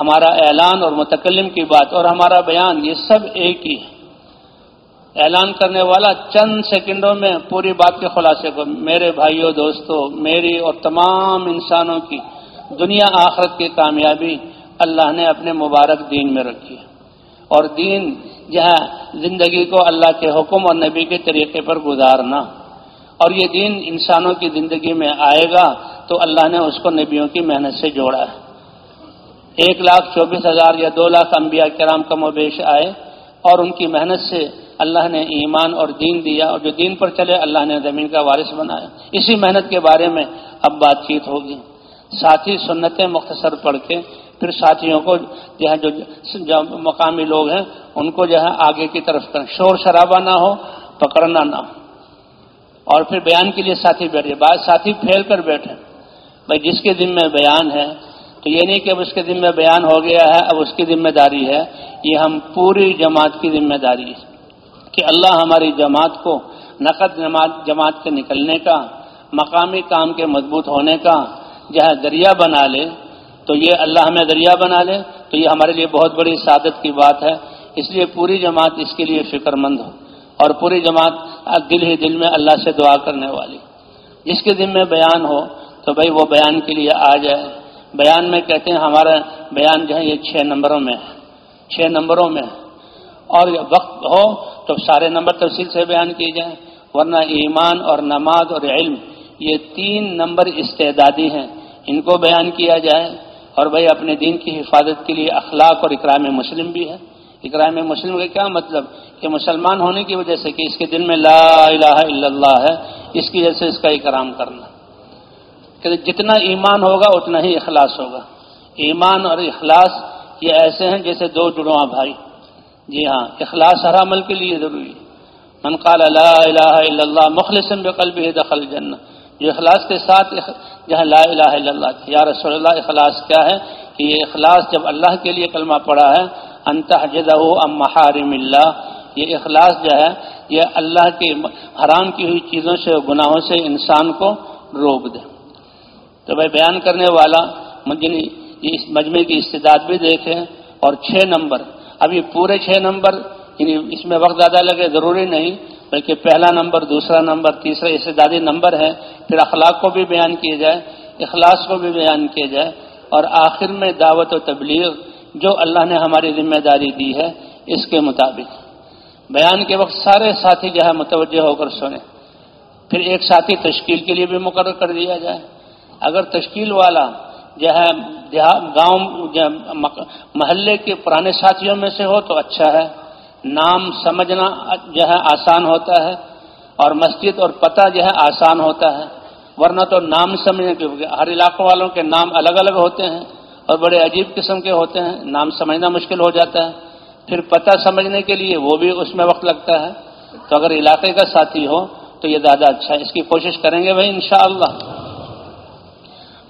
ہمارا اعلان اور متکلم کی بات اور ہمارا بیان یہ سب ایک ہی ہے۔ اعلان کرنے والا چند سیکنڈوں میں پوری بات کے خلاصے کو میرے بھائیوں دوستوں میری اور تمام انسانوں کی، دنیا آخرت کی کامیابی اللہ نے اپنے مبارک دین میں رکھی اور دین جہاں زندگی کو اللہ کے حکم اور نبی کے طریقے پر گزارنا۔ اور یہ دین انسانوں کی زندگی میں آئے گا تو اللہ نے اس کو نبیوں کی محنت سے جوڑا ہے۔ ایک لاکھ چوبیس ہزار یا دو لاکھ انبیاء کرام کم و بیش آئے اور ان کی محنت سے اللہ نے ایمان اور دین دیا اور جو دین پر چلے اللہ نے زمین کا وارث بنایا۔ اسی محنت کے بارے میں اب بات چیت ہوگی۔ ساتھی سنتیں مختصر پڑھ کے پھر ساتھیوں کو جو ہے جو مقامی لوگ ہیں ان کو جو ہے آگے کی طرف کریں شور شرابہ نہ ہو، پکڑنا نہ ہو۔ اور پھر بیان کے لیے ساتھی بیٹھے بعض ساتھی پھیل کر بیٹھے۔ بھائی، جس کے دن میں بیان ہے، تو یہ نہیں کہ اب اس کے ذمہ بیان ہو گیا ہے، اب اس کی ذمہ داری ہے۔ یہ ہم پوری جماعت کی ذمہ داری ہے کہ اللہ ہماری جماعت کو نقد جماعت جماعت کے نکلنے کا، مقامی کام کے مضبوط ہونے کا جہاں دریا بنا لے، تو یہ اللہ ہمیں دریا بنا لے۔ تو یہ ہمارے لیے بہت بڑی سعادت کی بات ہے۔ اس لیے پوری جماعت اس کے لیے فکر مند ہو۔ اور پوری جماعت دل ہی دل میں اللہ سے دعا کرنے والی۔ جس کے دن میں بیان ہو تو بھائی وہ بیان کے لیے آ جائے۔ بیان میں کہتے ہیں ہمارا بیان جو ہے یہ چھ نمبروں میں ہے۔ چھ نمبروں میں۔ اور وقت ہو تو سارے نمبر تفصیل سے بیان کیے جائیں۔ ورنہ ایمان اور نماز اور علم یہ تین نمبر استعدادی ہیں۔ ان کو بیان کیا جائے۔ اور بھائی اپنے دین کی حفاظت کے لیے اخلاق اور اکرام مسلم بھی ہے۔ اکرام مسلم کا کیا مطلب؟ کہ مسلمان ہونے کی وجہ سے کہ اس کے دل میں لا الہ الا اللہ ہے، اس کی وجہ سے اس کا اکرام کرنا۔ کہ جتنا ایمان ہوگا، اتنا ہی اخلاص ہوگا۔ ایمان اور اخلاص یہ ایسے ہیں جیسے دو جڑواں بھائی۔ جی ہاں اخلاص ہر عمل کے لیے ضروری من قال لا الہ الا اللہ مخلص بقلبہ دخل جنہ جو اخلاص کے ساتھ جہاں لا الہ الا اللہ یا رسول اللہ، اخلاص کیا ہے؟ کہ یہ اخلاص جب اللہ کے لیے کلمہ پڑا ہے انتہجدہ ام محارم اللہ. یہ اخلاص جو ہے، یہ اللہ کے حرام کی ہوئی چیزوں سے، گناہوں سے انسان کو روک دے۔ تو بھائی بیان کرنے والا اس مجمع کی استداد بھی دیکھیں اور چھ نمبر۔ اب یہ پورے چھ نمبر یعنی اس میں وقت زیادہ لگے ضروری نہیں، بلکہ پہلا نمبر، دوسرا نمبر، تیسرا استدادی نمبر ہے۔ پھر اخلاق کو بھی بیان کیا جائے، اخلاص کو بھی بیان کیا جائے۔ اور آخر میں دعوت و تبلیغ جو اللہ نے ہماری ذمہ داری دی ہے، اس کے مطابق۔ بیان کے وقت سارے ساتھی جو ہے متوجہ ہو کر سنیں۔ پھر ایک ساتھی تشکیل کے لیے بھی مقرر کر دیا جائے۔ اگر تشکیل والا جو ہے گاؤں محلے کے پرانے ساتھیوں میں سے ہو تو اچھا ہے۔ نام سمجھنا جو ہے آسان ہوتا ہے اور مسجد اور پتہ جو ہے آسان ہوتا ہے۔ ورنہ تو نام سمجھنے کے ہر علاقوں والوں کے نام الگ الگ ہوتے ہیں۔ اور بڑے عجیب قسم کے ہوتے ہیں، نام سمجھنا مشکل ہو جاتا ہے۔ پھر پتہ سمجھنے کے لیے وہ بھی اس میں وقت لگتا ہے۔ تو اگر علاقے کا ساتھی ہو تو یہ زیادہ اچھا ہے۔ اس کی کوشش کریں گے بھائی انشاءاللہ۔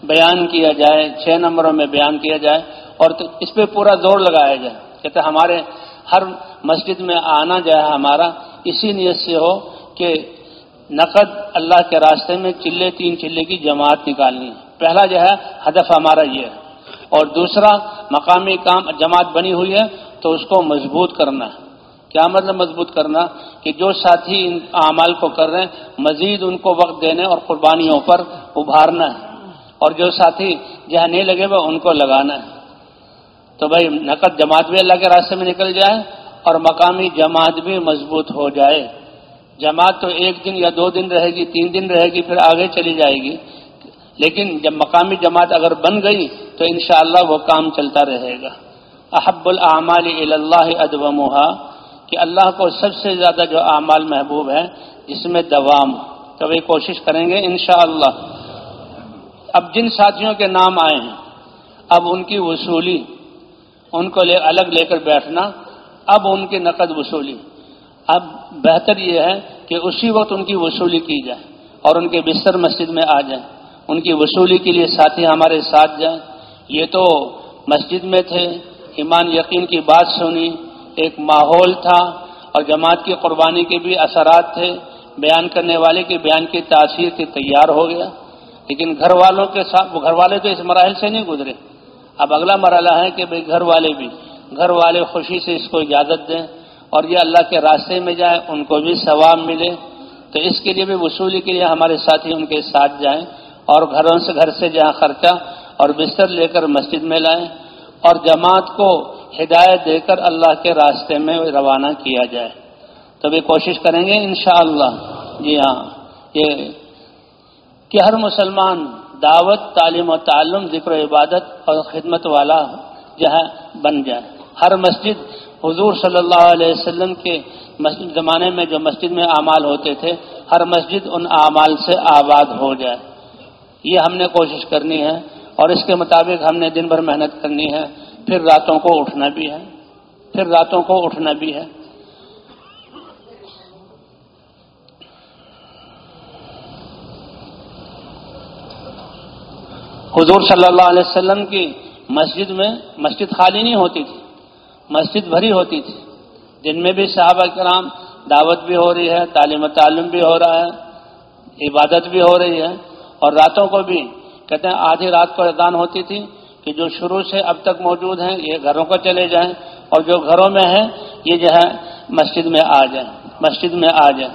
بیان کیا جائے، چھ نمبروں میں بیان کیا جائے اور اس پہ پورا زور لگایا جائے۔ کہتے ہمارے ہر مسجد میں آنا جو ہے ہمارا، اسی نیت سے ہو کہ نقد اللہ کے راستے میں چلے، تین چلے کی جماعت نکالنی ہے۔ پہلا جو ہے ہدف ہمارا یہ ہے۔ اور دوسرا مقامی کام جماعت بنی ہوئی ہے تو اس کو مضبوط کرنا ہے۔ کیا مطلب مضبوط کرنا؟ کہ جو ساتھی ان اعمال کو کر رہے ہیں، مزید ان کو وقت دینے اور قربانیوں پر ابھارنا ہے۔ اور جو ساتھی جہاں نہیں لگے ہوئے، ان کو لگانا ہے۔ تو بھائی، نقد جماعت بھی اللہ کے راستے میں نکل جائے اور مقامی جماعت بھی مضبوط ہو جائے۔ جماعت تو ایک دن یا دو دن رہے گی، تین دن رہے گی، پھر آگے چلی جائے گی۔ لیکن جب مقامی جماعت اگر بن گئی تو انشاءاللہ وہ کام چلتا رہے گا۔ احب العمال اللہ ادومہ کہ اللہ کو سب سے زیادہ جو اعمال محبوب ہے جس میں دوام۔ کبھی کوشش کریں گے انشاءاللہ۔ اب جن ساتھیوں کے نام آئے ہیں، اب ان کی وصولی، ان کو لے الگ لے کر بیٹھنا، اب ان کی نقد وصولی۔ اب بہتر یہ ہے کہ اسی وقت ان کی وصولی کی جائے اور ان کے بستر مسجد میں آ جائیں۔ ان کی وصولی کے لیے ساتھی ہمارے ساتھ جائیں۔ یہ تو مسجد میں تھے، ایمان یقین کی بات سنی، ایک ماحول تھا اور جماعت کی قربانی کے بھی اثرات تھے، بیان کرنے والے کے بیان کی تاثیر سے تیار ہو گیا۔ لیکن گھر والوں کے ساتھ گھر والے تو اس مراحل سے نہیں گزرے۔ اب اگلا مرحلہ ہے کہ بھائی گھر والے بھی، گھر والے خوشی سے اس کو اجازت دیں اور یہ اللہ کے راستے میں جائیں، ان کو بھی ثواب ملے۔ تو اس کے لیے بھی وصولی کے لیے ہمارے ساتھی ان کے ساتھ جائیں اور گھروں سے گھر سے جہاں خرچہ اور بستر لے کر مسجد میں لائیں اور جماعت کو ہدایت دے کر اللہ کے راستے میں روانہ کیا جائے۔ تبھی کوشش کریں گے انشاءاللہ۔ جی ہاں یہ کہ ہر مسلمان دعوت، تعلیم و تعلم، ذکر و عبادت اور خدمت والا جو ہے، بن جائے۔ ہر مسجد، حضور صلی اللہ علیہ وسلم کے مسجد، زمانے میں جو مسجد میں اعمال ہوتے تھے، ہر مسجد ان اعمال سے آباد ہو جائے۔ یہ ہم نے کوشش کرنی ہے۔ اور اس کے مطابق ہم نے دن بھر محنت کرنی ہے، پھر راتوں کو اٹھنا بھی ہے، پھر راتوں کو اٹھنا بھی ہے۔ حضور صلی اللہ علیہ وسلم کی مسجد میں مسجد خالی نہیں ہوتی تھی، مسجد بھری ہوتی تھی۔ جن میں بھی صحابہ کرام دعوت بھی ہو رہی ہے، تعلیم و تعلم بھی ہو رہا ہے، عبادت بھی ہو رہی ہے اور راتوں کو بھی کہتے ہیں آدھی رات کو اذان ہوتی تھی کہ جو شروع سے اب تک موجود ہیں، یہ گھروں کو چلے جائیں اور جو گھروں میں ہیں، یہ جو ہے مسجد میں آ جائیں، مسجد میں آ جائیں۔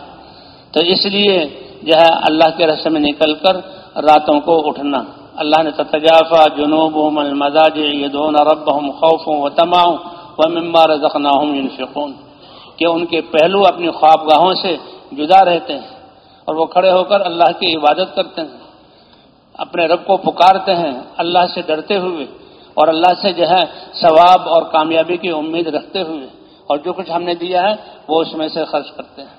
تو اس لیے جو ہے اللہ کے رسم میں نکل کر راتوں کو اٹھنا۔ اللہ نے تجافہ جنوب المزاج یہ دونوں رب ہوں خوف ہوں و تماؤں و ممبار زخنا ہوں کہ ان کے پہلو اپنی خوابگاہوں سے جدا رہتے ہیں اور وہ کھڑے ہو کر اللہ کی عبادت کرتے ہیں۔ اپنے رب کو پکارتے ہیں، اللہ سے ڈرتے ہوئے اور اللہ سے جو ہے ثواب اور کامیابی کی امید رکھتے ہوئے اور جو کچھ ہم نے دیا ہے، وہ اس میں سے خرچ کرتے ہیں۔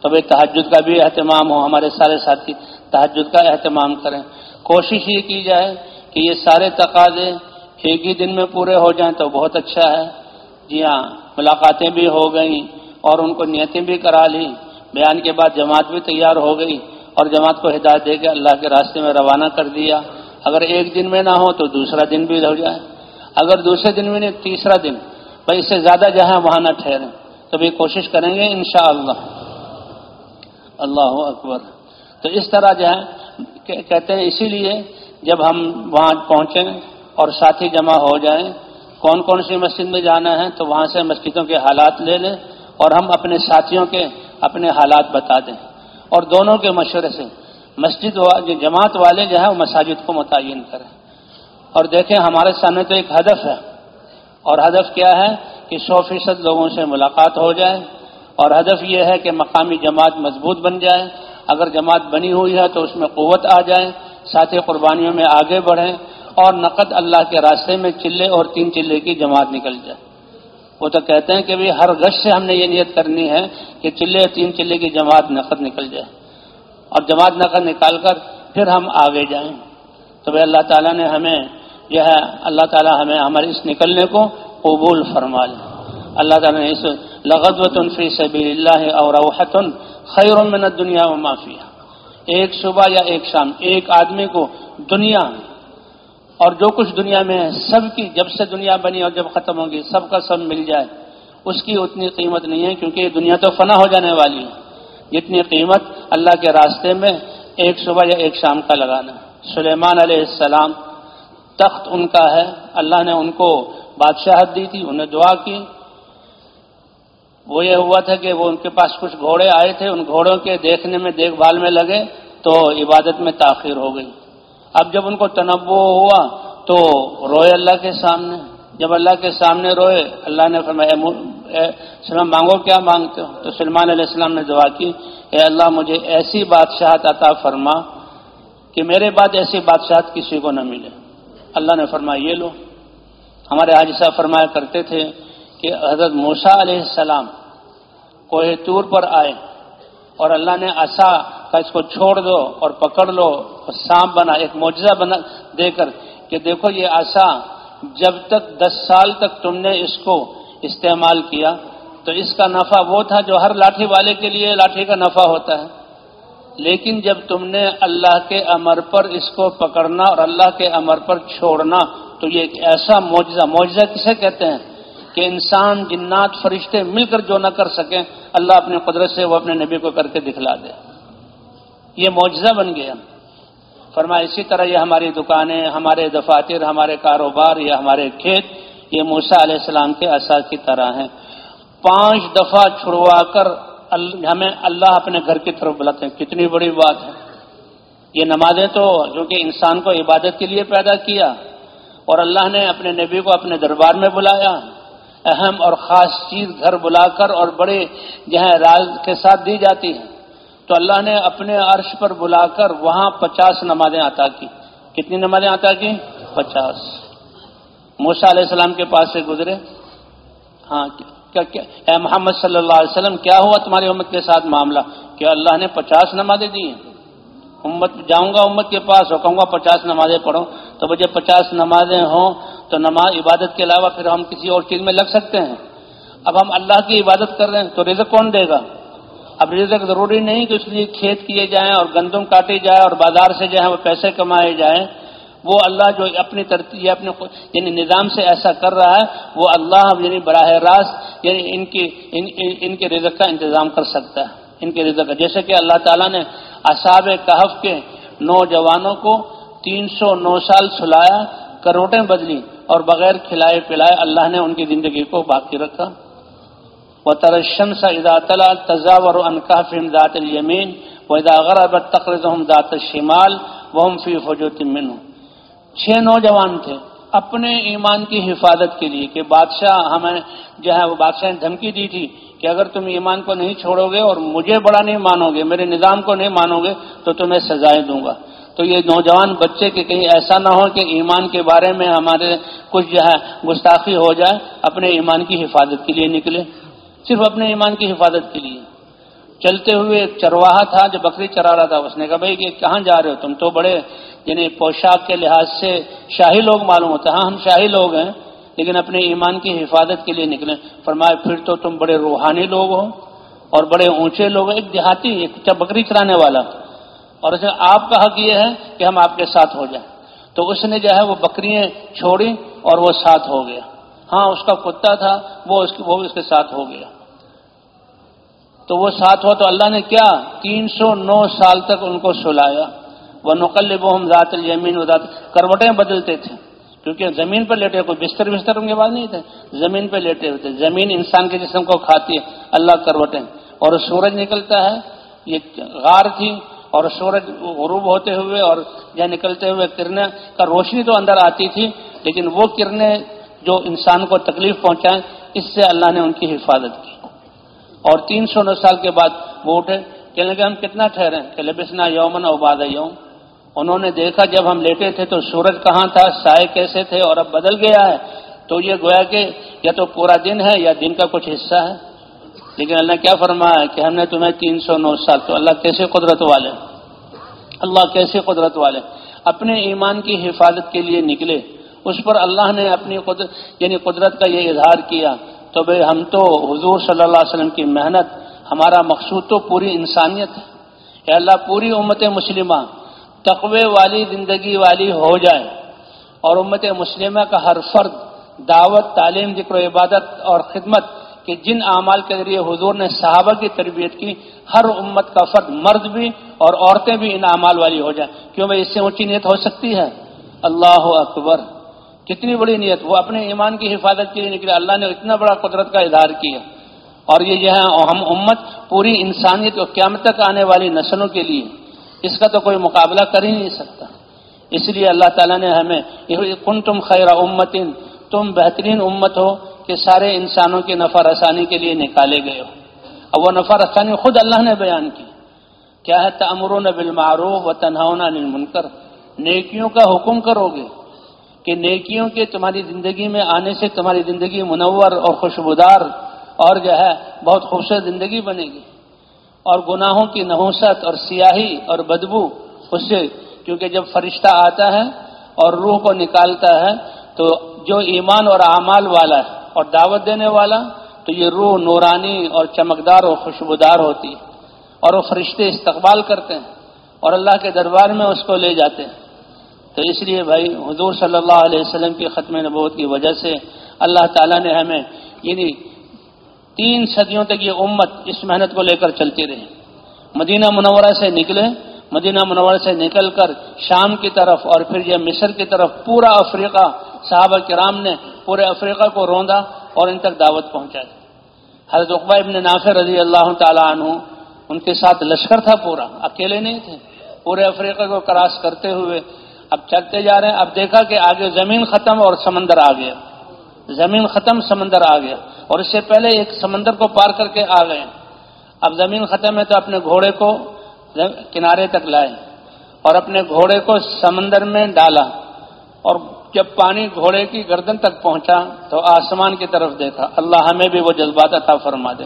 تو بھائی تحجد کا بھی اہتمام ہو، ہمارے سارے ساتھی تحجد کا اہتمام کریں۔ کوشش یہ کی جائے کہ یہ سارے تقاضے ایک ہی دن میں پورے ہو جائیں تو بہت اچھا ہے۔ جی ہاں ملاقاتیں بھی ہو گئیں اور ان کو نیتیں بھی کرا لی بیان کے بعد جماعت بھی تیار ہو گئی۔ اور جماعت کو ہدایت دے کے اللہ کے راستے میں روانہ کر دیا۔ اگر ایک دن میں نہ ہو تو دوسرا دن بھی ہو جائے۔ اگر دوسرے دن میں نہیں، تیسرا دن۔ بھائی، اس سے زیادہ جہاں وہاں نہ ٹھہریں۔ تو بھی کوشش کریں گے انشاءاللہ۔ اللہ اللہ اکبر۔ تو اس طرح جو ہے کہتے ہیں، اسی لیے جب ہم وہاں پہنچیں اور ساتھی جمع ہو جائیں، کون کون سی مسجد میں جانا ہے، تو وہاں سے مسجدوں کے حالات لے لیں اور ہم اپنے ساتھیوں کے اپنے حالات بتا دیں۔ اور دونوں کے مشورے سے۔ مسجد جو جماعت والے جو ہے وہ مساجد کو متعین کریں۔ اور دیکھیں، ہمارے سامنے تو ایک ہدف ہے۔ اور ہدف کیا ہے؟ کہ سو فیصد لوگوں سے ملاقات ہو جائے۔ اور ہدف یہ ہے کہ مقامی جماعت مضبوط بن جائے۔ اگر جماعت بنی ہوئی ہے تو اس میں قوت آ جائے۔ ساتھی قربانیوں میں آگے بڑھیں۔ اور نقد اللہ کے راستے میں چلے اور تین چلے کی جماعت نکل جائے۔ وہ تو کہتے ہیں کہ ہر گش سے ہم نے یہ نیت کرنی ہے کہ چلے تین چلے کی جماعت نقد نکل جائے۔ اور جماعت نقد نکال کر پھر ہم آگے جائیں۔ تو بھائی اللہ تعالیٰ نے ہمیں یہ ہے، اللہ تعالیٰ ہمیں ہمارے اس نکلنے کو قبول فرما لے اللہ تعالیٰ نے اس لغت فی سبی اللہ اور خیر من دنیا و معافی ایک صبح یا ایک شام، ایک آدمی کو دنیا اور جو کچھ دنیا میں ہے سب کی جب سے دنیا بنی اور جب ختم ہوگی سب کا سب مل جائے، اس کی اتنی قیمت نہیں ہے کیونکہ یہ دنیا تو فنا ہو جانے والی ہے۔ جتنی قیمت اللہ کے راستے میں ایک صبح یا ایک شام کا لگانا۔ سلیمان علیہ السلام تخت ان کا ہے۔ اللہ نے ان کو بادشاہت دی تھی، انہیں دعا کی۔ وہ یہ ہوا تھا کہ وہ ان کے پاس کچھ گھوڑے آئے تھے، ان گھوڑوں کے دیکھنے میں، دیکھ بھال میں لگے تو عبادت میں تاخیر ہو گئی۔ اب جب ان کو تنوع ہوا تو روئے اللہ کے سامنے۔ جب اللہ کے سامنے روئے، اللہ نے فرمایا سلام، مانگو کیا مانگتے ہو؟ تو سلمان علیہ السلام نے دعا کی، اے اللہ، مجھے ایسی بادشاہت عطا فرما کہ میرے بعد ایسی بادشاہت کسی کو نہ ملے۔ اللہ نے فرمایا، یہ لو۔ ہمارے حاجثہ فرمایا کرتے تھے کہ حضرت موسا علیہ السلام کوہ طور پر آئے۔ اور اللہ نے آسا کا اس کو چھوڑ دو اور پکڑ لو اور سانپ بنا، ایک معجزہ بنا دے کر کہ دیکھو یہ آسا جب تک دس سال تک تم نے اس کو استعمال کیا، تو اس کا نفع وہ تھا جو ہر لاٹھی والے کے لیے لاٹھی کا نفع ہوتا ہے۔ لیکن جب تم نے اللہ کے امر پر اس کو پکڑنا اور اللہ کے امر پر چھوڑنا، تو یہ ایک ایسا معجزہ معجزہ کسے کہتے ہیں؟ کہ انسان، جنات، فرشتے مل کر جو نہ کر سکیں، اللہ اپنے قدرت سے وہ اپنے نبی کو کر کے دکھلا دے۔ یہ معجزہ بن گیا۔ فرما اسی طرح یہ ہماری دکانیں، ہمارے دفاتر، ہمارے کاروبار یا ہمارے کھیت، یہ موسا علیہ السلام کے اثر کی طرح ہیں۔ پانچ دفعہ چھڑوا کر ہمیں اللہ اپنے گھر کی طرف بلاتے ہیں۔ کتنی بڑی بات ہے۔ یہ نمازیں تو جو کہ انسان کو عبادت کے لیے پیدا کیا اور اللہ نے اپنے نبی کو اپنے دربار میں بلایا۔ اہم اور خاص چیز گھر بلا کر اور بڑے جہاں راز کے ساتھ دی جاتی ہیں تو اللہ نے اپنے عرش پر بلا کر وہاں پچاس نمازیں عطا کی۔ کتنی نمازیں عطا کی؟ پچاس۔ موسا علیہ السلام کے پاس سے گزرے۔ ہاں کیا کیا اے محمد صلی اللہ علیہ وسلم، کیا ہوا تمہاری امت کے ساتھ معاملہ؟ کیا اللہ نے پچاس نمازیں دی ہیں۔ امت، جاؤں گا امت کے پاس اور کہوں گا پچاس نمازیں پڑھو۔ تو مجھے پچاس نمازیں ہوں تو نماز عبادت کے علاوہ پھر ہم کسی اور چیز میں لگ سکتے ہیں۔ اب ہم اللہ کی عبادت کر رہے ہیں تو رزق کون دے گا؟ اب رزق ضروری نہیں کہ اس لیے کھیت کیے جائیں اور گندم کاٹی جائے اور بازار سے جو ہے وہ پیسے کمائے جائیں۔ وہ اللہ جو اپنی ترتیب اپنے یعنی نظام سے ایسا کر رہا ہے وہ اللہ یعنی براہ راست یعنی ان کی ان, ان کے رزق کا انتظام کر سکتا ہے۔ ان کے رزق کا جیسے کہ اللہ تعالیٰ نے اصاب کہف کے نوجوانوں کو تین سو نو سال سلایا، کروٹیں بدلی اور بغیر کھلائے پلائے اللہ نے ان کی زندگی کو باقی رکھا۔ وہ ترشن سا ادا تلا تضاور انکاف ذات المین وہ ادا غرب تقرض ذات شمال وہ فی فوجو تمن چھ نوجوان تھے۔ اپنے ایمان کی حفاظت کے لیے کہ بادشاہ ہمیں جو ہے وہ بادشاہ نے دھمکی دی تھی کہ اگر تم ایمان کو نہیں چھوڑو گے اور مجھے بڑا نہیں مانو گے، میرے نظام کو نہیں مانو گے، تو تمہیں سزائیں دوں گا۔ تو یہ نوجوان بچے کے کہیں ایسا نہ ہو کہ ایمان کے بارے میں ہمارے کچھ جو ہے گستاخی ہو جائے، اپنے ایمان کی حفاظت کے لیے نکلے۔ صرف اپنے ایمان کی حفاظت کے لیے۔ چلتے ہوئے ایک چرواہا تھا، جو بکری چرا رہا تھا، اس نے کہا، بھائی کہ کہاں جا رہے ہو؟ تم تو بڑے یعنی پوشاک کے لحاظ سے شاہی لوگ معلوم ہوتا ہاں ہم شاہی لوگ ہیں، لیکن اپنے ایمان کی حفاظت کے لیے نکلے۔ فرمائے پھر تو تم بڑے روحانی لوگ ہو اور بڑے اونچے لوگ ایک دیہاتی، ایک بکری چرانے والا۔ اور اسے آپ کا حق یہ ہے کہ ہم آپ کے ساتھ ہو جائیں۔ تو اس نے جو ہے وہ بکریاں چھوڑی اور وہ ساتھ ہو گیا۔ ہاں اس کا کتا تھا، وہ اس وہ اس کے ساتھ ہو گیا۔ تو وہ ساتھ ہوا تو اللہ نے کیا؟ تین سو نو سال تک ان کو سلایا۔ وہ نقل وہ ہم ذات المین ذات کروٹیں بدلتے تھے۔ کیونکہ زمین پر لیٹے کوئی بستر بستر ان کے بعد نہیں تھے۔ زمین پہ لیٹے ہوتے زمین انسان کے جسم کو کھاتی ہے۔ اللہ کروٹیں۔ اور سورج نکلتا ہے۔ یہ غار تھی۔ اور سورج غروب ہوتے ہوئے اور یا نکلتے ہوئے کرنے کا روشنی تو اندر آتی تھی، لیکن وہ کرنیں جو انسان کو تکلیف پہنچائیں، اس سے اللہ نے ان کی حفاظت کی۔ اور تین سو نو سال کے بعد وہ اٹھے، کہنے لگے، ہم کتنا ٹھہرے؟ کہ لبسنا یومن اوباد یوم۔ انہوں نے دیکھا، جب ہم لیٹے تھے تو سورج کہاں تھا؟ سائے کیسے تھے؟ اور اب بدل گیا ہے۔ تو یہ گویا کہ یا تو پورا دن ہے یا دن کا کچھ حصہ ہے۔ لیکن اللہ کیا فرمایا کہ ہم نے تمہیں تین سو نو سال تو اللہ کیسے قدرت والے اللہ کیسے قدرت والے اپنے ایمان کی حفاظت کے لیے نکلے۔ اس پر اللہ نے اپنی قدرت یعنی قدرت کا یہ اظہار کیا۔ تو بھائی ہم تو حضور صلی اللہ علیہ وسلم کی محنت، ہمارا مقصود تو پوری انسانیت ہے۔ اللہ، پوری امت مسلمہ، تقوی والی زندگی والی ہو جائے۔ اور امت مسلمہ کا ہر فرد، دعوت، تعلیم، ذکر و عبادت اور خدمت کہ جن اعمال کے ذریعے حضور نے صحابہ کی تربیت کی، ہر امت کا فرد مرد بھی اور عورتیں بھی ان اعمال والی ہو جائیں۔ کیوں بھائی، اس سے اونچی نیت ہو سکتی ہے؟ اللہ اکبر۔ کتنی بڑی نیت، وہ اپنے ایمان کی حفاظت کے لیے نکلے۔ اللہ نے اتنا بڑا قدرت کا اظہار کیا۔ اور یہ جو ہے ہم امت پوری انسانیت اور قیامت تک آنے والی نسلوں کے لیے اس کا تو کوئی مقابلہ کر ہی نہیں سکتا۔ اس لیے اللہ تعالیٰ نے ہمیں کن تم خیر امتن، تم بہترین امت ہو۔ کہ سارے انسانوں کی نفع رسانی کے لیے نکالے گئے ہو۔ اور وہ نفع رسانی خود اللہ نے بیان کی۔ کیا ہے؟ تمرون بالمعروف و تنہا منکر نیکیوں کا حکم کرو گے کہ نیکیوں کے تمہاری زندگی میں آنے سے تمہاری زندگی منور اور خوشبودار اور جو ہے بہت خوبصورت زندگی بنے گی۔ اور گناہوں کی نحوست اور سیاہی اور بدبو اس سے، کیونکہ جب فرشتہ آتا ہے اور روح کو نکالتا ہے تو جو ایمان اور اعمال والا ہے اور دعوت دینے والا، تو یہ روح نورانی اور چمکدار اور خوشبودار ہوتی ہے اور وہ فرشتے استقبال کرتے ہیں اور اللہ کے دربار میں اس کو لے جاتے ہیں۔ تو اس لیے بھائی، حضور صلی اللہ علیہ وسلم کی ختم نبوت کی وجہ سے اللہ تعالیٰ نے ہمیں یعنی تین صدیوں تک یہ امت اس محنت کو لے کر چلتی رہی۔ مدینہ منورہ سے نکلے، مدینہ منورہ سے نکل کر شام کی طرف اور پھر یہ مصر کی طرف پورا افریقہ صحابہ کرام نے پورے افریقہ کو روندا اور ان تک دعوت پہنچائی حضرت اقبا ابن نافع رضی اللہ تعالیٰ عنہ، ان کے ساتھ لشکر تھا پورا، اکیلے نہیں تھے۔ پورے افریقہ کو کراس کرتے ہوئے اب چلتے جا رہے ہیں۔ اب دیکھا کہ آگے زمین ختم اور سمندر آ گیا۔ زمین ختم، سمندر آ گیا۔ اور اس سے پہلے ایک سمندر کو پار کر کے آ گئے۔ اب زمین ختم ہے تو اپنے گھوڑے کو کنارے تک لائے۔ اور اپنے گھوڑے کو سمندر میں ڈالا۔ اور جب پانی گھوڑے کی گردن تک پہنچا تو آسمان کی طرف دیکھا۔ اللہ ہمیں بھی وہ جذبات عطا فرما دے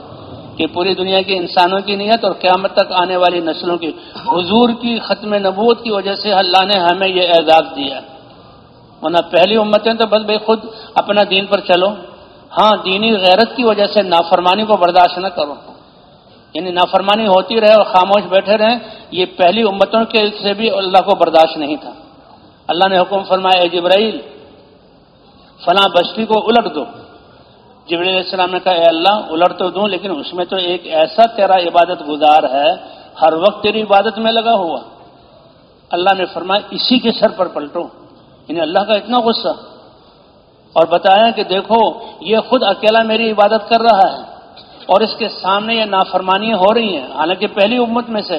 کہ پوری دنیا کے انسانوں کی نیت اور قیامت تک آنے والی نسلوں کی حضور کی ختم نبوت کی وجہ سے اللہ نے ہمیں یہ اعزاز دیا۔ ورنہ پہلی امتیں تو بس بھائی خود اپنا دین پر چلو۔ ہاں دینی غیرت کی وجہ سے نافرمانی کو برداشت نہ کرو۔ یعنی نافرمانی ہوتی رہے اور خاموش بیٹھے رہے یہ پہلی امتوں کے سے بھی اللہ کو برداشت نہیں تھا۔ اللہ نے حکم فرمایا جبرائیل، فلاں بستی کو الٹ دو. جبری علیہ السلام نے کہا، اے اللہ، الٹ تو دوں، لیکن اس میں تو ایک ایسا تیرا عبادت گزار ہے، ہر وقت تیری عبادت میں لگا ہوا. اللہ نے فرمایا، اسی کے سر پر پلٹو یعنی اللہ کا اتنا غصہ۔ اور بتایا کہ دیکھو، یہ خود اکیلا میری عبادت کر رہا ہے اور اس کے سامنے یہ نافرمانیاں ہو رہی ہیں، حالانکہ پہلی امت میں سے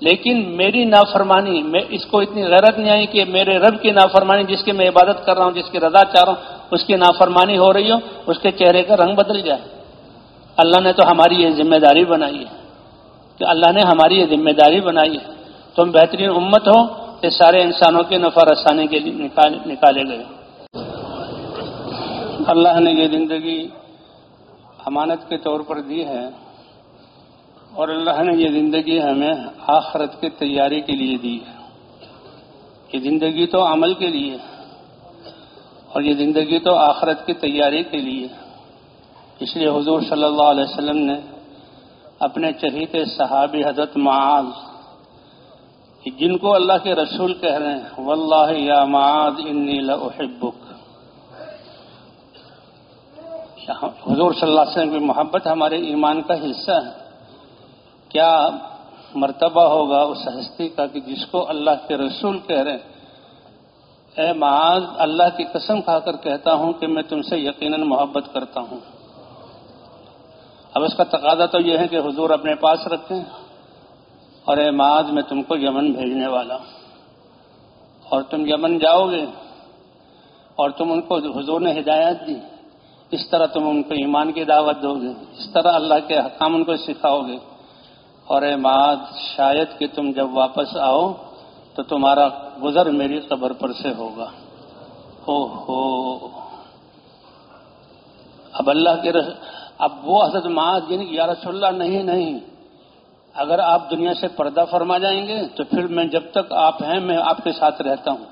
لیکن میری نافرمانی، میں اس کو اتنی غیرت نہیں آئی کہ میرے رب کی نافرمانی جس کی میں عبادت کر رہا ہوں، جس کی رضا چاہ رہا ہوں، اس کی نافرمانی ہو رہی ہو، اس کے چہرے کا رنگ بدل جائے۔ اللہ نے تو ہماری یہ ذمہ داری بنائی ہے کہ اللہ نے ہماری یہ ذمہ داری بنائی ہے۔ تم بہترین امت ہو کہ سارے انسانوں کے نفع رسانے کے لیے نکالے گئے۔ اللہ نے یہ زندگی امانت کے طور پر دی ہے۔ اور اللہ نے یہ زندگی ہمیں آخرت کی تیاری کے لیے دی ہے۔ یہ زندگی تو عمل کے لیے اور یہ زندگی تو آخرت کی تیاری کے لیے اس لیے حضور صلی اللہ علیہ وسلم نے اپنے چہیتے صحابی حضرت معاذ جن کو اللہ کے رسول کہہ رہے ہیں، واللہ یا معاذ انی لأحبک۔ حضور صلی اللہ علیہ وسلم کی محبت ہمارے ایمان کا حصہ ہے۔ کیا مرتبہ ہوگا اس ہستی کا کہ جس کو اللہ کے رسول کہہ رہے ہیں؟ اے معاذ، اللہ کی قسم کھا کر کہتا ہوں کہ میں تم سے یقیناً محبت کرتا ہوں۔ اب اس کا تقاضا تو یہ ہے کہ حضور اپنے پاس رکھیں۔ اور اے معاذ، میں تم کو یمن بھیجنے والا ہوں۔ اور تم یمن جاؤ گے۔ اور تم ان کو حضور نے ہدایت دی۔ اس طرح تم ان کو ایمان کی دعوت دو گے۔ اس طرح اللہ کے حکام ان کو سکھاؤ گے۔ اور اے معاذ شاید کہ تم جب واپس آؤ تو تمہارا گزر میری قبر پر سے ہوگا۔ او ہو۔ اب اللہ کے رس... اب وہ حضرت معاذ یعنی یا رسول اللہ، نہیں نہیں۔ اگر آپ دنیا سے پردہ فرما جائیں گے تو پھر میں جب تک آپ ہیں، میں آپ کے ساتھ رہتا ہوں۔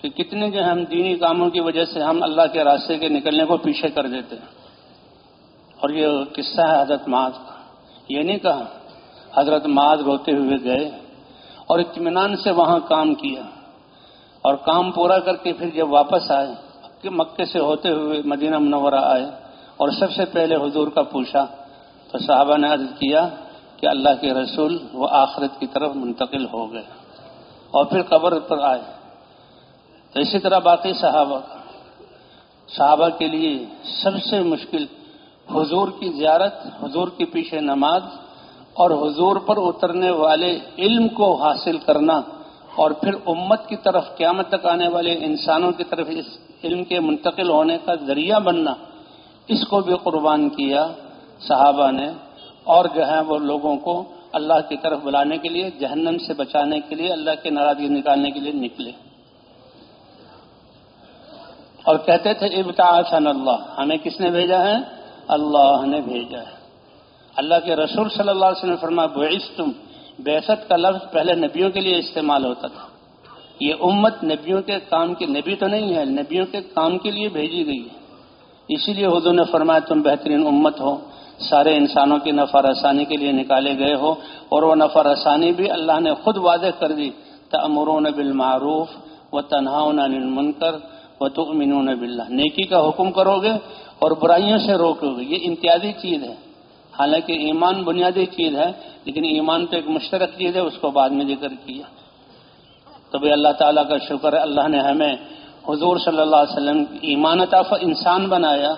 کہ کتنے جو ہم دینی کاموں کی وجہ سے ہم اللہ کے راستے کے نکلنے کو پیچھے کر دیتے ہیں۔ اور یہ قصہ ہے حضرت معاذ کا۔ یہ نہیں کہا۔ حضرت معاذ روتے ہوئے گئے اور اطمینان سے وہاں کام کیا اور کام پورا کر کے پھر جب واپس آئے، کہ مکے سے ہوتے ہوئے مدینہ منورہ آئے اور سب سے پہلے حضور کا پوچھا، تو صحابہ نے عرض کیا کہ اللہ کے رسول وہ آخرت کی طرف منتقل ہو گئے اور پھر قبر پر آئے۔ تو اسی طرح باقی صحابہ صحابہ کے لیے سب سے مشکل حضور کی زیارت، حضور کے پیچھے نماز اور حضور پر اترنے والے علم کو حاصل کرنا اور پھر امت کی طرف قیامت تک آنے والے انسانوں کی طرف اس علم کے منتقل ہونے کا ذریعہ بننا، اس کو بھی قربان کیا صحابہ نے۔ اور جو ہے وہ لوگوں کو اللہ کی طرف بلانے کے لیے، جہنم سے بچانے کے لیے، اللہ کے ناراضگی نکالنے کے لیے نکلے۔ اور کہتے تھے ابتعاثن اللہ۔ ہمیں کس نے بھیجا ہے؟ اللہ نے بھیجا ہے۔ اللہ کے رسول صلی اللہ علیہ وسلم فرما بعث تم بیست کا لفظ پہلے نبیوں کے لیے استعمال ہوتا تھا۔ یہ امت نبیوں کے کام کی نبی تو نہیں ہے، نبیوں کے کام کے لیے بھیجی گئی ہے۔ اسی لیے حضور نے فرمایا، تم بہترین امت ہو۔ سارے انسانوں کی نفع رسانی کے لیے نکالے گئے ہو۔ اور وہ نفع رسانی بھی اللہ نے خود واضح کر دی۔ تمرون بالمعروف و تنہا منکر و تو امین نیکی کا حکم کرو گے اور برائیوں سے روکو گے۔ یہ امتیازی چیز ہے۔ حالانکہ ایمان بنیادی چیز ہے، لیکن ایمان تو ایک مشترک چیز ہے، اس کو بعد میں ذکر کیا۔ تو بھائی اللہ تعالیٰ کا شکر ہے، اللہ نے ہمیں حضور صلی اللہ علیہ وسلم ایمان عطا انسان بنایا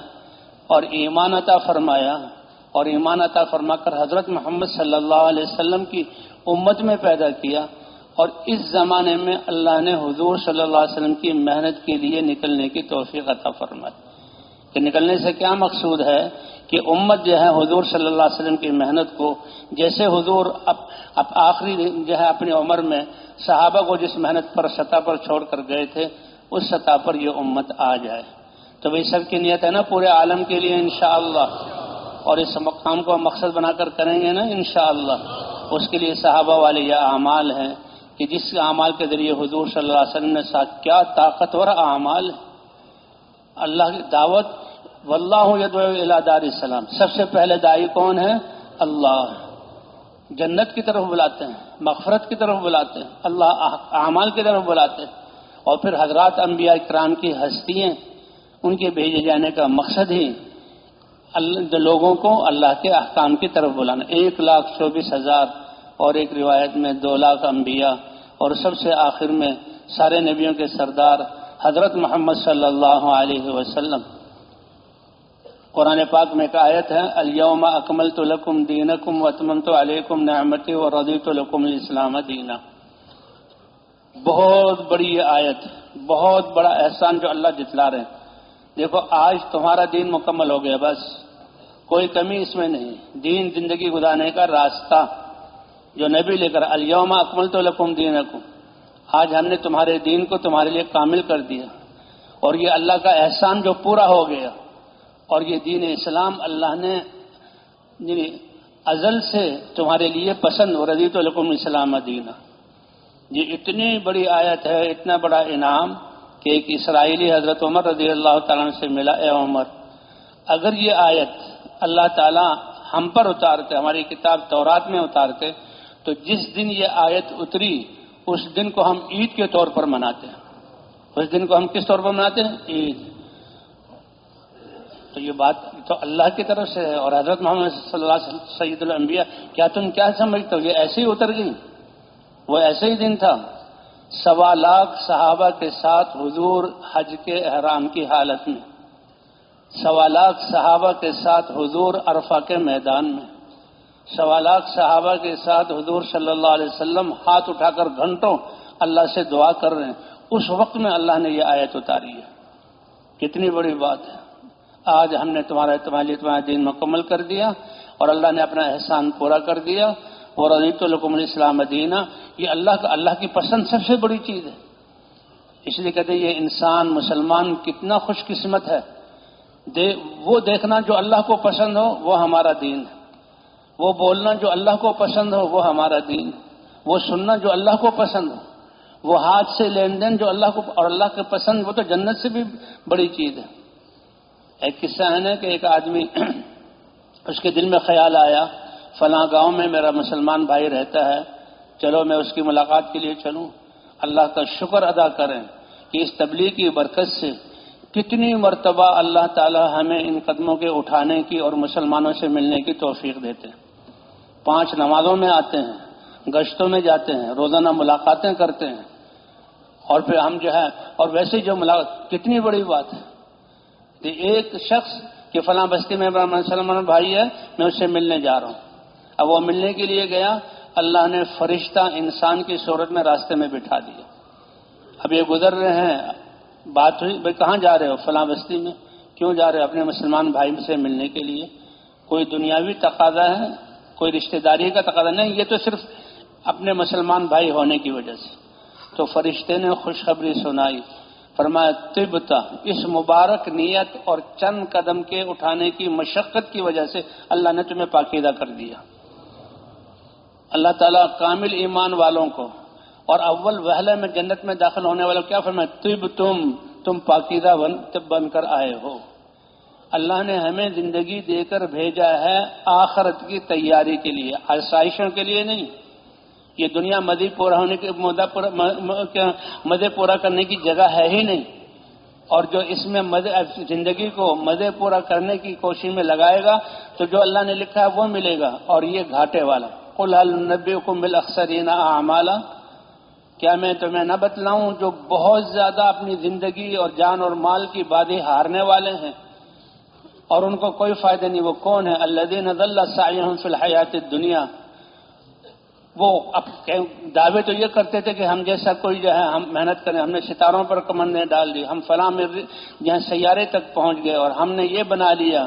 اور ایمان عطا فرمایا۔ اور ایمان عطا فرما کر حضرت محمد صلی اللہ علیہ وسلم کی امت میں پیدا کیا۔ اور اس زمانے میں اللہ نے حضور صلی اللہ علیہ وسلم کی محنت کے لیے نکلنے کی توفیق عطا فرمائی۔ کہ نکلنے سے کیا مقصود ہے کہ امت جو ہے حضور صلی اللہ علیہ وسلم کی محنت کو جیسے حضور اب آخری جو ہے اپنی عمر میں صحابہ کو جس محنت پر سطح پر چھوڑ کر گئے تھے، اس سطح پر یہ امت آ جائے۔ تو بھائی سب کی نیت ہے نا پورے عالم کے لیے انشاءاللہ۔ اور اس مقام کو مقصد بنا کر کریں گے نا انشاءاللہ۔ اس کے لیے صحابہ والے یہ اعمال ہیں کہ جس اعمال کے ذریعے حضور صلی اللہ علیہ وسلم نے ساتھ کیا طاقتور اعمال اللہ کی دعوت، واللہ دار السلام۔ سب سے پہلے دائی کون ہے؟ اللہ جنت کی طرف بلاتے ہیں، مغفرت کی طرف بلاتے ہیں، اللہ اعمال کی طرف بلاتے ہیں۔ اور پھر حضرات انبیاء کرام کی ہستیاں، ان کے بھیجے جانے کا مقصد ہی لوگوں کو اللہ کے احکام کی طرف بلانا۔ ایک لاکھ چوبیس ہزار اور ایک روایت میں دو لاکھ انبیاء۔ اور سب سے آخر میں سارے نبیوں کے سردار حضرت محمد صلی اللہ علیہ وسلم۔ قرآن پاک میں ایک آیت ہے الوم اکمل تو لکم دین کم وطمن تو علیکم نعمتی و ردی تو لکم الاسلام دینا. بہت بڑی یہ آیت، بہت بڑا احسان جو اللہ جتلا رہے ہیں۔ دیکھو، آج تمہارا دین مکمل ہو گیا، بس کوئی کمی اس میں نہیں۔ دین زندگی گزارنے کا راستہ جو نبی لے کر الوم اکمل تو لکم دین آج ہم نے تمہارے دین کو تمہارے لیے کامل کر دیا اور یہ اللہ کا احسان جو پورا ہو گیا اور یہ دین اسلام اللہ نے یعنی ازل سے تمہارے لیے پسند اور رضی تو لکم اسلام دینا۔ یہ اتنی بڑی آیت ہے، اتنا بڑا انعام کہ ایک اسرائیلی حضرت عمر رضی اللہ تعالیٰ سے ملا، اے عمر، اگر یہ آیت اللہ تعالیٰ ہم پر اتارتے، ہماری کتاب تورات میں اتارتے، تو جس دن یہ آیت اتری اس دن کو ہم عید کے طور پر مناتے ہیں۔ اس دن کو ہم کس طور پر مناتے ہیں؟ عید۔ تو یہ بات تو اللہ کی طرف سے ہے اور حضرت محمد صلی اللہ سید الانبیاء، کیا تم کیا سمجھتے ہو؟ یہ ایسے ہی اتر گئی۔ وہ ایسے ہی دن تھا۔ سوا لاکھ صحابہ کے ساتھ حضور حج کے احرام کی حالت میں۔ سوا لاکھ صحابہ کے ساتھ حضور عرفہ کے میدان میں۔ سوا لاکھ صحابہ کے ساتھ حضور صلی اللہ علیہ وسلم ہاتھ اٹھا کر گھنٹوں اللہ سے دعا کر رہے ہیں۔ اس وقت میں اللہ نے یہ آیت اتاری ہے۔ کتنی بڑی بات ہے۔ آج ہم نے تمہارا تمہارے تمہارا دین مکمل کر دیا اور اللہ نے اپنا احسان پورا کر دیا۔ اور علیت الکم الاسلام دینہ یہ اللہ کا اللہ کی پسند سب سے بڑی چیز ہے۔ اس لیے کہتے ہیں یہ انسان مسلمان کتنا خوش قسمت ہے۔ دے وہ دیکھنا جو اللہ کو پسند ہو، وہ ہمارا دین ہے۔ وہ بولنا جو اللہ کو پسند ہو، وہ ہمارا دین۔ وہ سننا جو اللہ کو پسند ہو۔ وہ ہاتھ سے لین دین جو اللہ کو، اور اللہ کے پسند، وہ تو جنت سے بھی بڑی چیز ہے۔ ایک قصہ ہے نا کہ ایک آدمی اس کے دل میں خیال آیا، فلاں گاؤں میں میرا مسلمان بھائی رہتا ہے، چلو میں اس کی ملاقات کے لیے چلوں۔ اللہ کا شکر ادا کریں کہ اس تبلیغ کی برکت سے کتنی مرتبہ اللہ تعالی ہمیں ان قدموں کے اٹھانے کی اور مسلمانوں سے ملنے کی توفیق دیتے ہیں۔ پانچ نمازوں میں آتے ہیں گشتوں میں جاتے ہیں، روزانہ ملاقاتیں کرتے ہیں۔ اور پھر ہم جو ہے، اور ویسے جو ملاقات، کتنی بڑی بات ہے۔ کہ ایک شخص کہ فلاں بستی میں سلمان بھائی ہے، میں اس سے ملنے جا رہا ہوں۔ اب وہ ملنے کے لیے گیا، اللہ نے فرشتہ انسان کی صورت میں راستے میں بٹھا دیا۔ اب یہ گزر رہے ہیں، بات ہوئی، بھائی کہاں جا رہے ہو؟ فلاں بستی میں کیوں جا رہے ہو؟ اپنے مسلمان بھائی سے ملنے کے لیے۔ کوئی دنیاوی تقاضا ہے؟ کوئی رشتہ داری کا تقاضا نہیں، یہ تو صرف اپنے مسلمان بھائی ہونے کی وجہ سے۔ تو فرشتے نے خوشخبری سنائی، فرمایا تبتا اس مبارک نیت اور چند قدم کے اٹھانے کی مشقت کی وجہ سے اللہ نے تمہیں پاکیدہ کر دیا۔ اللہ تعالیٰ کامل ایمان والوں کو اور اول وحلے میں جنت میں داخل ہونے والوں کیا فرمایا، طب تم تم پاکیدہ بن بن کر آئے ہو۔ اللہ نے ہمیں زندگی دے کر بھیجا ہے آخرت کی تیاری کے لیے، آسائشوں کے لیے نہیں۔ یہ دنیا مدی پورا ہونے کے مدے پورا کرنے کی جگہ ہے ہی نہیں۔ اور جو اس میں زندگی کو مزے پورا کرنے کی کوشش میں لگائے گا، تو جو اللہ نے لکھا ہے وہ ملے گا۔ اور یہ گھاٹے والا۔ النبی کو مل اکثرین اعمالا کیا میں تمہیں نہ بتلاؤں جو بہت زیادہ اپنی زندگی اور جان اور مال کی بادی ہارنے والے ہیں؟ اور ان کو کوئی فائدہ نہیں، وہ کون ہے اللہ دین فی الحیات دنیا وہ دعوے تو یہ کرتے تھے کہ ہم جیسا کوئی جو ہے، ہم محنت کریں۔ ہم نے ستاروں پر کمندیں ڈال دی، ہم فلاں میں جہاں سیارے تک پہنچ گئے اور ہم نے یہ بنا لیا۔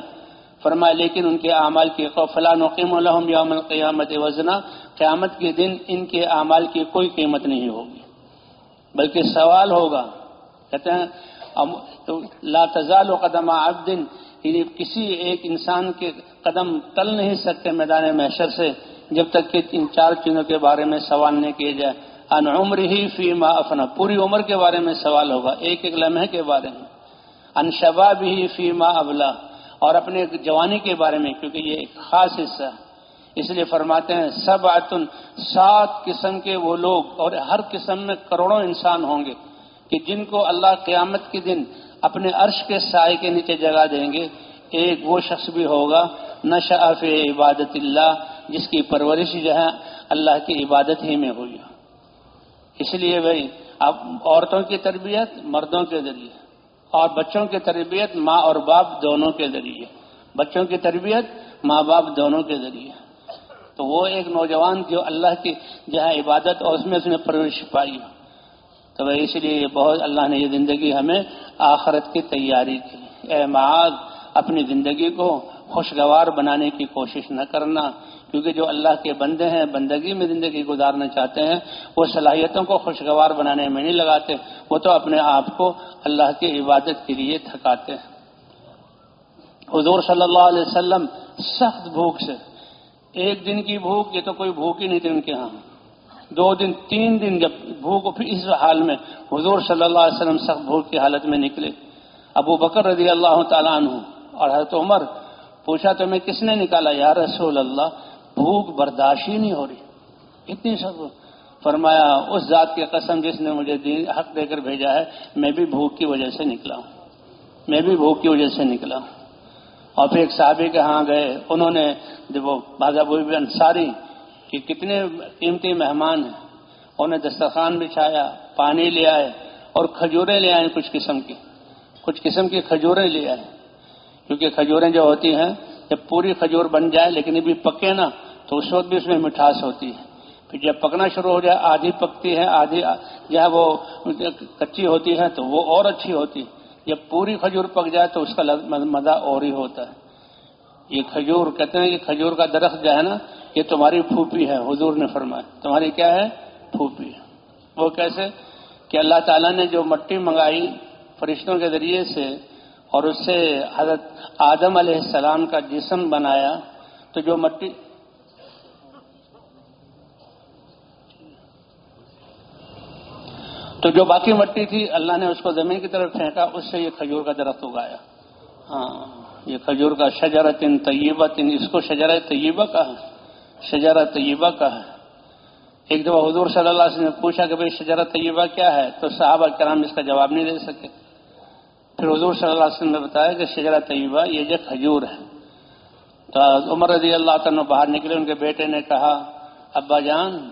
فرمایا، لیکن ان کے اعمال کی فلاں نقیم الحم یوم القیامت وزنا۔ قیامت کے دن ان کے اعمال کی کوئی قیمت نہیں ہوگی، بلکہ سوال ہوگا۔ کہتے ہیں لا تزال و قدم عبد کسی ایک انسان کے قدم تل نہیں سکتے میدان محشر سے، جب تک کہ ان چار چیزوں کے بارے میں سوال نہیں کیے جائے ان عمر ہی فی ما افنا، پوری عمر کے بارے میں سوال ہوگا، ایک ایک لمحے کے بارے میں۔ ان شباب ہی فی ما ابلا، اور اپنے جوانی کے بارے میں، کیونکہ یہ ایک خاص حصہ ہے۔ اس لیے فرماتے ہیں سب آتن سات قسم کے وہ لوگ، اور ہر قسم میں کروڑوں انسان ہوں گے، کہ جن کو اللہ قیامت کے دن اپنے عرش کے سائے کے نیچے جگہ دیں گے۔ ایک وہ شخص بھی ہوگا نشاف عبادت اللہ، جس کی پرورش جو ہے، اللہ کی عبادت ہی میں ہوئی۔ اس لیے بھائی، اب عورتوں کی تربیت مردوں کے ذریعے اور بچوں کی تربیت ماں اور باپ دونوں کے ذریعے بچوں کی تربیت ماں باپ دونوں کے ذریعے تو وہ ایک نوجوان جو اللہ کی جو ہے عبادت اور اس میں اس نے پرورش پائی۔ تو اس لیے بہت اللہ نے یہ زندگی ہمیں آخرت کی تیاری کی۔ اے معاذ، اپنی زندگی کو خوشگوار بنانے کی کوشش نہ کرنا، کیونکہ جو اللہ کے بندے ہیں، بندگی میں زندگی گزارنا چاہتے ہیں، وہ صلاحیتوں کو خوشگوار بنانے میں نہیں لگاتے، وہ تو اپنے آپ کو اللہ کی عبادت کے لیے تھکاتے ہیں۔ حضور صلی اللہ علیہ وسلم سخت بھوک سے، ایک دن کی بھوک، یہ تو کوئی بھوک ہی نہیں تھی ان کے ہاں۔ دو دن، تین دن جب بھوک، پھر اس حال میں حضور صلی اللہ علیہ وسلم سخت بھوک کی حالت میں نکلے۔ ابو بکر رضی اللہ تعالیٰ عنہ اور حضرت عمر پوچھا تو میں کس نے نکالا؟ یا رسول اللہ، بھوک برداشت ہی نہیں ہو رہی۔ اتنی سب فرمایا، اس ذات کی قسم جس نے مجھے حق دے کر بھیجا ہے، میں بھی بھوک کی وجہ سے نکلا ہوں۔ میں بھی بھوک کی وجہ سے نکلا ہوں۔ اور پھر ایک صحابی کے ہاں گئے۔ انہوں نے، جب وہ بازا بھی انصاری کہ کتنے قیمتی مہمان ہیں۔ انہوں نے دسترخوان بچھایا، پانی لے آئے اور کھجوریں لے آئے کچھ قسم کی۔ کچھ قسم کی کھجوریں لے آئے۔ کیونکہ کھجوریں جو ہوتی ہیں، جب پوری کھجور بن جائے لیکن یہ بھی پکے نا، تو اس وقت بھی اس میں مٹھاس ہوتی ہے۔ پھر جب پکنا شروع ہو جائے، آدھی پکتی ہے، آدھی جو ہے وہ کچی ہوتی ہے، تو وہ اور اچھی ہوتی ہے۔ جب پوری کھجور پک جائے تو اس کا مزہ اور ہی ہوتا ہے۔ یہ کھجور، کہتے ہیں کہ کھجور کا درخت جو ہے نا یہ تمہاری پھوپھی ہے، حضور نے فرمایا۔ تمہاری کیا ہے؟ پھوپھی۔ وہ کیسے؟ کہ اللہ تعالیٰ نے جو مٹی منگائی فرشتوں کے ذریعے سے اور اس سے حضرت آدم علیہ السلام کا جسم بنایا، تو جو مٹی تو جو باقی مٹی تھی، اللہ نے اس کو زمین کی طرف پھینکا، اس سے یہ کھجور کا درخت اگایا۔ ہاں یہ کھجور کا شجرت ان طیبہ ان اس کو شجر طیبہ کا ہے طیبہ کا ہے۔ ایک دفعہ حضور صلی اللہ علیہ وسلم نے پوچھا کہ بھائی شجرت طیبہ کیا ہے؟ تو صحابہ کرام اس کا جواب نہیں دے سکے۔ پھر حضور صلی اللہ علیہ وسلم نے بتایا کہ شجرت طیبہ یہ جو کھجور ہے۔ تو عمر رضی اللہ تعالیٰ باہر نکلے، ان کے بیٹے نے کہا، ابا جان،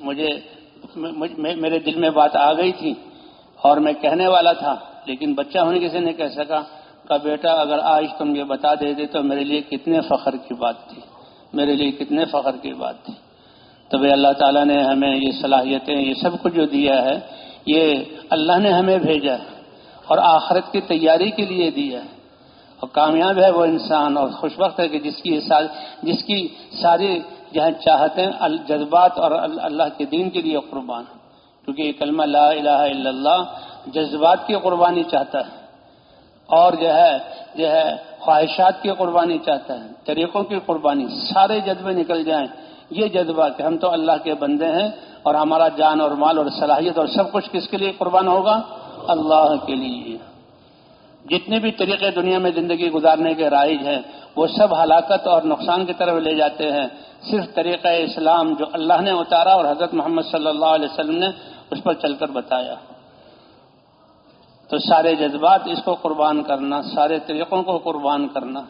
مجھے میرے دل میں بات آ گئی تھی اور میں کہنے والا تھا، لیکن بچہ ہونے کسی نے کہہ سکا؟ کہ بیٹا، اگر آج تم یہ بتا دیتے تو میرے لیے کتنے فخر کی بات تھی۔ میرے لیے کتنے فخر کی بات تھی۔ تو بھائی اللہ تعالیٰ نے ہمیں یہ صلاحیتیں، یہ سب کچھ جو دیا ہے، یہ اللہ نے ہمیں بھیجا ہے اور آخرت کی تیاری کے لیے دیا ہے۔ اور کامیاب ہے وہ انسان اور خوش وقت ہے کہ جس کی جس کی ساری جہاں چاہتے ہیں جذبات اور اللہ کے دین کے لیے قربان کیونکہ یہ کلمہ لا الہ الا اللہ جذبات کی قربانی چاہتا ہے۔ اور جو ہے جو ہے، خواہشات کی قربانی چاہتا ہے، طریقوں کی قربانی، سارے جذبے نکل جائیں۔ یہ جذبہ کہ ہم تو اللہ کے بندے ہیں اور ہمارا جان اور مال اور صلاحیت اور سب کچھ کس کے لیے قربان ہوگا؟ اللہ کے لیے۔ جتنے بھی طریقے دنیا میں زندگی گزارنے کے رائج ہیں، وہ سب ہلاکت اور نقصان کی طرف لے جاتے ہیں۔ صرف طریقہ اسلام جو اللہ نے اتارا اور حضرت محمد صلی اللہ علیہ وسلم نے اس پر چل کر بتایا۔ تو سارے جذبات اس کو قربان کرنا، سارے طریقوں کو قربان کرنا۔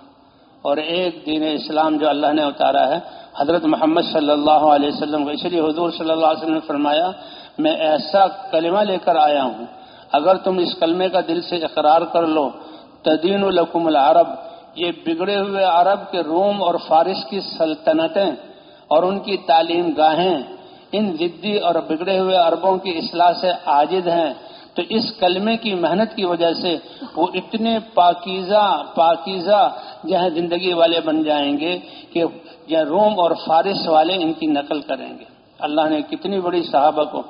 اور ایک دین اسلام جو اللہ نے اتارا ہے، حضرت محمد صلی اللہ علیہ وسلم کو۔ اس لیے حضور صلی اللہ علیہ وسلم نے فرمایا، میں ایسا کلمہ لے کر آیا ہوں، اگر تم اس کلمے کا دل سے اقرار کر لو، تدین الحکم العرب۔ یہ بگڑے ہوئے عرب کے روم اور فارس کی سلطنتیں اور ان کی تعلیم گاہیں، ان ضدی اور بگڑے ہوئے عربوں کی اصلاح سے عاجد ہیں۔ تو اس کلمے کی محنت کی وجہ سے وہ اتنے پاکیزہ پاکیزہ جہاں زندگی والے بن جائیں گے کہ جہاں روم اور فارس والے ان کی نقل کریں گے۔ اللہ نے کتنی بڑی صحابہ کو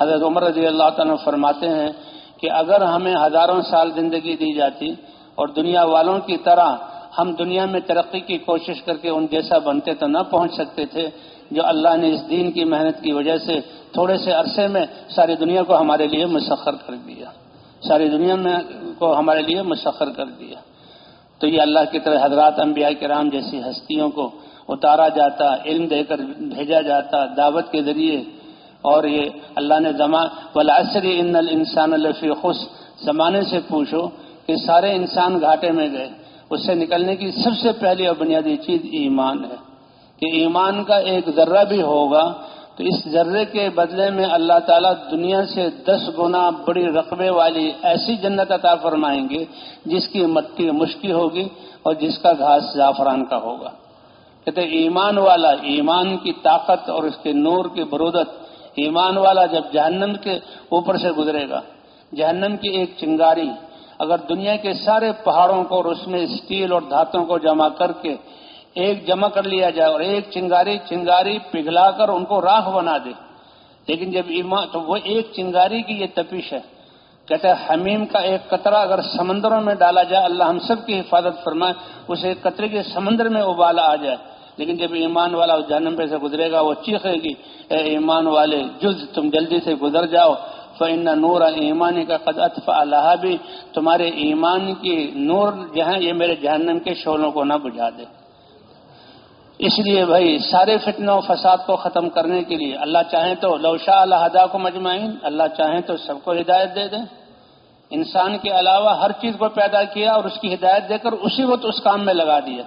حضرت عمر رضی اللہ تعالیٰ فرماتے ہیں کہ اگر ہمیں ہزاروں سال زندگی دی جاتی اور دنیا والوں کی طرح ہم دنیا میں ترقی کی کوشش کر کے ان جیسا بنتے تو نہ پہنچ سکتے تھے جو اللہ نے اس دین کی محنت کی وجہ سے تھوڑے سے عرصے میں ساری دنیا کو ہمارے لیے مسخر کر دیا۔ ساری دنیا میں کو ہمارے لیے مسخر کر دیا۔ تو یہ اللہ کی طرح حضرات انبیاء کرام جیسی ہستیوں کو اتارا جاتا، علم دے کر بھیجا جاتا دعوت کے ذریعے۔ اور یہ اللہ نے زمان ولاسری ان الانسان الفی خوش زمانے سے پوچھو کہ سارے انسان گھاٹے میں گئے۔ اس سے نکلنے کی سب سے پہلی اور بنیادی چیز ایمان ہے کہ ایمان کا ایک ذرہ بھی ہوگا تو اس ذرے کے بدلے میں اللہ تعالیٰ دنیا سے دس گنا بڑی رقبے والی ایسی جنت عطا فرمائیں گے جس کی مٹی مشکی ہوگی اور جس کا گھاس زعفران کا ہوگا۔ کہتے ایمان والا، ایمان کی طاقت اور اس کے نور کی برودت، ایمان والا جب جہنم کے اوپر سے گزرے گا، جہنم کی ایک چنگاری اگر دنیا کے سارے پہاڑوں کو اور اس میں اسٹیل اور دھاتوں کو جمع کر کے ایک جمع کر لیا جائے اور ایک چنگاری چنگاری پگھلا کر ان کو راہ بنا دے، لیکن جب ایمان، تو وہ ایک چنگاری کی یہ تپش ہے۔ کہتے ہیں حمیم کا ایک قطرہ اگر سمندروں میں ڈالا جائے، اللہ ہم سب کی حفاظت فرمائے، اسے ایک قطرے کے سمندر میں ابالا آ جائے۔ لیکن جب ایمان والا اس جہنم پہ سے گزرے گا، وہ چیخے گی، اے ایمان والے جز تم جلدی سے گزر جاؤ۔ فن نور ایمانی کا قد اطف اللہ بھی تمہارے ایمان کی نور جو ہے یہ میرے جہنم کے شولوں کو نہ بجھا دے۔ اس لیے بھائی، سارے فتنوں و فساد کو ختم کرنے کے لیے اللہ چاہیں تو لوشا اللہ کو مجمعین اللہ چاہیں تو سب کو ہدایت دے دیں۔ انسان کے علاوہ ہر چیز کو پیدا کیا اور اس کی ہدایت دے کر اسی وقت اس کام میں لگا دیا۔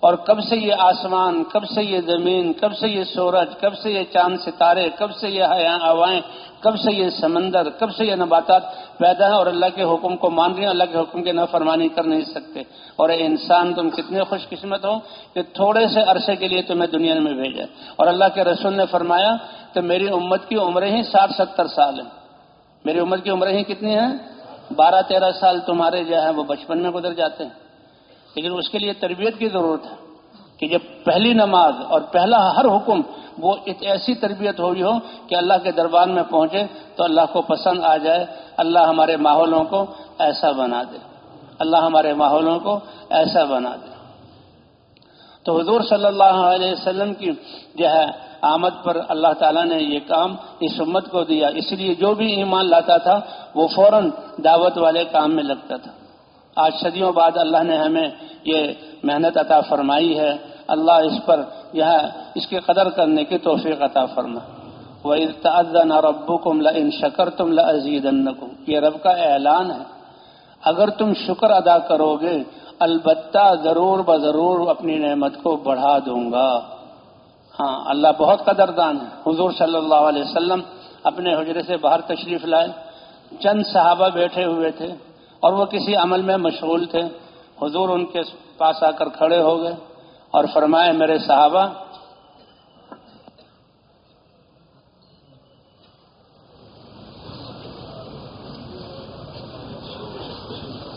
اور کب سے یہ آسمان، کب سے یہ زمین، کب سے یہ سورج، کب سے یہ چاند ستارے، کب سے یہ ہوائیں کب سے یہ سمندر، کب سے یہ نباتات پیدا ہیں اور اللہ کے حکم کو مان رہے ہیں، اللہ کے حکم کی نافرمانی کر نہیں سکتے۔ اور اے انسان، تم کتنے خوش قسمت ہو کہ تھوڑے سے عرصے کے لیے تمہیں دنیا میں بھیجا۔ اور اللہ کے رسول نے فرمایا کہ میری امت کی عمریں ہی ساٹھ ستر سال ہیں۔ میری امت کی عمریں ہی کتنی ہیں؟ بارہ تیرہ سال تمہارے جو ہے وہ بچپن میں گزر جاتے ہیں۔ لیکن اس کے لیے تربیت کی ضرورت ہے کہ جب پہلی نماز اور پہلا ہر حکم وہ ایسی تربیت ہوئی ہو کہ اللہ کے دربار میں پہنچے تو اللہ کو پسند آ جائے، اللہ ہمارے ماحولوں کو ایسا بنا دے۔ اللہ ہمارے ماحولوں کو ایسا بنا دے۔ تو حضور صلی اللہ علیہ وسلم کی جو ہے آمد پر اللہ تعالیٰ نے یہ کام اس امت کو دیا۔ اس لیے جو بھی ایمان لاتا تھا، وہ فوراً دعوت والے کام میں لگتا تھا۔ آج صدیوں بعد اللہ نے ہمیں یہ محنت عطا فرمائی ہے۔ اللہ اس پر یہ اس کی قدر کرنے کی توفیق عطا فرما۔ وَإِذْ نہ رَبُّكُمْ لَإِن شَكَرْتُمْ لَأَزِيدَنَّكُمْ۔ یہ رب کا اعلان ہے۔ اگر تم شکر ادا کرو گے البتہ ضرور بضرور اپنی نعمت کو بڑھا دوں گا۔ ہاں اللہ بہت قدردان ہے۔ حضور صلی اللہ علیہ وسلم اپنے حجرے سے باہر تشریف لائے۔ چند صحابہ بیٹھے ہوئے تھے اور وہ کسی عمل میں مشغول تھے۔ حضور ان کے پاس آ کر کھڑے ہو گئے۔ اور فرمائے میرے صحابہ